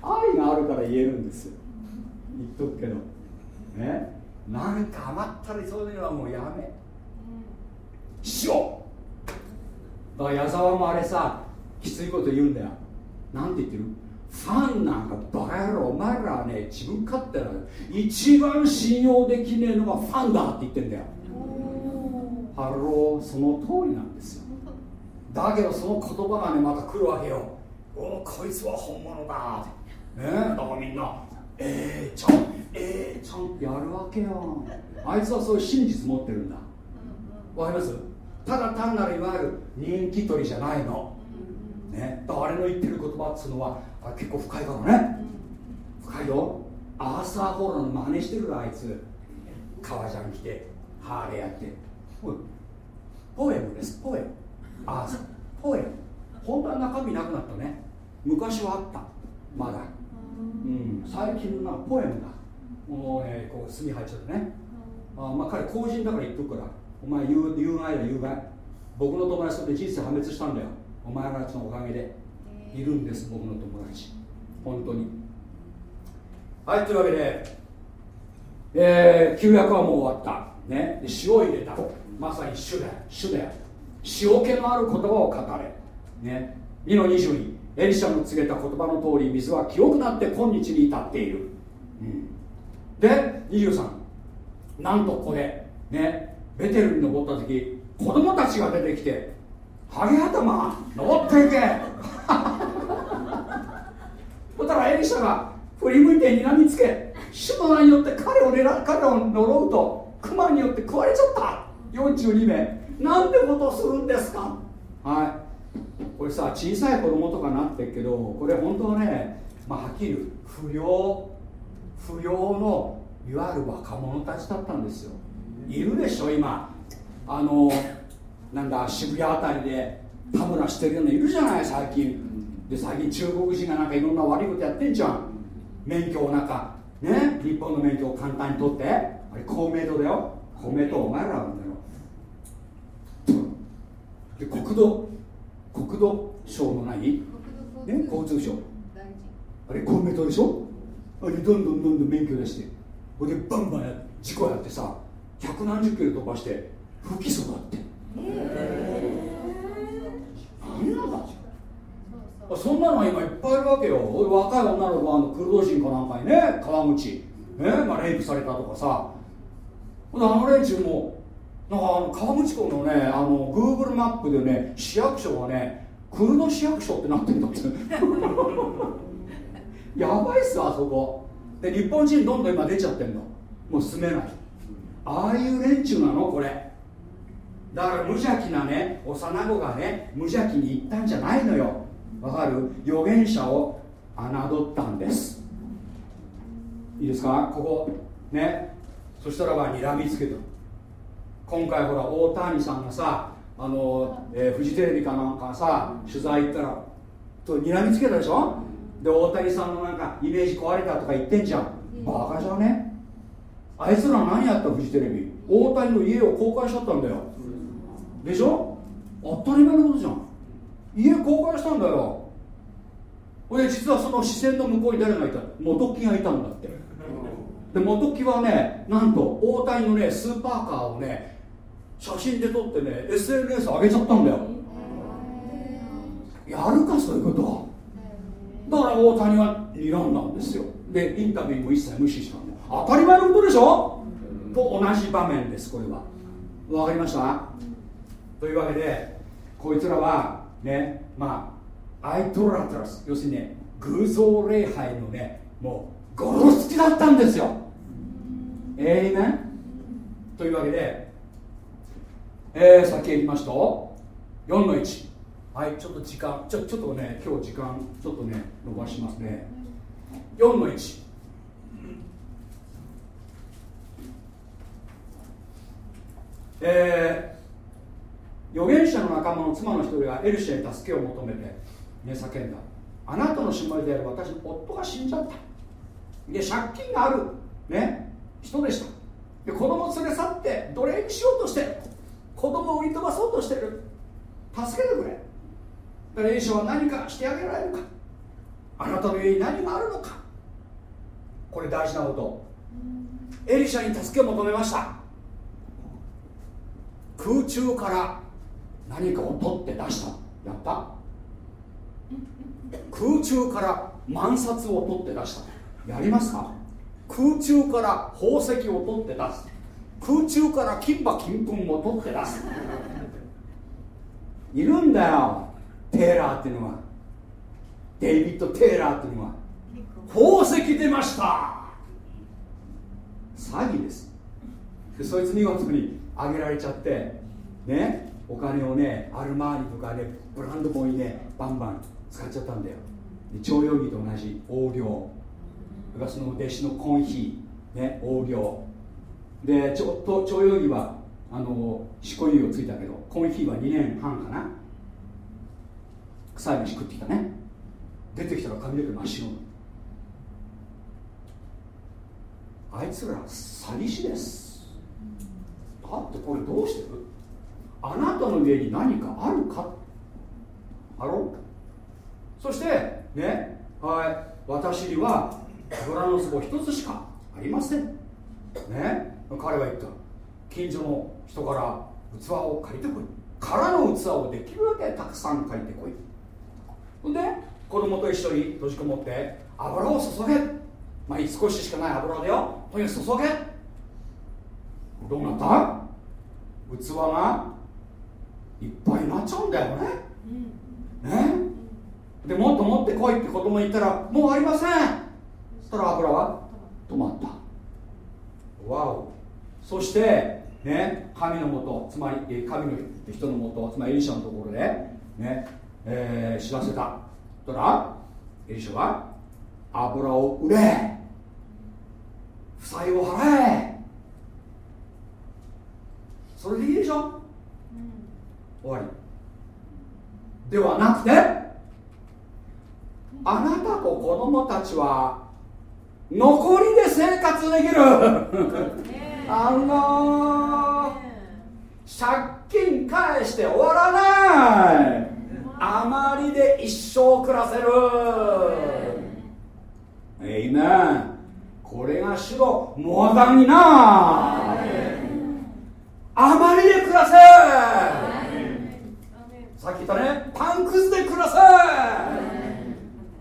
S1: 愛があるから言えるんですよ。言っとくけど。ね。なんか余ったりそういうのはもうやめ。しようだから矢沢もあれさきついこと言うんだよ。なんて言ってる？ファンなんかバカ野郎お前らはね自分勝手な一番信用できねえのがファンだって言ってんだよ。ハローその通りなんですよ。だけどその言葉がねまた来るわけよ。おこいつは本物だって。ねだからみんなええー、ちゃんええー、ちゃんやるわけよ。あいつはそういう真実持ってるんだ。わかります？ただ単なるいわゆる人気取りじゃないの。ね。誰の言ってる言葉っつうのはあ結構深いからね。深いよ。アーサー・ホールの真似してるあいつ。革ジャン着てハーレーやって。ポエムです。ポエム。アーサーポエム。本当は中身なくなったね。昔はあった。まだ。うん。最近のなポエムだ。もうねこう墨入っちゃってね。あまあ彼公人だから言っとくからお前有有害だ有害僕の友達とで人生破滅したんだよ。お前らのおかげで。いるんです僕の友達。本当に。はいというわけで、えー、旧約はもう終わった。ね。で塩を入れた。まさに主だよ。主だよ。塩気のある言葉を語れ。ね。2の22エリシャの告げた言葉の通り水は清くなって今日に至っている、うん、で23なんとここでねベテルに登った時子供たちが出てきてハゲ頭登っていけ。そしたらエリシャが振り向いて睨みつけ主の名によって彼を狙彼を呪うと熊によって食われちゃった。42名。なんてことをするんですか？はい。これさ小さい子供とかなってるけどこれ本当はね、まあ、はっきり不良不良のいわゆる若者たちだったんですよ。いるでしょ今。あのなんだ渋谷あたりで田村してるようないるじゃない最近。で最近中国人がなんかいろんな悪いことやってんじゃん。免許をなんかね？日本の免許を簡単に取って。あれ公明党だよ。公明党お前らなんだよ。で国土国土省の何？ね？交通省。あれ公明党でしょ？あれどんどんどんどん免許出して。ほんでバンバン事故やってさ百何十キロ飛ばして不起訴だって。何なんだそんなのは今いっぱいいるわけよ。若い女の子あのクルド人かなんかにね川口。ねまあ、レイプされたとかさ。あの連中もなんかあの川口湖のねあの Google マップでね市役所がねクルド市役所ってなってるんだって。やばいっすあそこ。で日本人どんどん今出ちゃってんの。もう住めないああいう連中なの？これ。だから無邪気なね幼子がね無邪気に言ったんじゃないのよ。わかる？預言者を侮ったんです。いいですか？ここ。ね。そしたらば睨みつけた。今回ほら大谷さんがさあの、えー、フジテレビかなんかさ取材行ったらと睨みつけたでしょ？で大谷さんのなんかイメージ壊れたとか言ってんじゃん。バカじゃね？あいつら何やったフジテレビ？大谷の家を公開しちゃったんだよ。でしょ？当たり前のことじゃん。家公開したんだよ。で実はその視線の向こうに誰がいた？元木がいたんだって。で元木はねなんと大谷のねスーパーカーをね写真で撮ってね SNS 上げちゃったんだよ。やるかそういうことだから大谷は睨んだんですよ。でインタビューも一切無視したん当たり前のことでしょ？と同じ場面ですこれは。わかりました？というわけでこいつらはねまあアイトラトラス要するにね偶像礼拝のねもうゴロつきだったんですよ。えいめんというわけで、えー、先へ行きますと4の1はいちょっと時間ちょちょっとね今日時間ちょっとね伸ばしますね。4の1え預言者の仲間の妻の一人がエルシャに助けを求めて、ね、叫んだ。あなたの姉妹である私の夫が死んじゃった。で借金がある、ね、人でした。で子供を連れ去って奴隷にしようとして子供を売り飛ばそうとしてる。助けてくれ。だからエリシャは何かしてあげられるか。あなたの家に何があるのか。これ大事なこと。エリシャに助けを求めました空中から何かを取って出したやった？空中から万札を取って出したやりますか？空中から宝石を取って出す。空中から金馬金粉を取って出す。いるんだよテーラーっていうのは。デイビッド・テーラーっていうのは。宝石出ました。詐欺です。でそいつ見事にあげられちゃってねお金をねアルマーニとかねブランド本にねバンバン使っちゃったんだよ。で徴用儀と同じ横領それからその弟子のコンヒー、ね、横領でちょっと徴用儀はあの執行猶予ついたけどコンヒーは2年半かな。臭い飯食ってきたね。出てきたら髪の毛真っ白。あいつら詐欺師です。だってこれどうしてる？あなたの上に何かあるか？あろそしてねはい私には油の壺一つしかありません。ね彼は言った。近所の人から器を借りてこい。空の器をできるだけたくさん借りてこい。ほんで子供と一緒に閉じこもって油を注げ。まあ少ししかない油だよ。とにかく注げ。どうなった？器がいっぱいになっちゃうんだよね、うん、ね？でもっと持ってこいって子供言ったらもうありません。そしたら油は？止まった。わお。そしてね神のもとつまり神の人のもとつまりエリシャのところでね、えー、知らせた。そしたらエリシャは油を売れ。負債を払えそれでいいでしょ、うん、終わり。ではなくてあなたと子供たちは残りで生活できる。あの借金返して終わらない。あまりで一生暮らせる。え。いめんこれが主のモアダンになあまりで暮らせさっき言ったねパンくずで暮らせ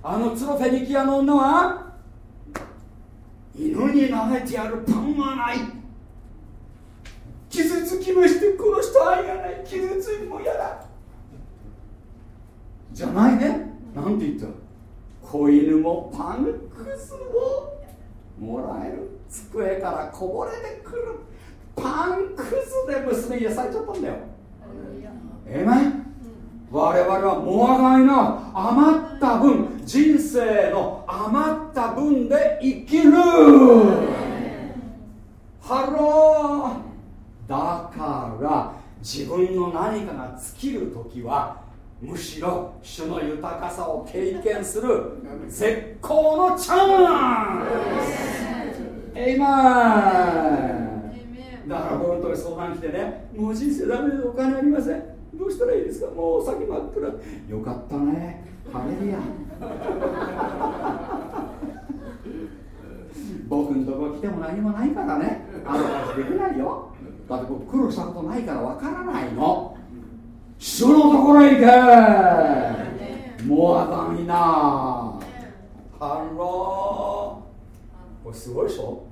S1: あのツロフェニキアの女は犬に舐めてやるパンはない。傷つきましてこの人愛がない傷ついても嫌だ。じゃないね。なんて言った？子犬もパンくずをもらえる。机からこぼれてくる。パンくずで娘癒されちゃったんだよ。ええー、我々はモアガイの余った分人生の余った分で生きる。 Hello。だから自分の何かが尽きる時はむしろ主の豊かさを経験する絶好のチャンス。エイマンだから僕のとこ相談来てねもう人生ダメでお金ありません。どうしたらいいですか？もう先真っ暗。よかったね。ハレルヤ僕のとこ来ても何もないからね。アドバイスできないよ。だって僕苦労したことないからわからないの。主のところへ行け。モアダンいな。ハロー。これすごいでしょ？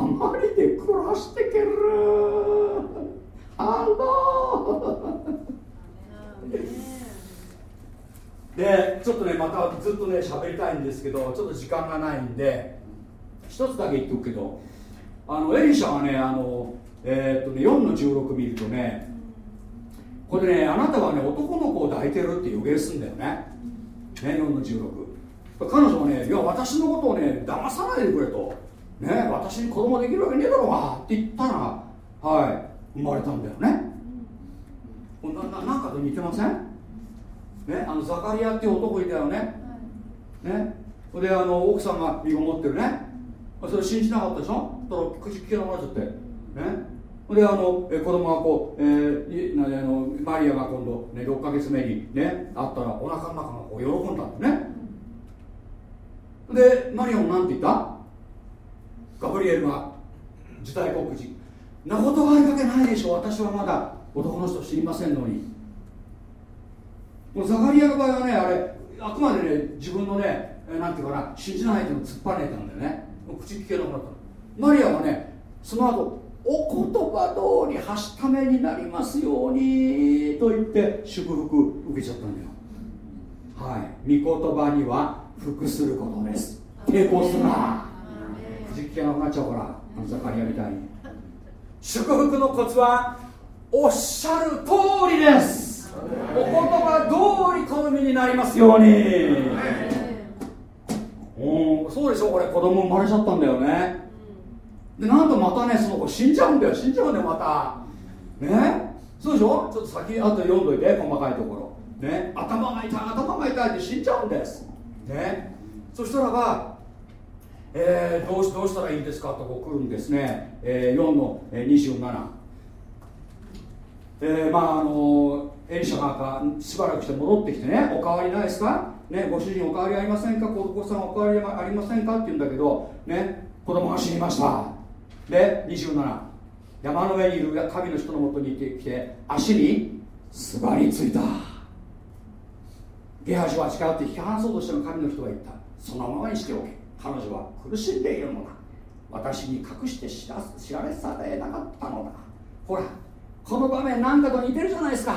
S1: 余りで暮らしてける。ハローでちょっとねまたずっとね喋りたいんですけどちょっと時間がないんで一つだけ言っておくけどあのエリシャはねあのえー、っとね4の16見るとねこれねあなたはね男の子を抱いてるって予言するんだよね。ね4の16彼女はねいや私のことをね騙さないでくれと。ね私に子供できるわけねえだろうがって言ったらはい生まれたんだよね。なななんかと似てません？ねあのザカリアっていう男いたよね。ね。であの奥さんが身ごもってるね。それ信じなかったでしょ？だから口聞けなくなっちゃって。ね。であのえ子供がこう、えー、あのマリアが今度、ね、6か月目にね会ったらお腹の中がこう喜んだんだね。でマリアも何て言った？ガブリエルが受胎告示。なことがあるわけないでしょ。私はまだ男の人知りませんのに。もうザカリアの場合はねあれあくまでね自分のねなんていうかな信じない相手の突っぱねたんだよね。口聞けなくなったマリアはねその後お言葉通りはしためになりますようにと言って祝福受けちゃったんだよ。はい。御言葉には服することです。抵抗するな。口聞けなくなっちゃうからあのザカリアみたい。に祝福のコツはおっしゃる通りです。お言葉通り好みになりますように。おそうでしょこれ子供生まれちゃったんだよね。でなんとまたねその子死んじゃうんだよ。死んじゃうんだよまた。ね？そうでしょ？ちょっと先あと読んどいて細かいところ。ね？頭が痛い頭が痛いって死んじゃうんです。ね？そしたらば、えー、どうしどうしたらいいんですかとこう来るんですね、えー、4の、27えー、まああのエリシャがしばらくして戻ってきてねおかわりないですか？ね、ご主人おかわりありませんか？子子さんおかわりありませんか？って言うんだけどね子供が死にました。で27山の上にいる神の人のもとに行ってきて足にすばりついた。ゲハジは近寄って引き離そうとしての神の人が言った。そのままにしておけ。彼女は苦しんでいるのだ。私に隠して知ら知られされなかったのだ。ほらこの場面何かと似てるじゃないですか。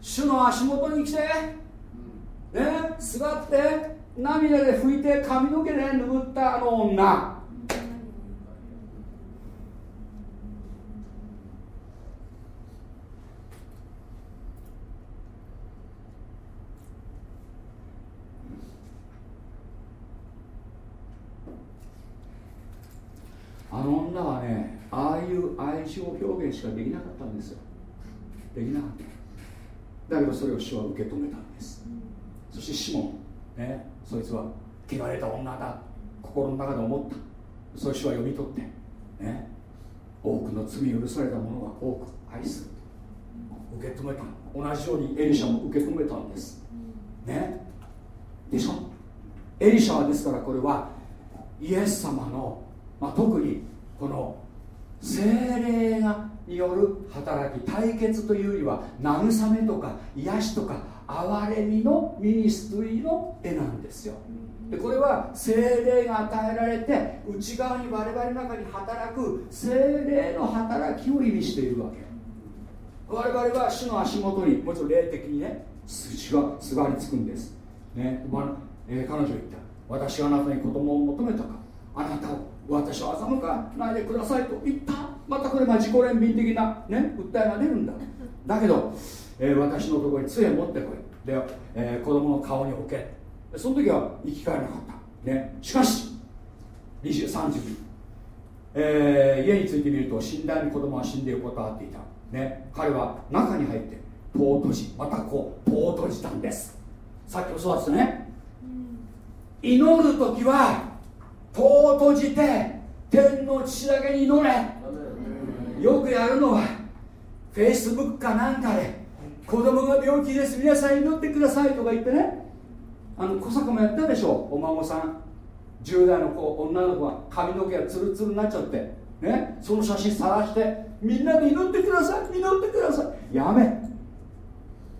S1: 主の足元に来てね座って涙で拭いて髪の毛で拭ったあの女あの女はねああいう愛情表現しかできなかったんですよ。できなかった。だけどそれを主は受け止めたんです。そしてシモン、ね、そいつは汚れた女だ。心の中で思った。そういう主は読み取って、ね、多くの罪許された者は多く愛する受け止めた。同じようにエリシャも受け止めたんです。ね。でしょ？エリシャはですからこれはイエス様のまあ、特にこの精霊がによる働き対決というよりは慰めとか癒しとか憐れみのミニストリーの絵なんですよ。でこれは精霊が与えられて内側に我々の中に働く精霊の働きを意味しているわけ。我々は主の足元にもちろん霊的にね筋がすがりつくんです。ね、まえー、彼女言った。私があなたに子供を求めたか。あなたを私は欺かないでくださいと言った。またこれが自己憐憫的な、ね、訴えが出るんだ。だけど、えー、私のところに杖を持ってこい。で、えー、子供の顔に置け。その時は生き返らなかった、ね、しかし23時えー、家についてみると死んだに子供は死んでいることがあっていた、ね、彼は中に入って戸を閉じまたこう戸を閉じたんです。さっきもそうですね。祈る時は戸を閉じて天の父だけに祈れ。よくやるのはフェイスブックかなんかで子供が病気です皆さん祈ってくださいとか言ってね。あの小坂もやったでしょ。お孫さん10代の子女の子が髪の毛がツルツルになっちゃってね。その写真晒してみんなで祈ってください祈ってください。やめ。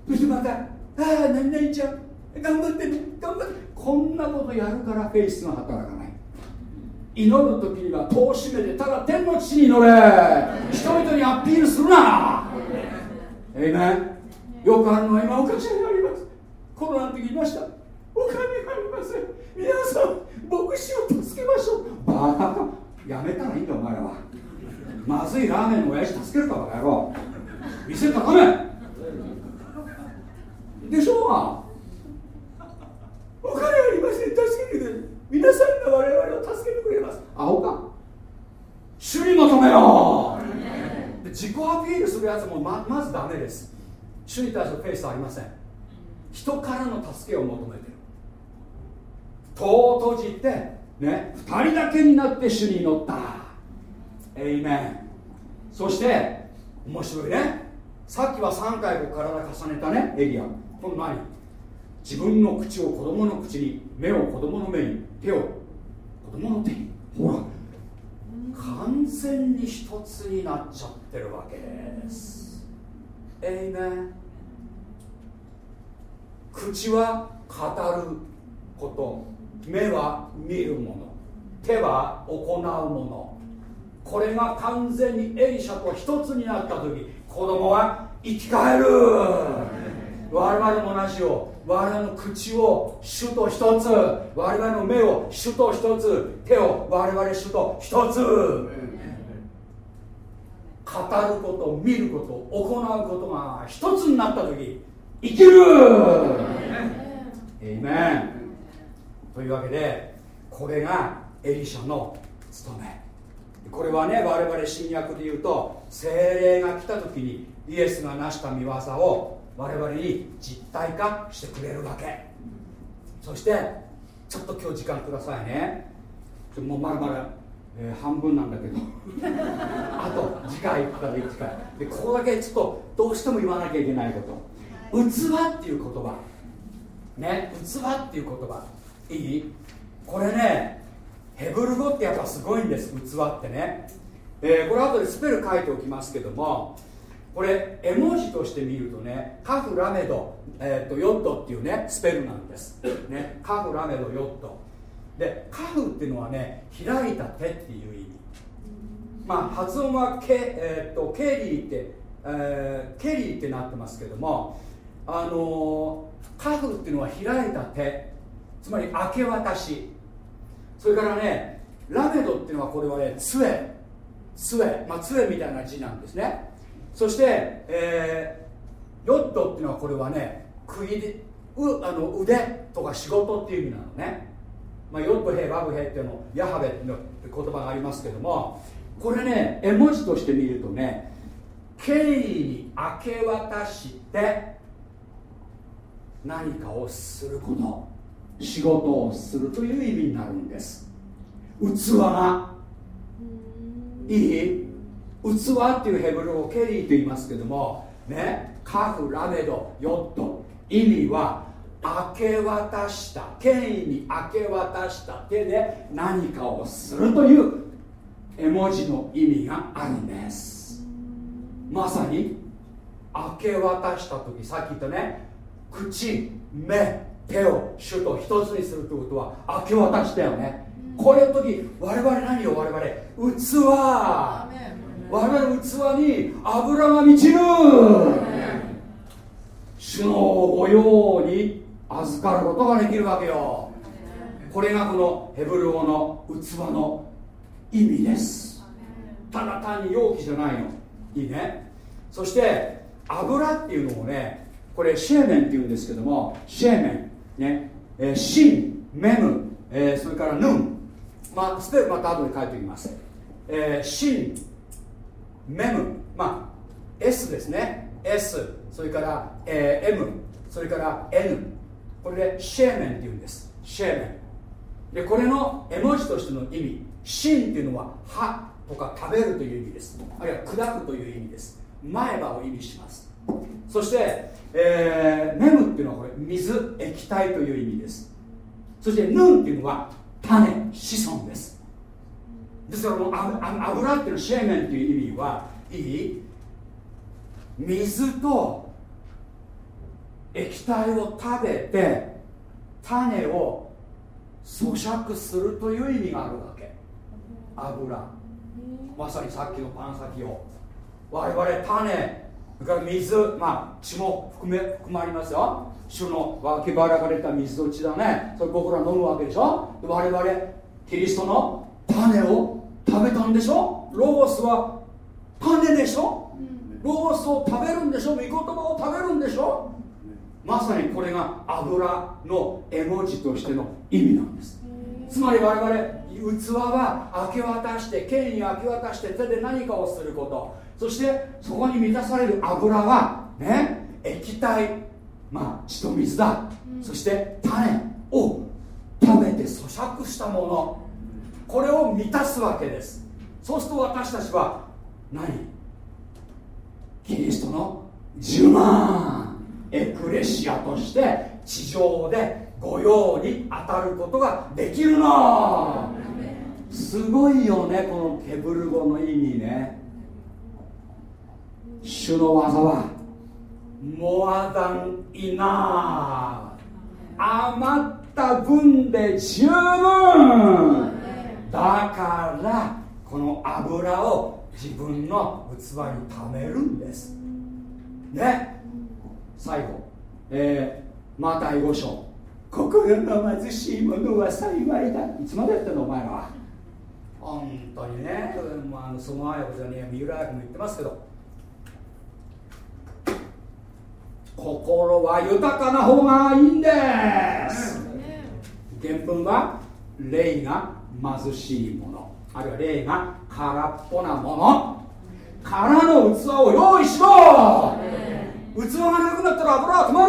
S1: そしてまたああ何々ちゃん頑張ってね頑張って。こんなことやるからフェイスが働かない祈る時には戸を閉めてただ天の地に祈れ。人々にアピールするなえいめよくあるのは今おかしいがあります。コロナの時言いました。お金がありません。皆さん牧師を助けましょう。バカか。やめたらいいんだお前らは。まずいラーメンの親父助けるかバカ野郎。店頼めでしょうがお金ありません。助けてくれ。皆さんが我々を助けてくれます。アホか。主に求めよう自己アピールするやつもままずダメです。主に対するフェイスはありません。人からの助けを求めてる。戸を閉じてね2人だけになって主に祈った。エイメンそして面白いね。さっきは3回こう体重ねたねエリア。この何？自分の口を子供の口に目を子供の目に。手を子供の手に。ほら。完全に一つになっちゃってるわけです。えいめ口は語ること。目は見るもの。手は行うもの。これが完全にエリシャと一つになった時子供は生き返る。我々も同じよ我々の口を主と一つ我々の目を主と一つ手を我々主と一つ。語ること見ること行うことが一つになった時生きる。エイメンというわけでこれがエリシャの務め。これはね我々新約で言うと精霊が来た時にイエスが成した見業を我々に実体化してくれるわけ。そしてちょっと今日時間くださいね。もうまだまだ、えー、半分なんだけど。あと次回から次回でここだけちょっとどうしても言わなきゃいけないこと。器っていう言葉。ね器っていう言葉。いい？これねヘブル語ってやっぱすごいんです器ってね、えー、これ後でスペル書いておきますけどもこれ絵文字として見るとねカフラメド、えーと、ヨットっていうねスペルなんです、ね、カフラメドヨット。でカフっていうのはね開いた手っていう意味。まあ発音はケ,、えーと、ケリーって、えー、ケリーってなってますけどもあのー、カフっていうのは開いた手。つまり明け渡し。それからねラメドっていうのはこれはね杖。杖。まあ杖みたいな字なんですね。そして、えー、ヨットっていうのはこれはね釘でうあの腕とか仕事っていう意味なのね、まあ、ヨットヘバブヘっていうのヤハベっていう言葉がありますけどもこれね絵文字として見るとね敬意に明け渡して何かをすること仕事をするという意味になるんです。器がいい？器っていうヘブル語をケリーと言いますけどもねカフラメドヨット。意味は明け渡した権威に明け渡した手で何かをするという絵文字の意味があるんです。まさに明け渡した時さっき言ったね口目手を主と一つにするってことは明け渡したよね。こういう時我々何を我々？器我々の器に油が満ちる。主の御用に預かることができるわけよ。これがこのヘブル語の器の意味です。ただ単に容器じゃないの。いいね。そして油っていうのをねこれシェーメンっていうんですけどもシェーメン。ね、えー、シンメム、えー、それからヌン。まあスペルまた後で書いておきます、えー、シン。メムまあ S ですね。S それから、えー、M それから N これでシェーメンっていうんです。シェーメンでこれの絵文字としての意味シンっていうのは歯とか食べるという意味です。あるいは砕くという意味です。前歯を意味します。そして、えー、メムっていうのはこれ水液体という意味です。そしてヌンっていうのは種子孫です。ですからこの油っていうのシェーメンっていう意味はいい水と液体を食べて種を咀嚼するという意味があるわけ。油。まさにさっきのパン先を。我々種それから水まあ血も含め含まれますよ。主の脇腹から出た水の血だね。それ僕ら飲むわけでしょ。我々キリストの種を食べたんでしょ？ロゴスは種でしょ？ロゴスを食べるんでしょ？御言葉を食べるんでしょ？まさにこれが油の絵文字としての意味なんです。つまり我々器は明け渡して剣に明け渡して手で何かをすること。そしてそこに満たされる油はね液体。まあ血と水だ、そして種を食べて咀嚼したものこれを満たすわけです。そうすると私たちは何？キリストの10万エクレシアとして地上で御用に当たることができるの。すごいよねこのケブル語の意味ね。主の技はモアダンイナー余った分で十分。だからこの油を自分の器に貯めるんです。ね。最後。えー、マタイ5章。心の貧しい者は幸いだ。いつまでやってんのお前らは。本当にね、まあ、あのその愛をね三浦君も言ってますけど。心は豊かな方がいいんです。原文は霊が貧しいものあるいは霊が空っぽなもの空の器を用意しろ。器がなくなったら油は止ま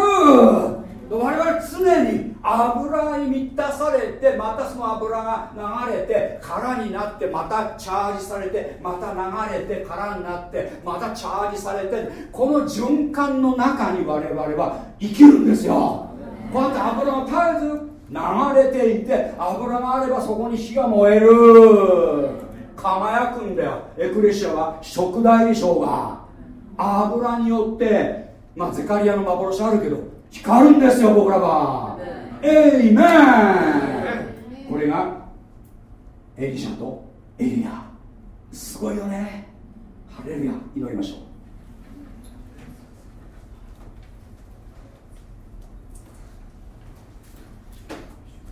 S1: る。我々常に油に満たされてまたその油が流れて空になってまたチャージされてまた流れて空になってまたチャージされてこの循環の中に我々は生きるんですよ。こうやって油が絶えず流れていて油があればそこに火が燃える。輝くんだよ。エクレシアは食代理商が。油によってまあゼカリアの幻あるけど光るんですよ僕らは。エイメン。これがエリシャとエリア。すごいよね。ハレルヤ祈りましょう。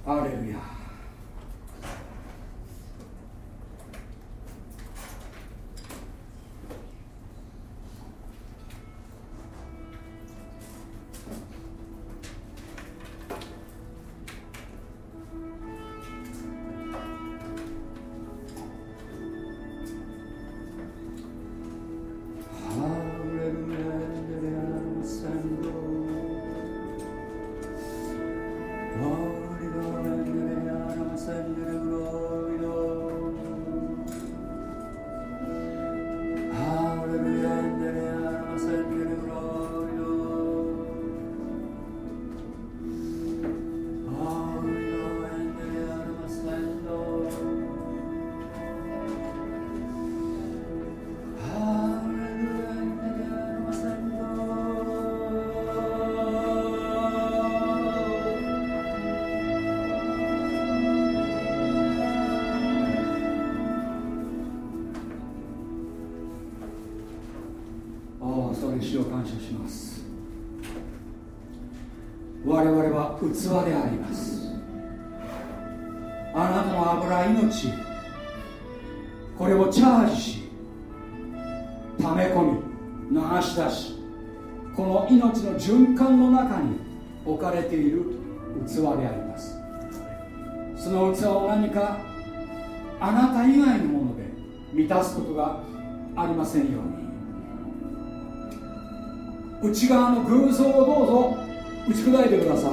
S1: アレルヤ器であります。あなたの油命。これをチャージし溜め込み流し出しこの命の循環の中に置かれている器であります。その器を何かあなた以外のもので満たすことがありませんように。内側の偶像をどうぞ。打ち砕いてください。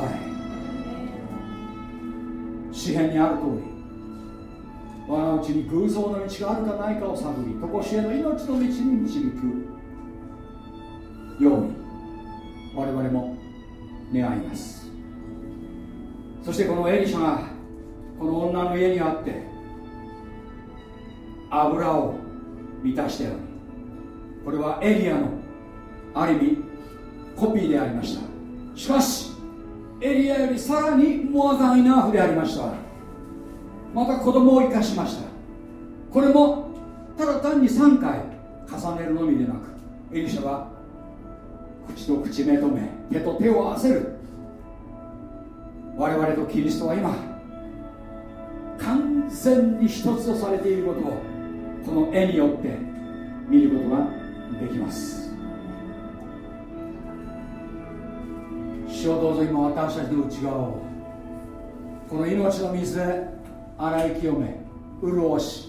S1: 詩篇にある通り。我がうちに偶像の道があるかないかを探り常しえの命の道に導くように我々も願います。そしてこのエリシャがこの女の家にあって油を満たしたようにこれはエリアのある意味コピーでありました。しかしエリアよりさらにモアザンイナーフでありました。また子供を生かしました。これもただ単に3回重ねるのみでなくエリシャは口と口目と目手と手を合わせる。我々とキリストは今完全に一つとされていることをこの絵によって見ることができます。主をどうぞ今私たちの内側を。この命の水で洗い清め潤し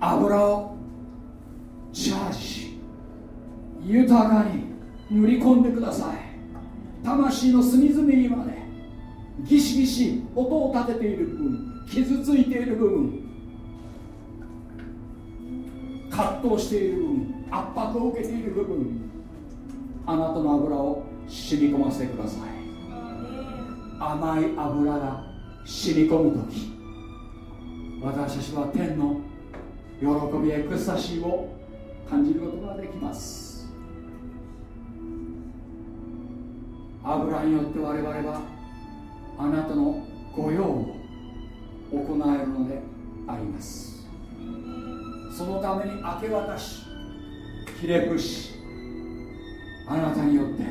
S1: 油をチャージ豊かに塗り込んでください。魂の隅々にまでギシギシ音を立てている部分傷ついている部分葛藤している部分圧迫を受けている部分あなたの油を染み込ませてください。甘い油が染み込む時。私たちは天の喜びエクスタシーを感じることができます。油によって我々はあなたの御用を行えるのであります。そのために明け渡しひれ伏しあなたによって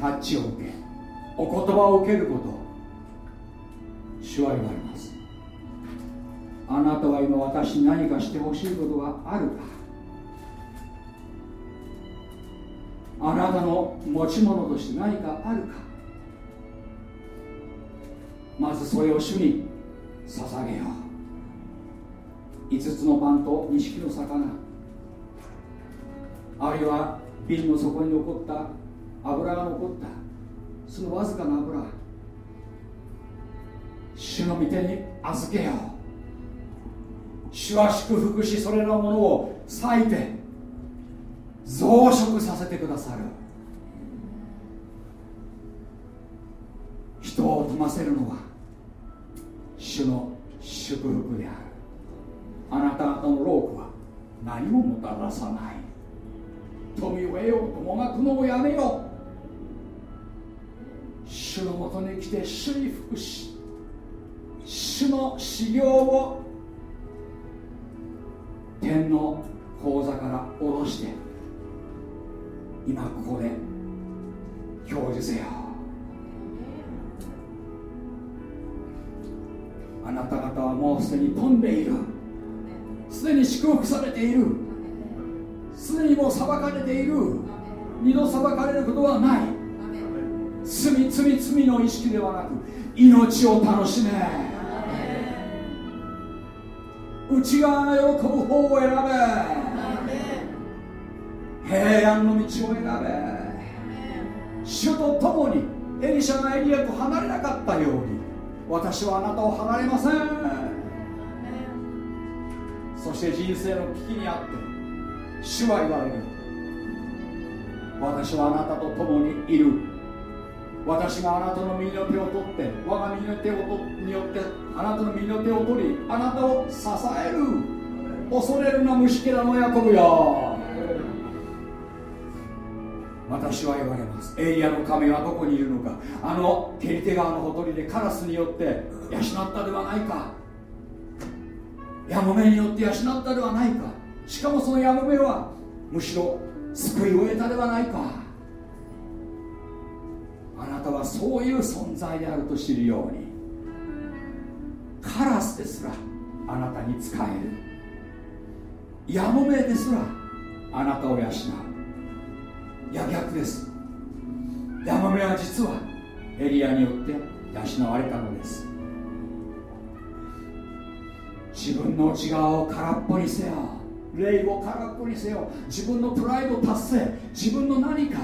S1: タッチを受け。お言葉を受けること。主は言われます。あなたは今私に何かしてほしいことがあるか。あなたの持ち物として何かあるか。まずそれを主に捧げよう。5つのパンと2匹の魚。あるいは瓶の底に残った油が残った。そのわずかな油。主の御手に預けよう。主は祝福しそれらのものを裂いて増殖させてくださる。人を富ませるのは主の祝福である。あなた方の労苦は何ももたらさない。富を得ようともがくのをやめよう。主のもとに来て主に服し主の修行を天の講座から下ろして今ここで表示せよ。あなた方はもうすでに飛んでいる。すでに祝福されている。すでにもう裁かれている。二度裁かれることはない。罪罪罪の意識ではなく命を楽しめ。内側の喜ぶ方を選べ。平安の道を選べ。主と共にエリシャがエリアと離れなかったように私はあなたを離れません。そして人生の危機にあって主は言われる。私はあなたと共にいる。私があなたの右の手を取って我が右の手をによってあなたの右の手を取りあなたを支える恐れるな虫けらのヤコブよ。私は言われます。エリアの神はどこにいるのか。あのケリテ川のほとりでカラスによって養ったではないか。ヤモメによって養ったではないか。しかもそのヤモメはむしろ救いを得たではないか。なたはそういう存在であると知るようにカラスですらあなたに使える。ヤモメですらあなたを養う。いや逆です。ヤモメは実はエリアによって養われたのです。自分の内側を空っぽにせよ霊を空っぽにせよ自分のプライドを達成自分の何か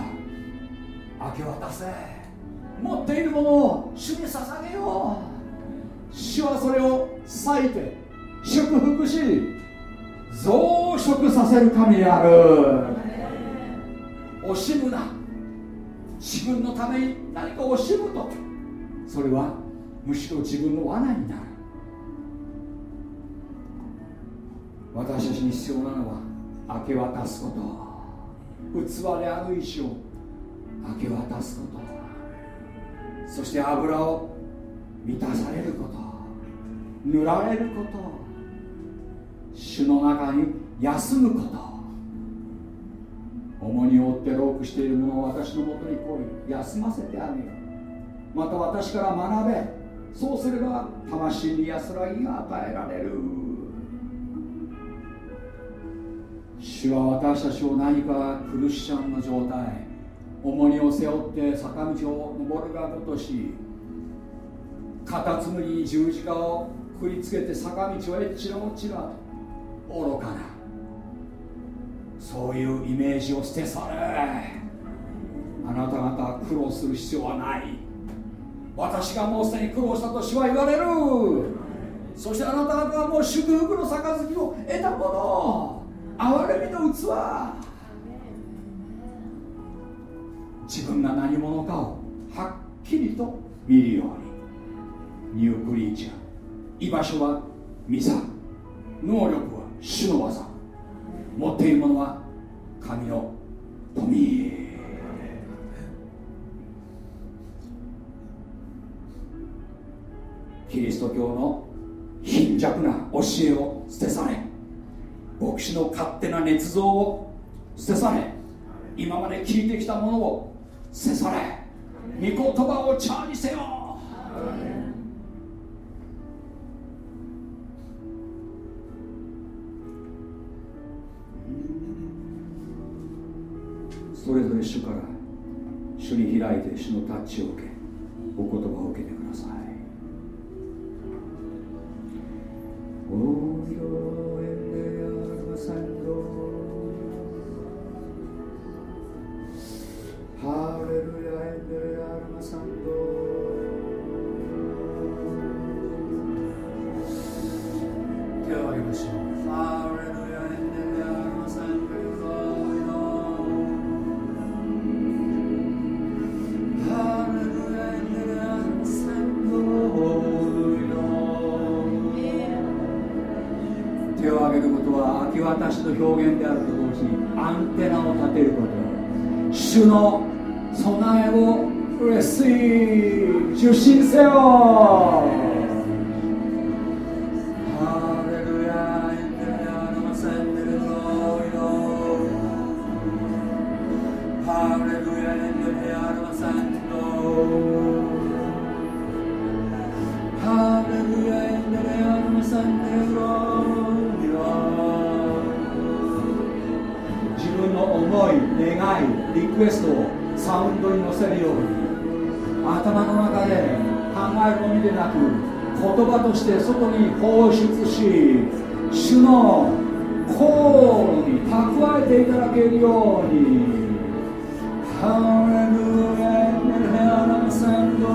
S1: 明け渡せ。持っているものを主に捧げよう。主はそれを裂いて祝福し増殖させる神である。惜しむな。自分のために何か惜しむと。それはむしろ自分の罠になる。私たちに必要なのは明け渡すこと。器である石を明け渡すことそして油を満たされること塗られること主の中に休むこと重荷を負ってロークしているものを私のもとに来い。休ませてあげよう。また私から学べ。そうすれば魂に安らぎが与えられる。主は私たちを何かクリスチャンの状態重荷を背負って坂道を登るがごとしカタツムリに十字架をくりつけて坂道をえっちらおちらと愚かなそういうイメージを捨て去れあなた方は苦労する必要はない。私がもうすでに苦労したと主は言われる。そしてあなた方はもう祝福の杯を。得たもの憐れみの器。自分が何者かをはっきりと見るように。ニュークリーチャー居場所は御座能力は主の技。持っているものは神の富。キリスト教の貧弱な教えを捨て去れ。牧師の勝手な捏造を捨て去れ。今まで聞いてきたものを捨て去れ御言葉を茶にせよ。それぞれ主から主に開いて主のタッチを受けお言葉を受けてください。およえれやまさんどハレルヤエンデルマサンド手を挙げましょうハレルヤエンデレアルマサンド手を挙げることは明け渡しの表現であると同時にアンテナを立てること。主の備えをレシー受信せよ。でなく言葉として外に放出し主のコールに蓄えていただけるように。ハレルヤメルヘアナムセンド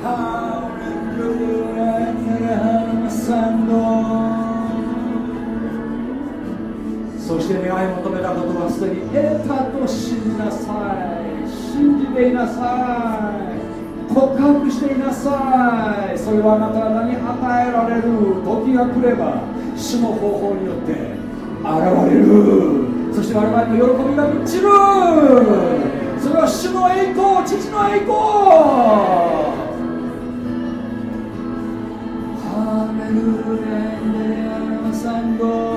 S1: ハレルヤメルヘアナムセンドそして願い求めたことはすでに得たと信じなさい。信じていなさい。告白していなさい。それはあなた方に与えられる時が来れば主の方法によって現れる。そして我々の喜びが満ちる。それは主の栄光父の栄光。ハレルヤサンド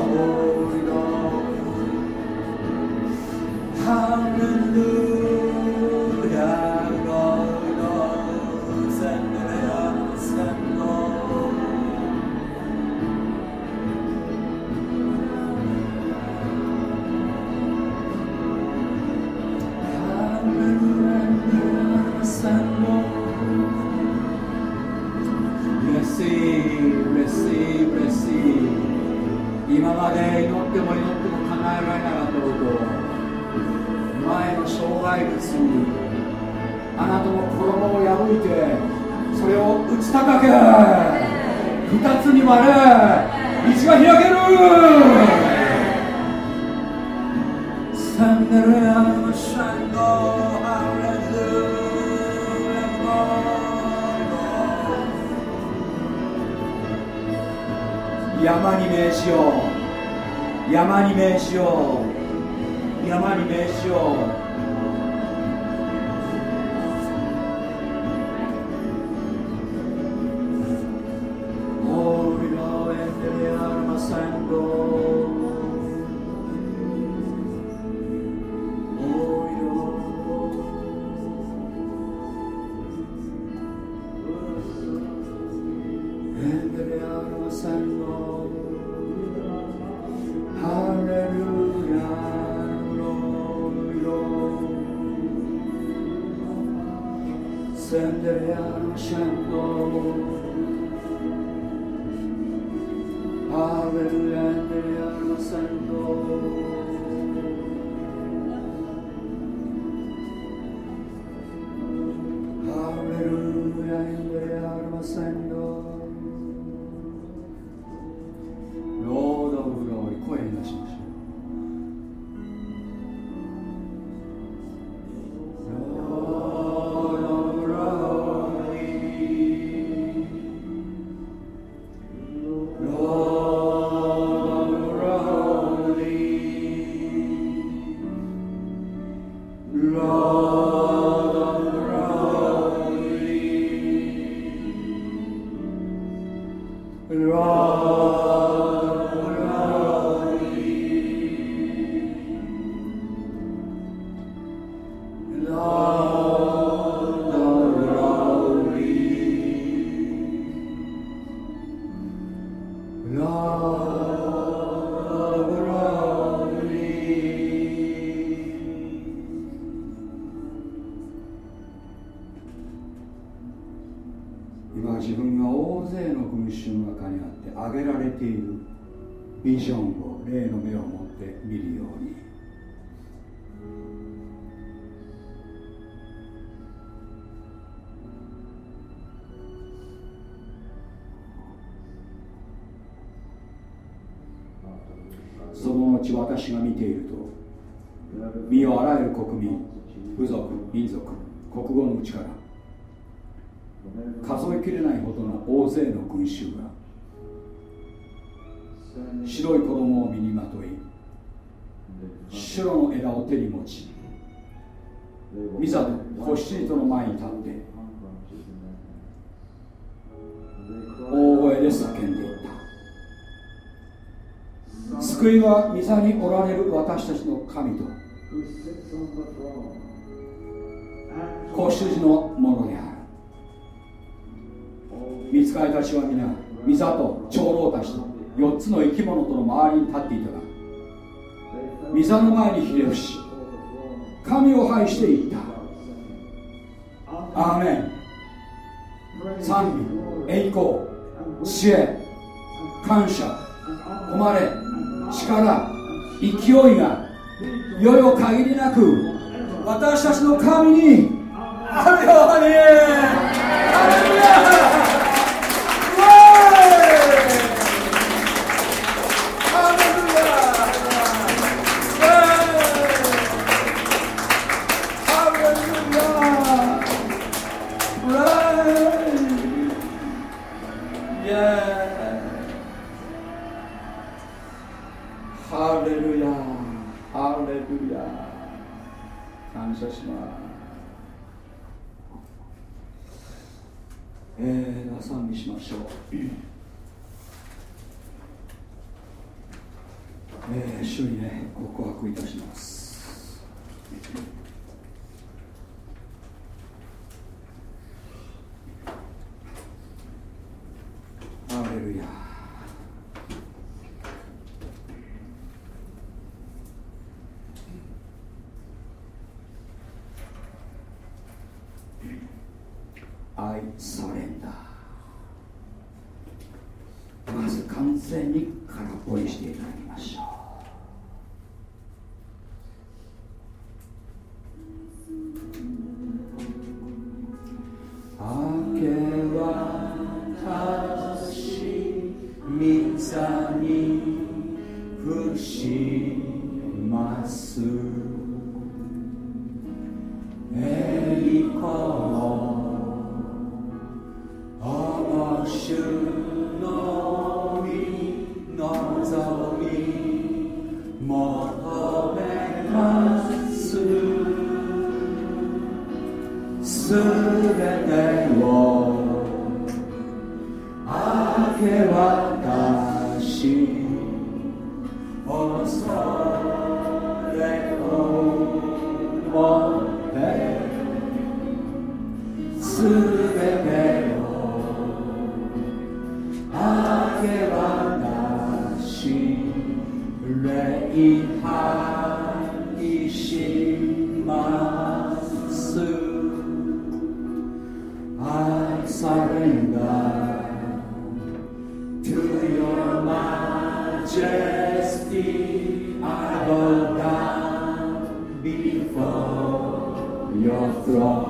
S1: 大声で叫んでいった。救いは御座におられる私たちの神と。子羊のものである。見つかりたちは皆御座と長老たちと4つの生き物との周りに立っていたが御座の前にひれ伏し神を拝していった。アーメン。賛美栄光知恵感謝誉れ力勢いがいよいよ限りなく私たちの神にあるように。では賛美しましょう、えー、主にね告白いたします。ハレルヤ。アイサレンダーまず完全に空っぽにしていただきましょう。明け渡し御座に伏します。栄光主のみ礼拝します愛されんだ To your majesty I bow down before your throne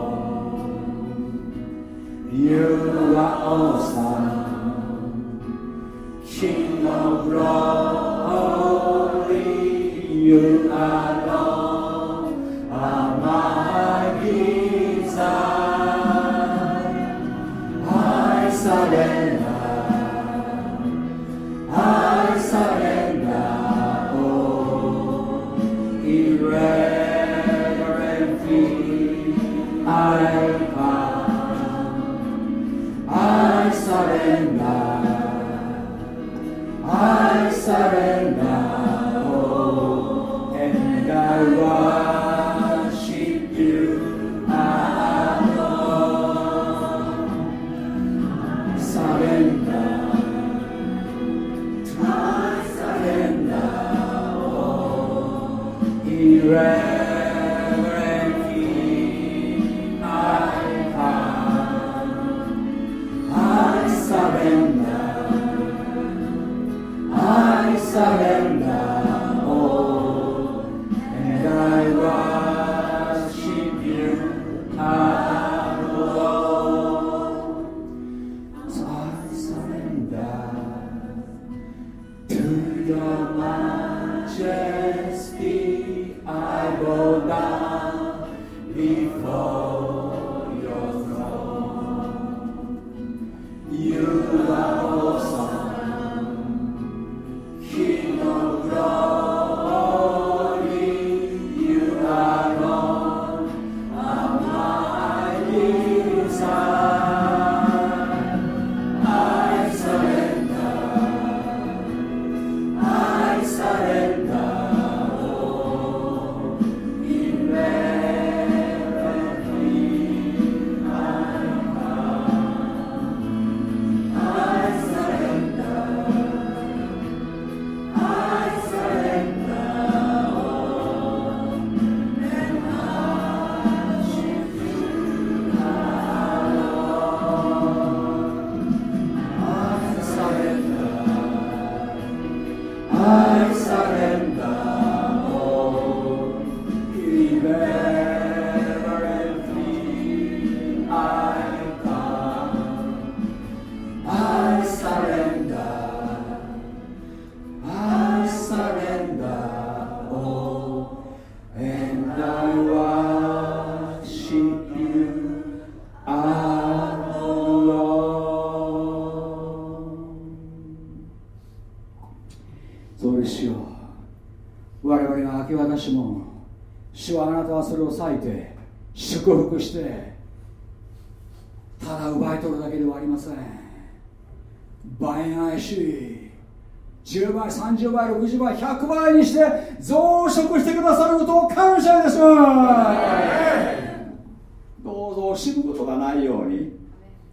S1: 30倍60倍100倍にして増殖してくださることを感謝いたします。どうぞ惜しむことがないように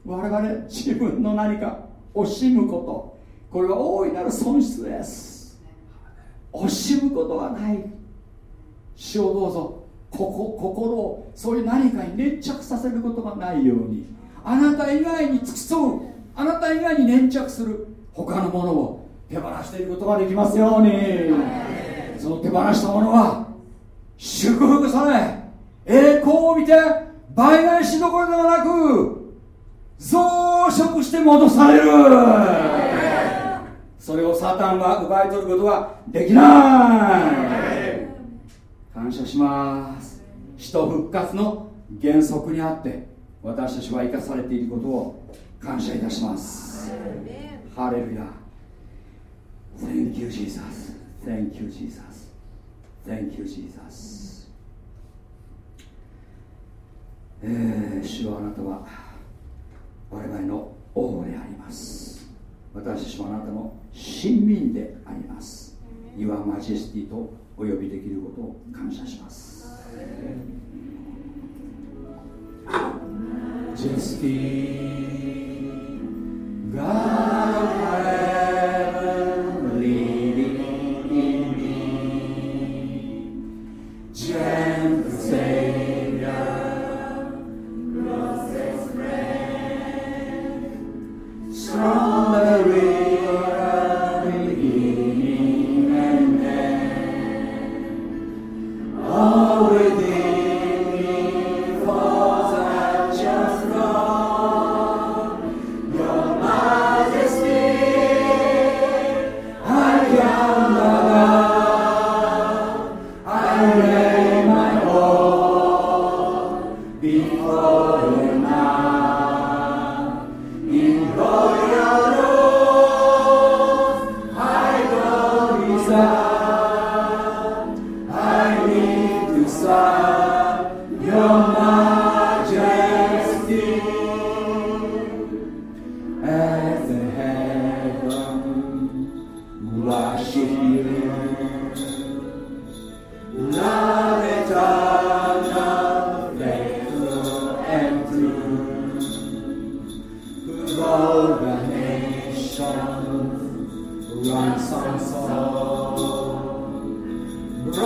S1: 我々自分の何か惜しむこと。これは大いなる損失です。惜しむことがない。死をどうぞここ心をそういう何かに粘着させることがないようにあなた以外に付き添うあなた以外に粘着する他のものを手放していくことができますように。その手放したものは祝福され栄光を見て倍返しどころではなく増殖して戻される。それをサタンは奪い取ることができない。感謝します。死と復活の原則にあって私たちは生かされていることを感謝いたします。ハレルヤ Thank you, Jesus. Thank you, Jesus. Thank you, Jesus. えー、主はあなたは我々の王であります。私たちはあなたの親民であります。Your Majesty とお呼びできることを感謝します。Majesty, God of heaven. Mary.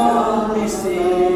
S1: acontecer.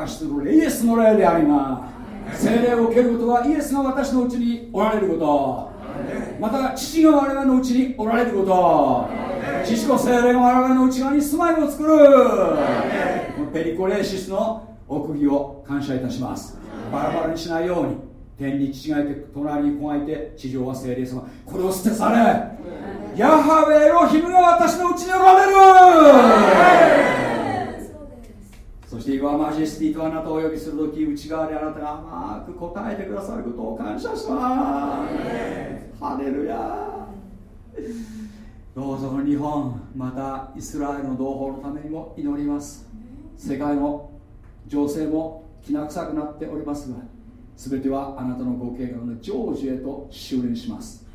S1: イエスを明かしする霊イエスの霊であります。聖霊を受けることはイエスが私のうちにおられること。また父が我々のうちにおられること。父と聖霊が我々の内側に住まいを作る。このペリコレーシスの奥義を感謝いたします。バラバラにしないように。天に父がいて隣に子がいて地上は聖霊様。これを捨て去れ。ヤハウェエロヒムが私のうちにおられるそして岩マジェスティとあなたをお呼びするとき内側であなたが甘く答えてくださることを感謝します。ハレルヤどうぞ日本またイスラエルの同胞のためにも祈ります。世界の情勢もきな臭くなっておりますが全てはあなたのご計画の成就へと修練します。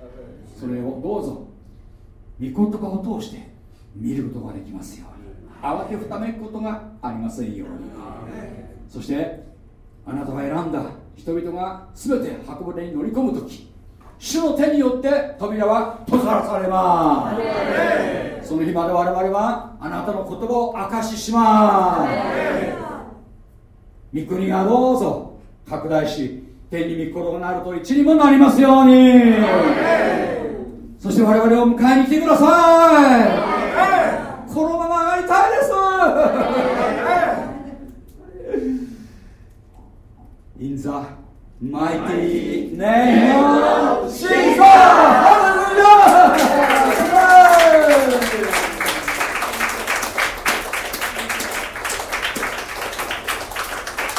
S1: それをどうぞ御言葉を通して見ることができますよ慌てふためくことがありませんように。そしてあなたが選んだ人々が全て箱舟に乗り込む時主の手によって扉は閉ざされます。その日まで我々はあなたの言葉を証しします。御国がどうぞ拡大し天に御心がなると一にもなりますように。そして我々を迎えに来てくださいこのまま上がりたいです In the mighty name of Jesus!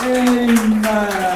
S1: Amen! 感謝しま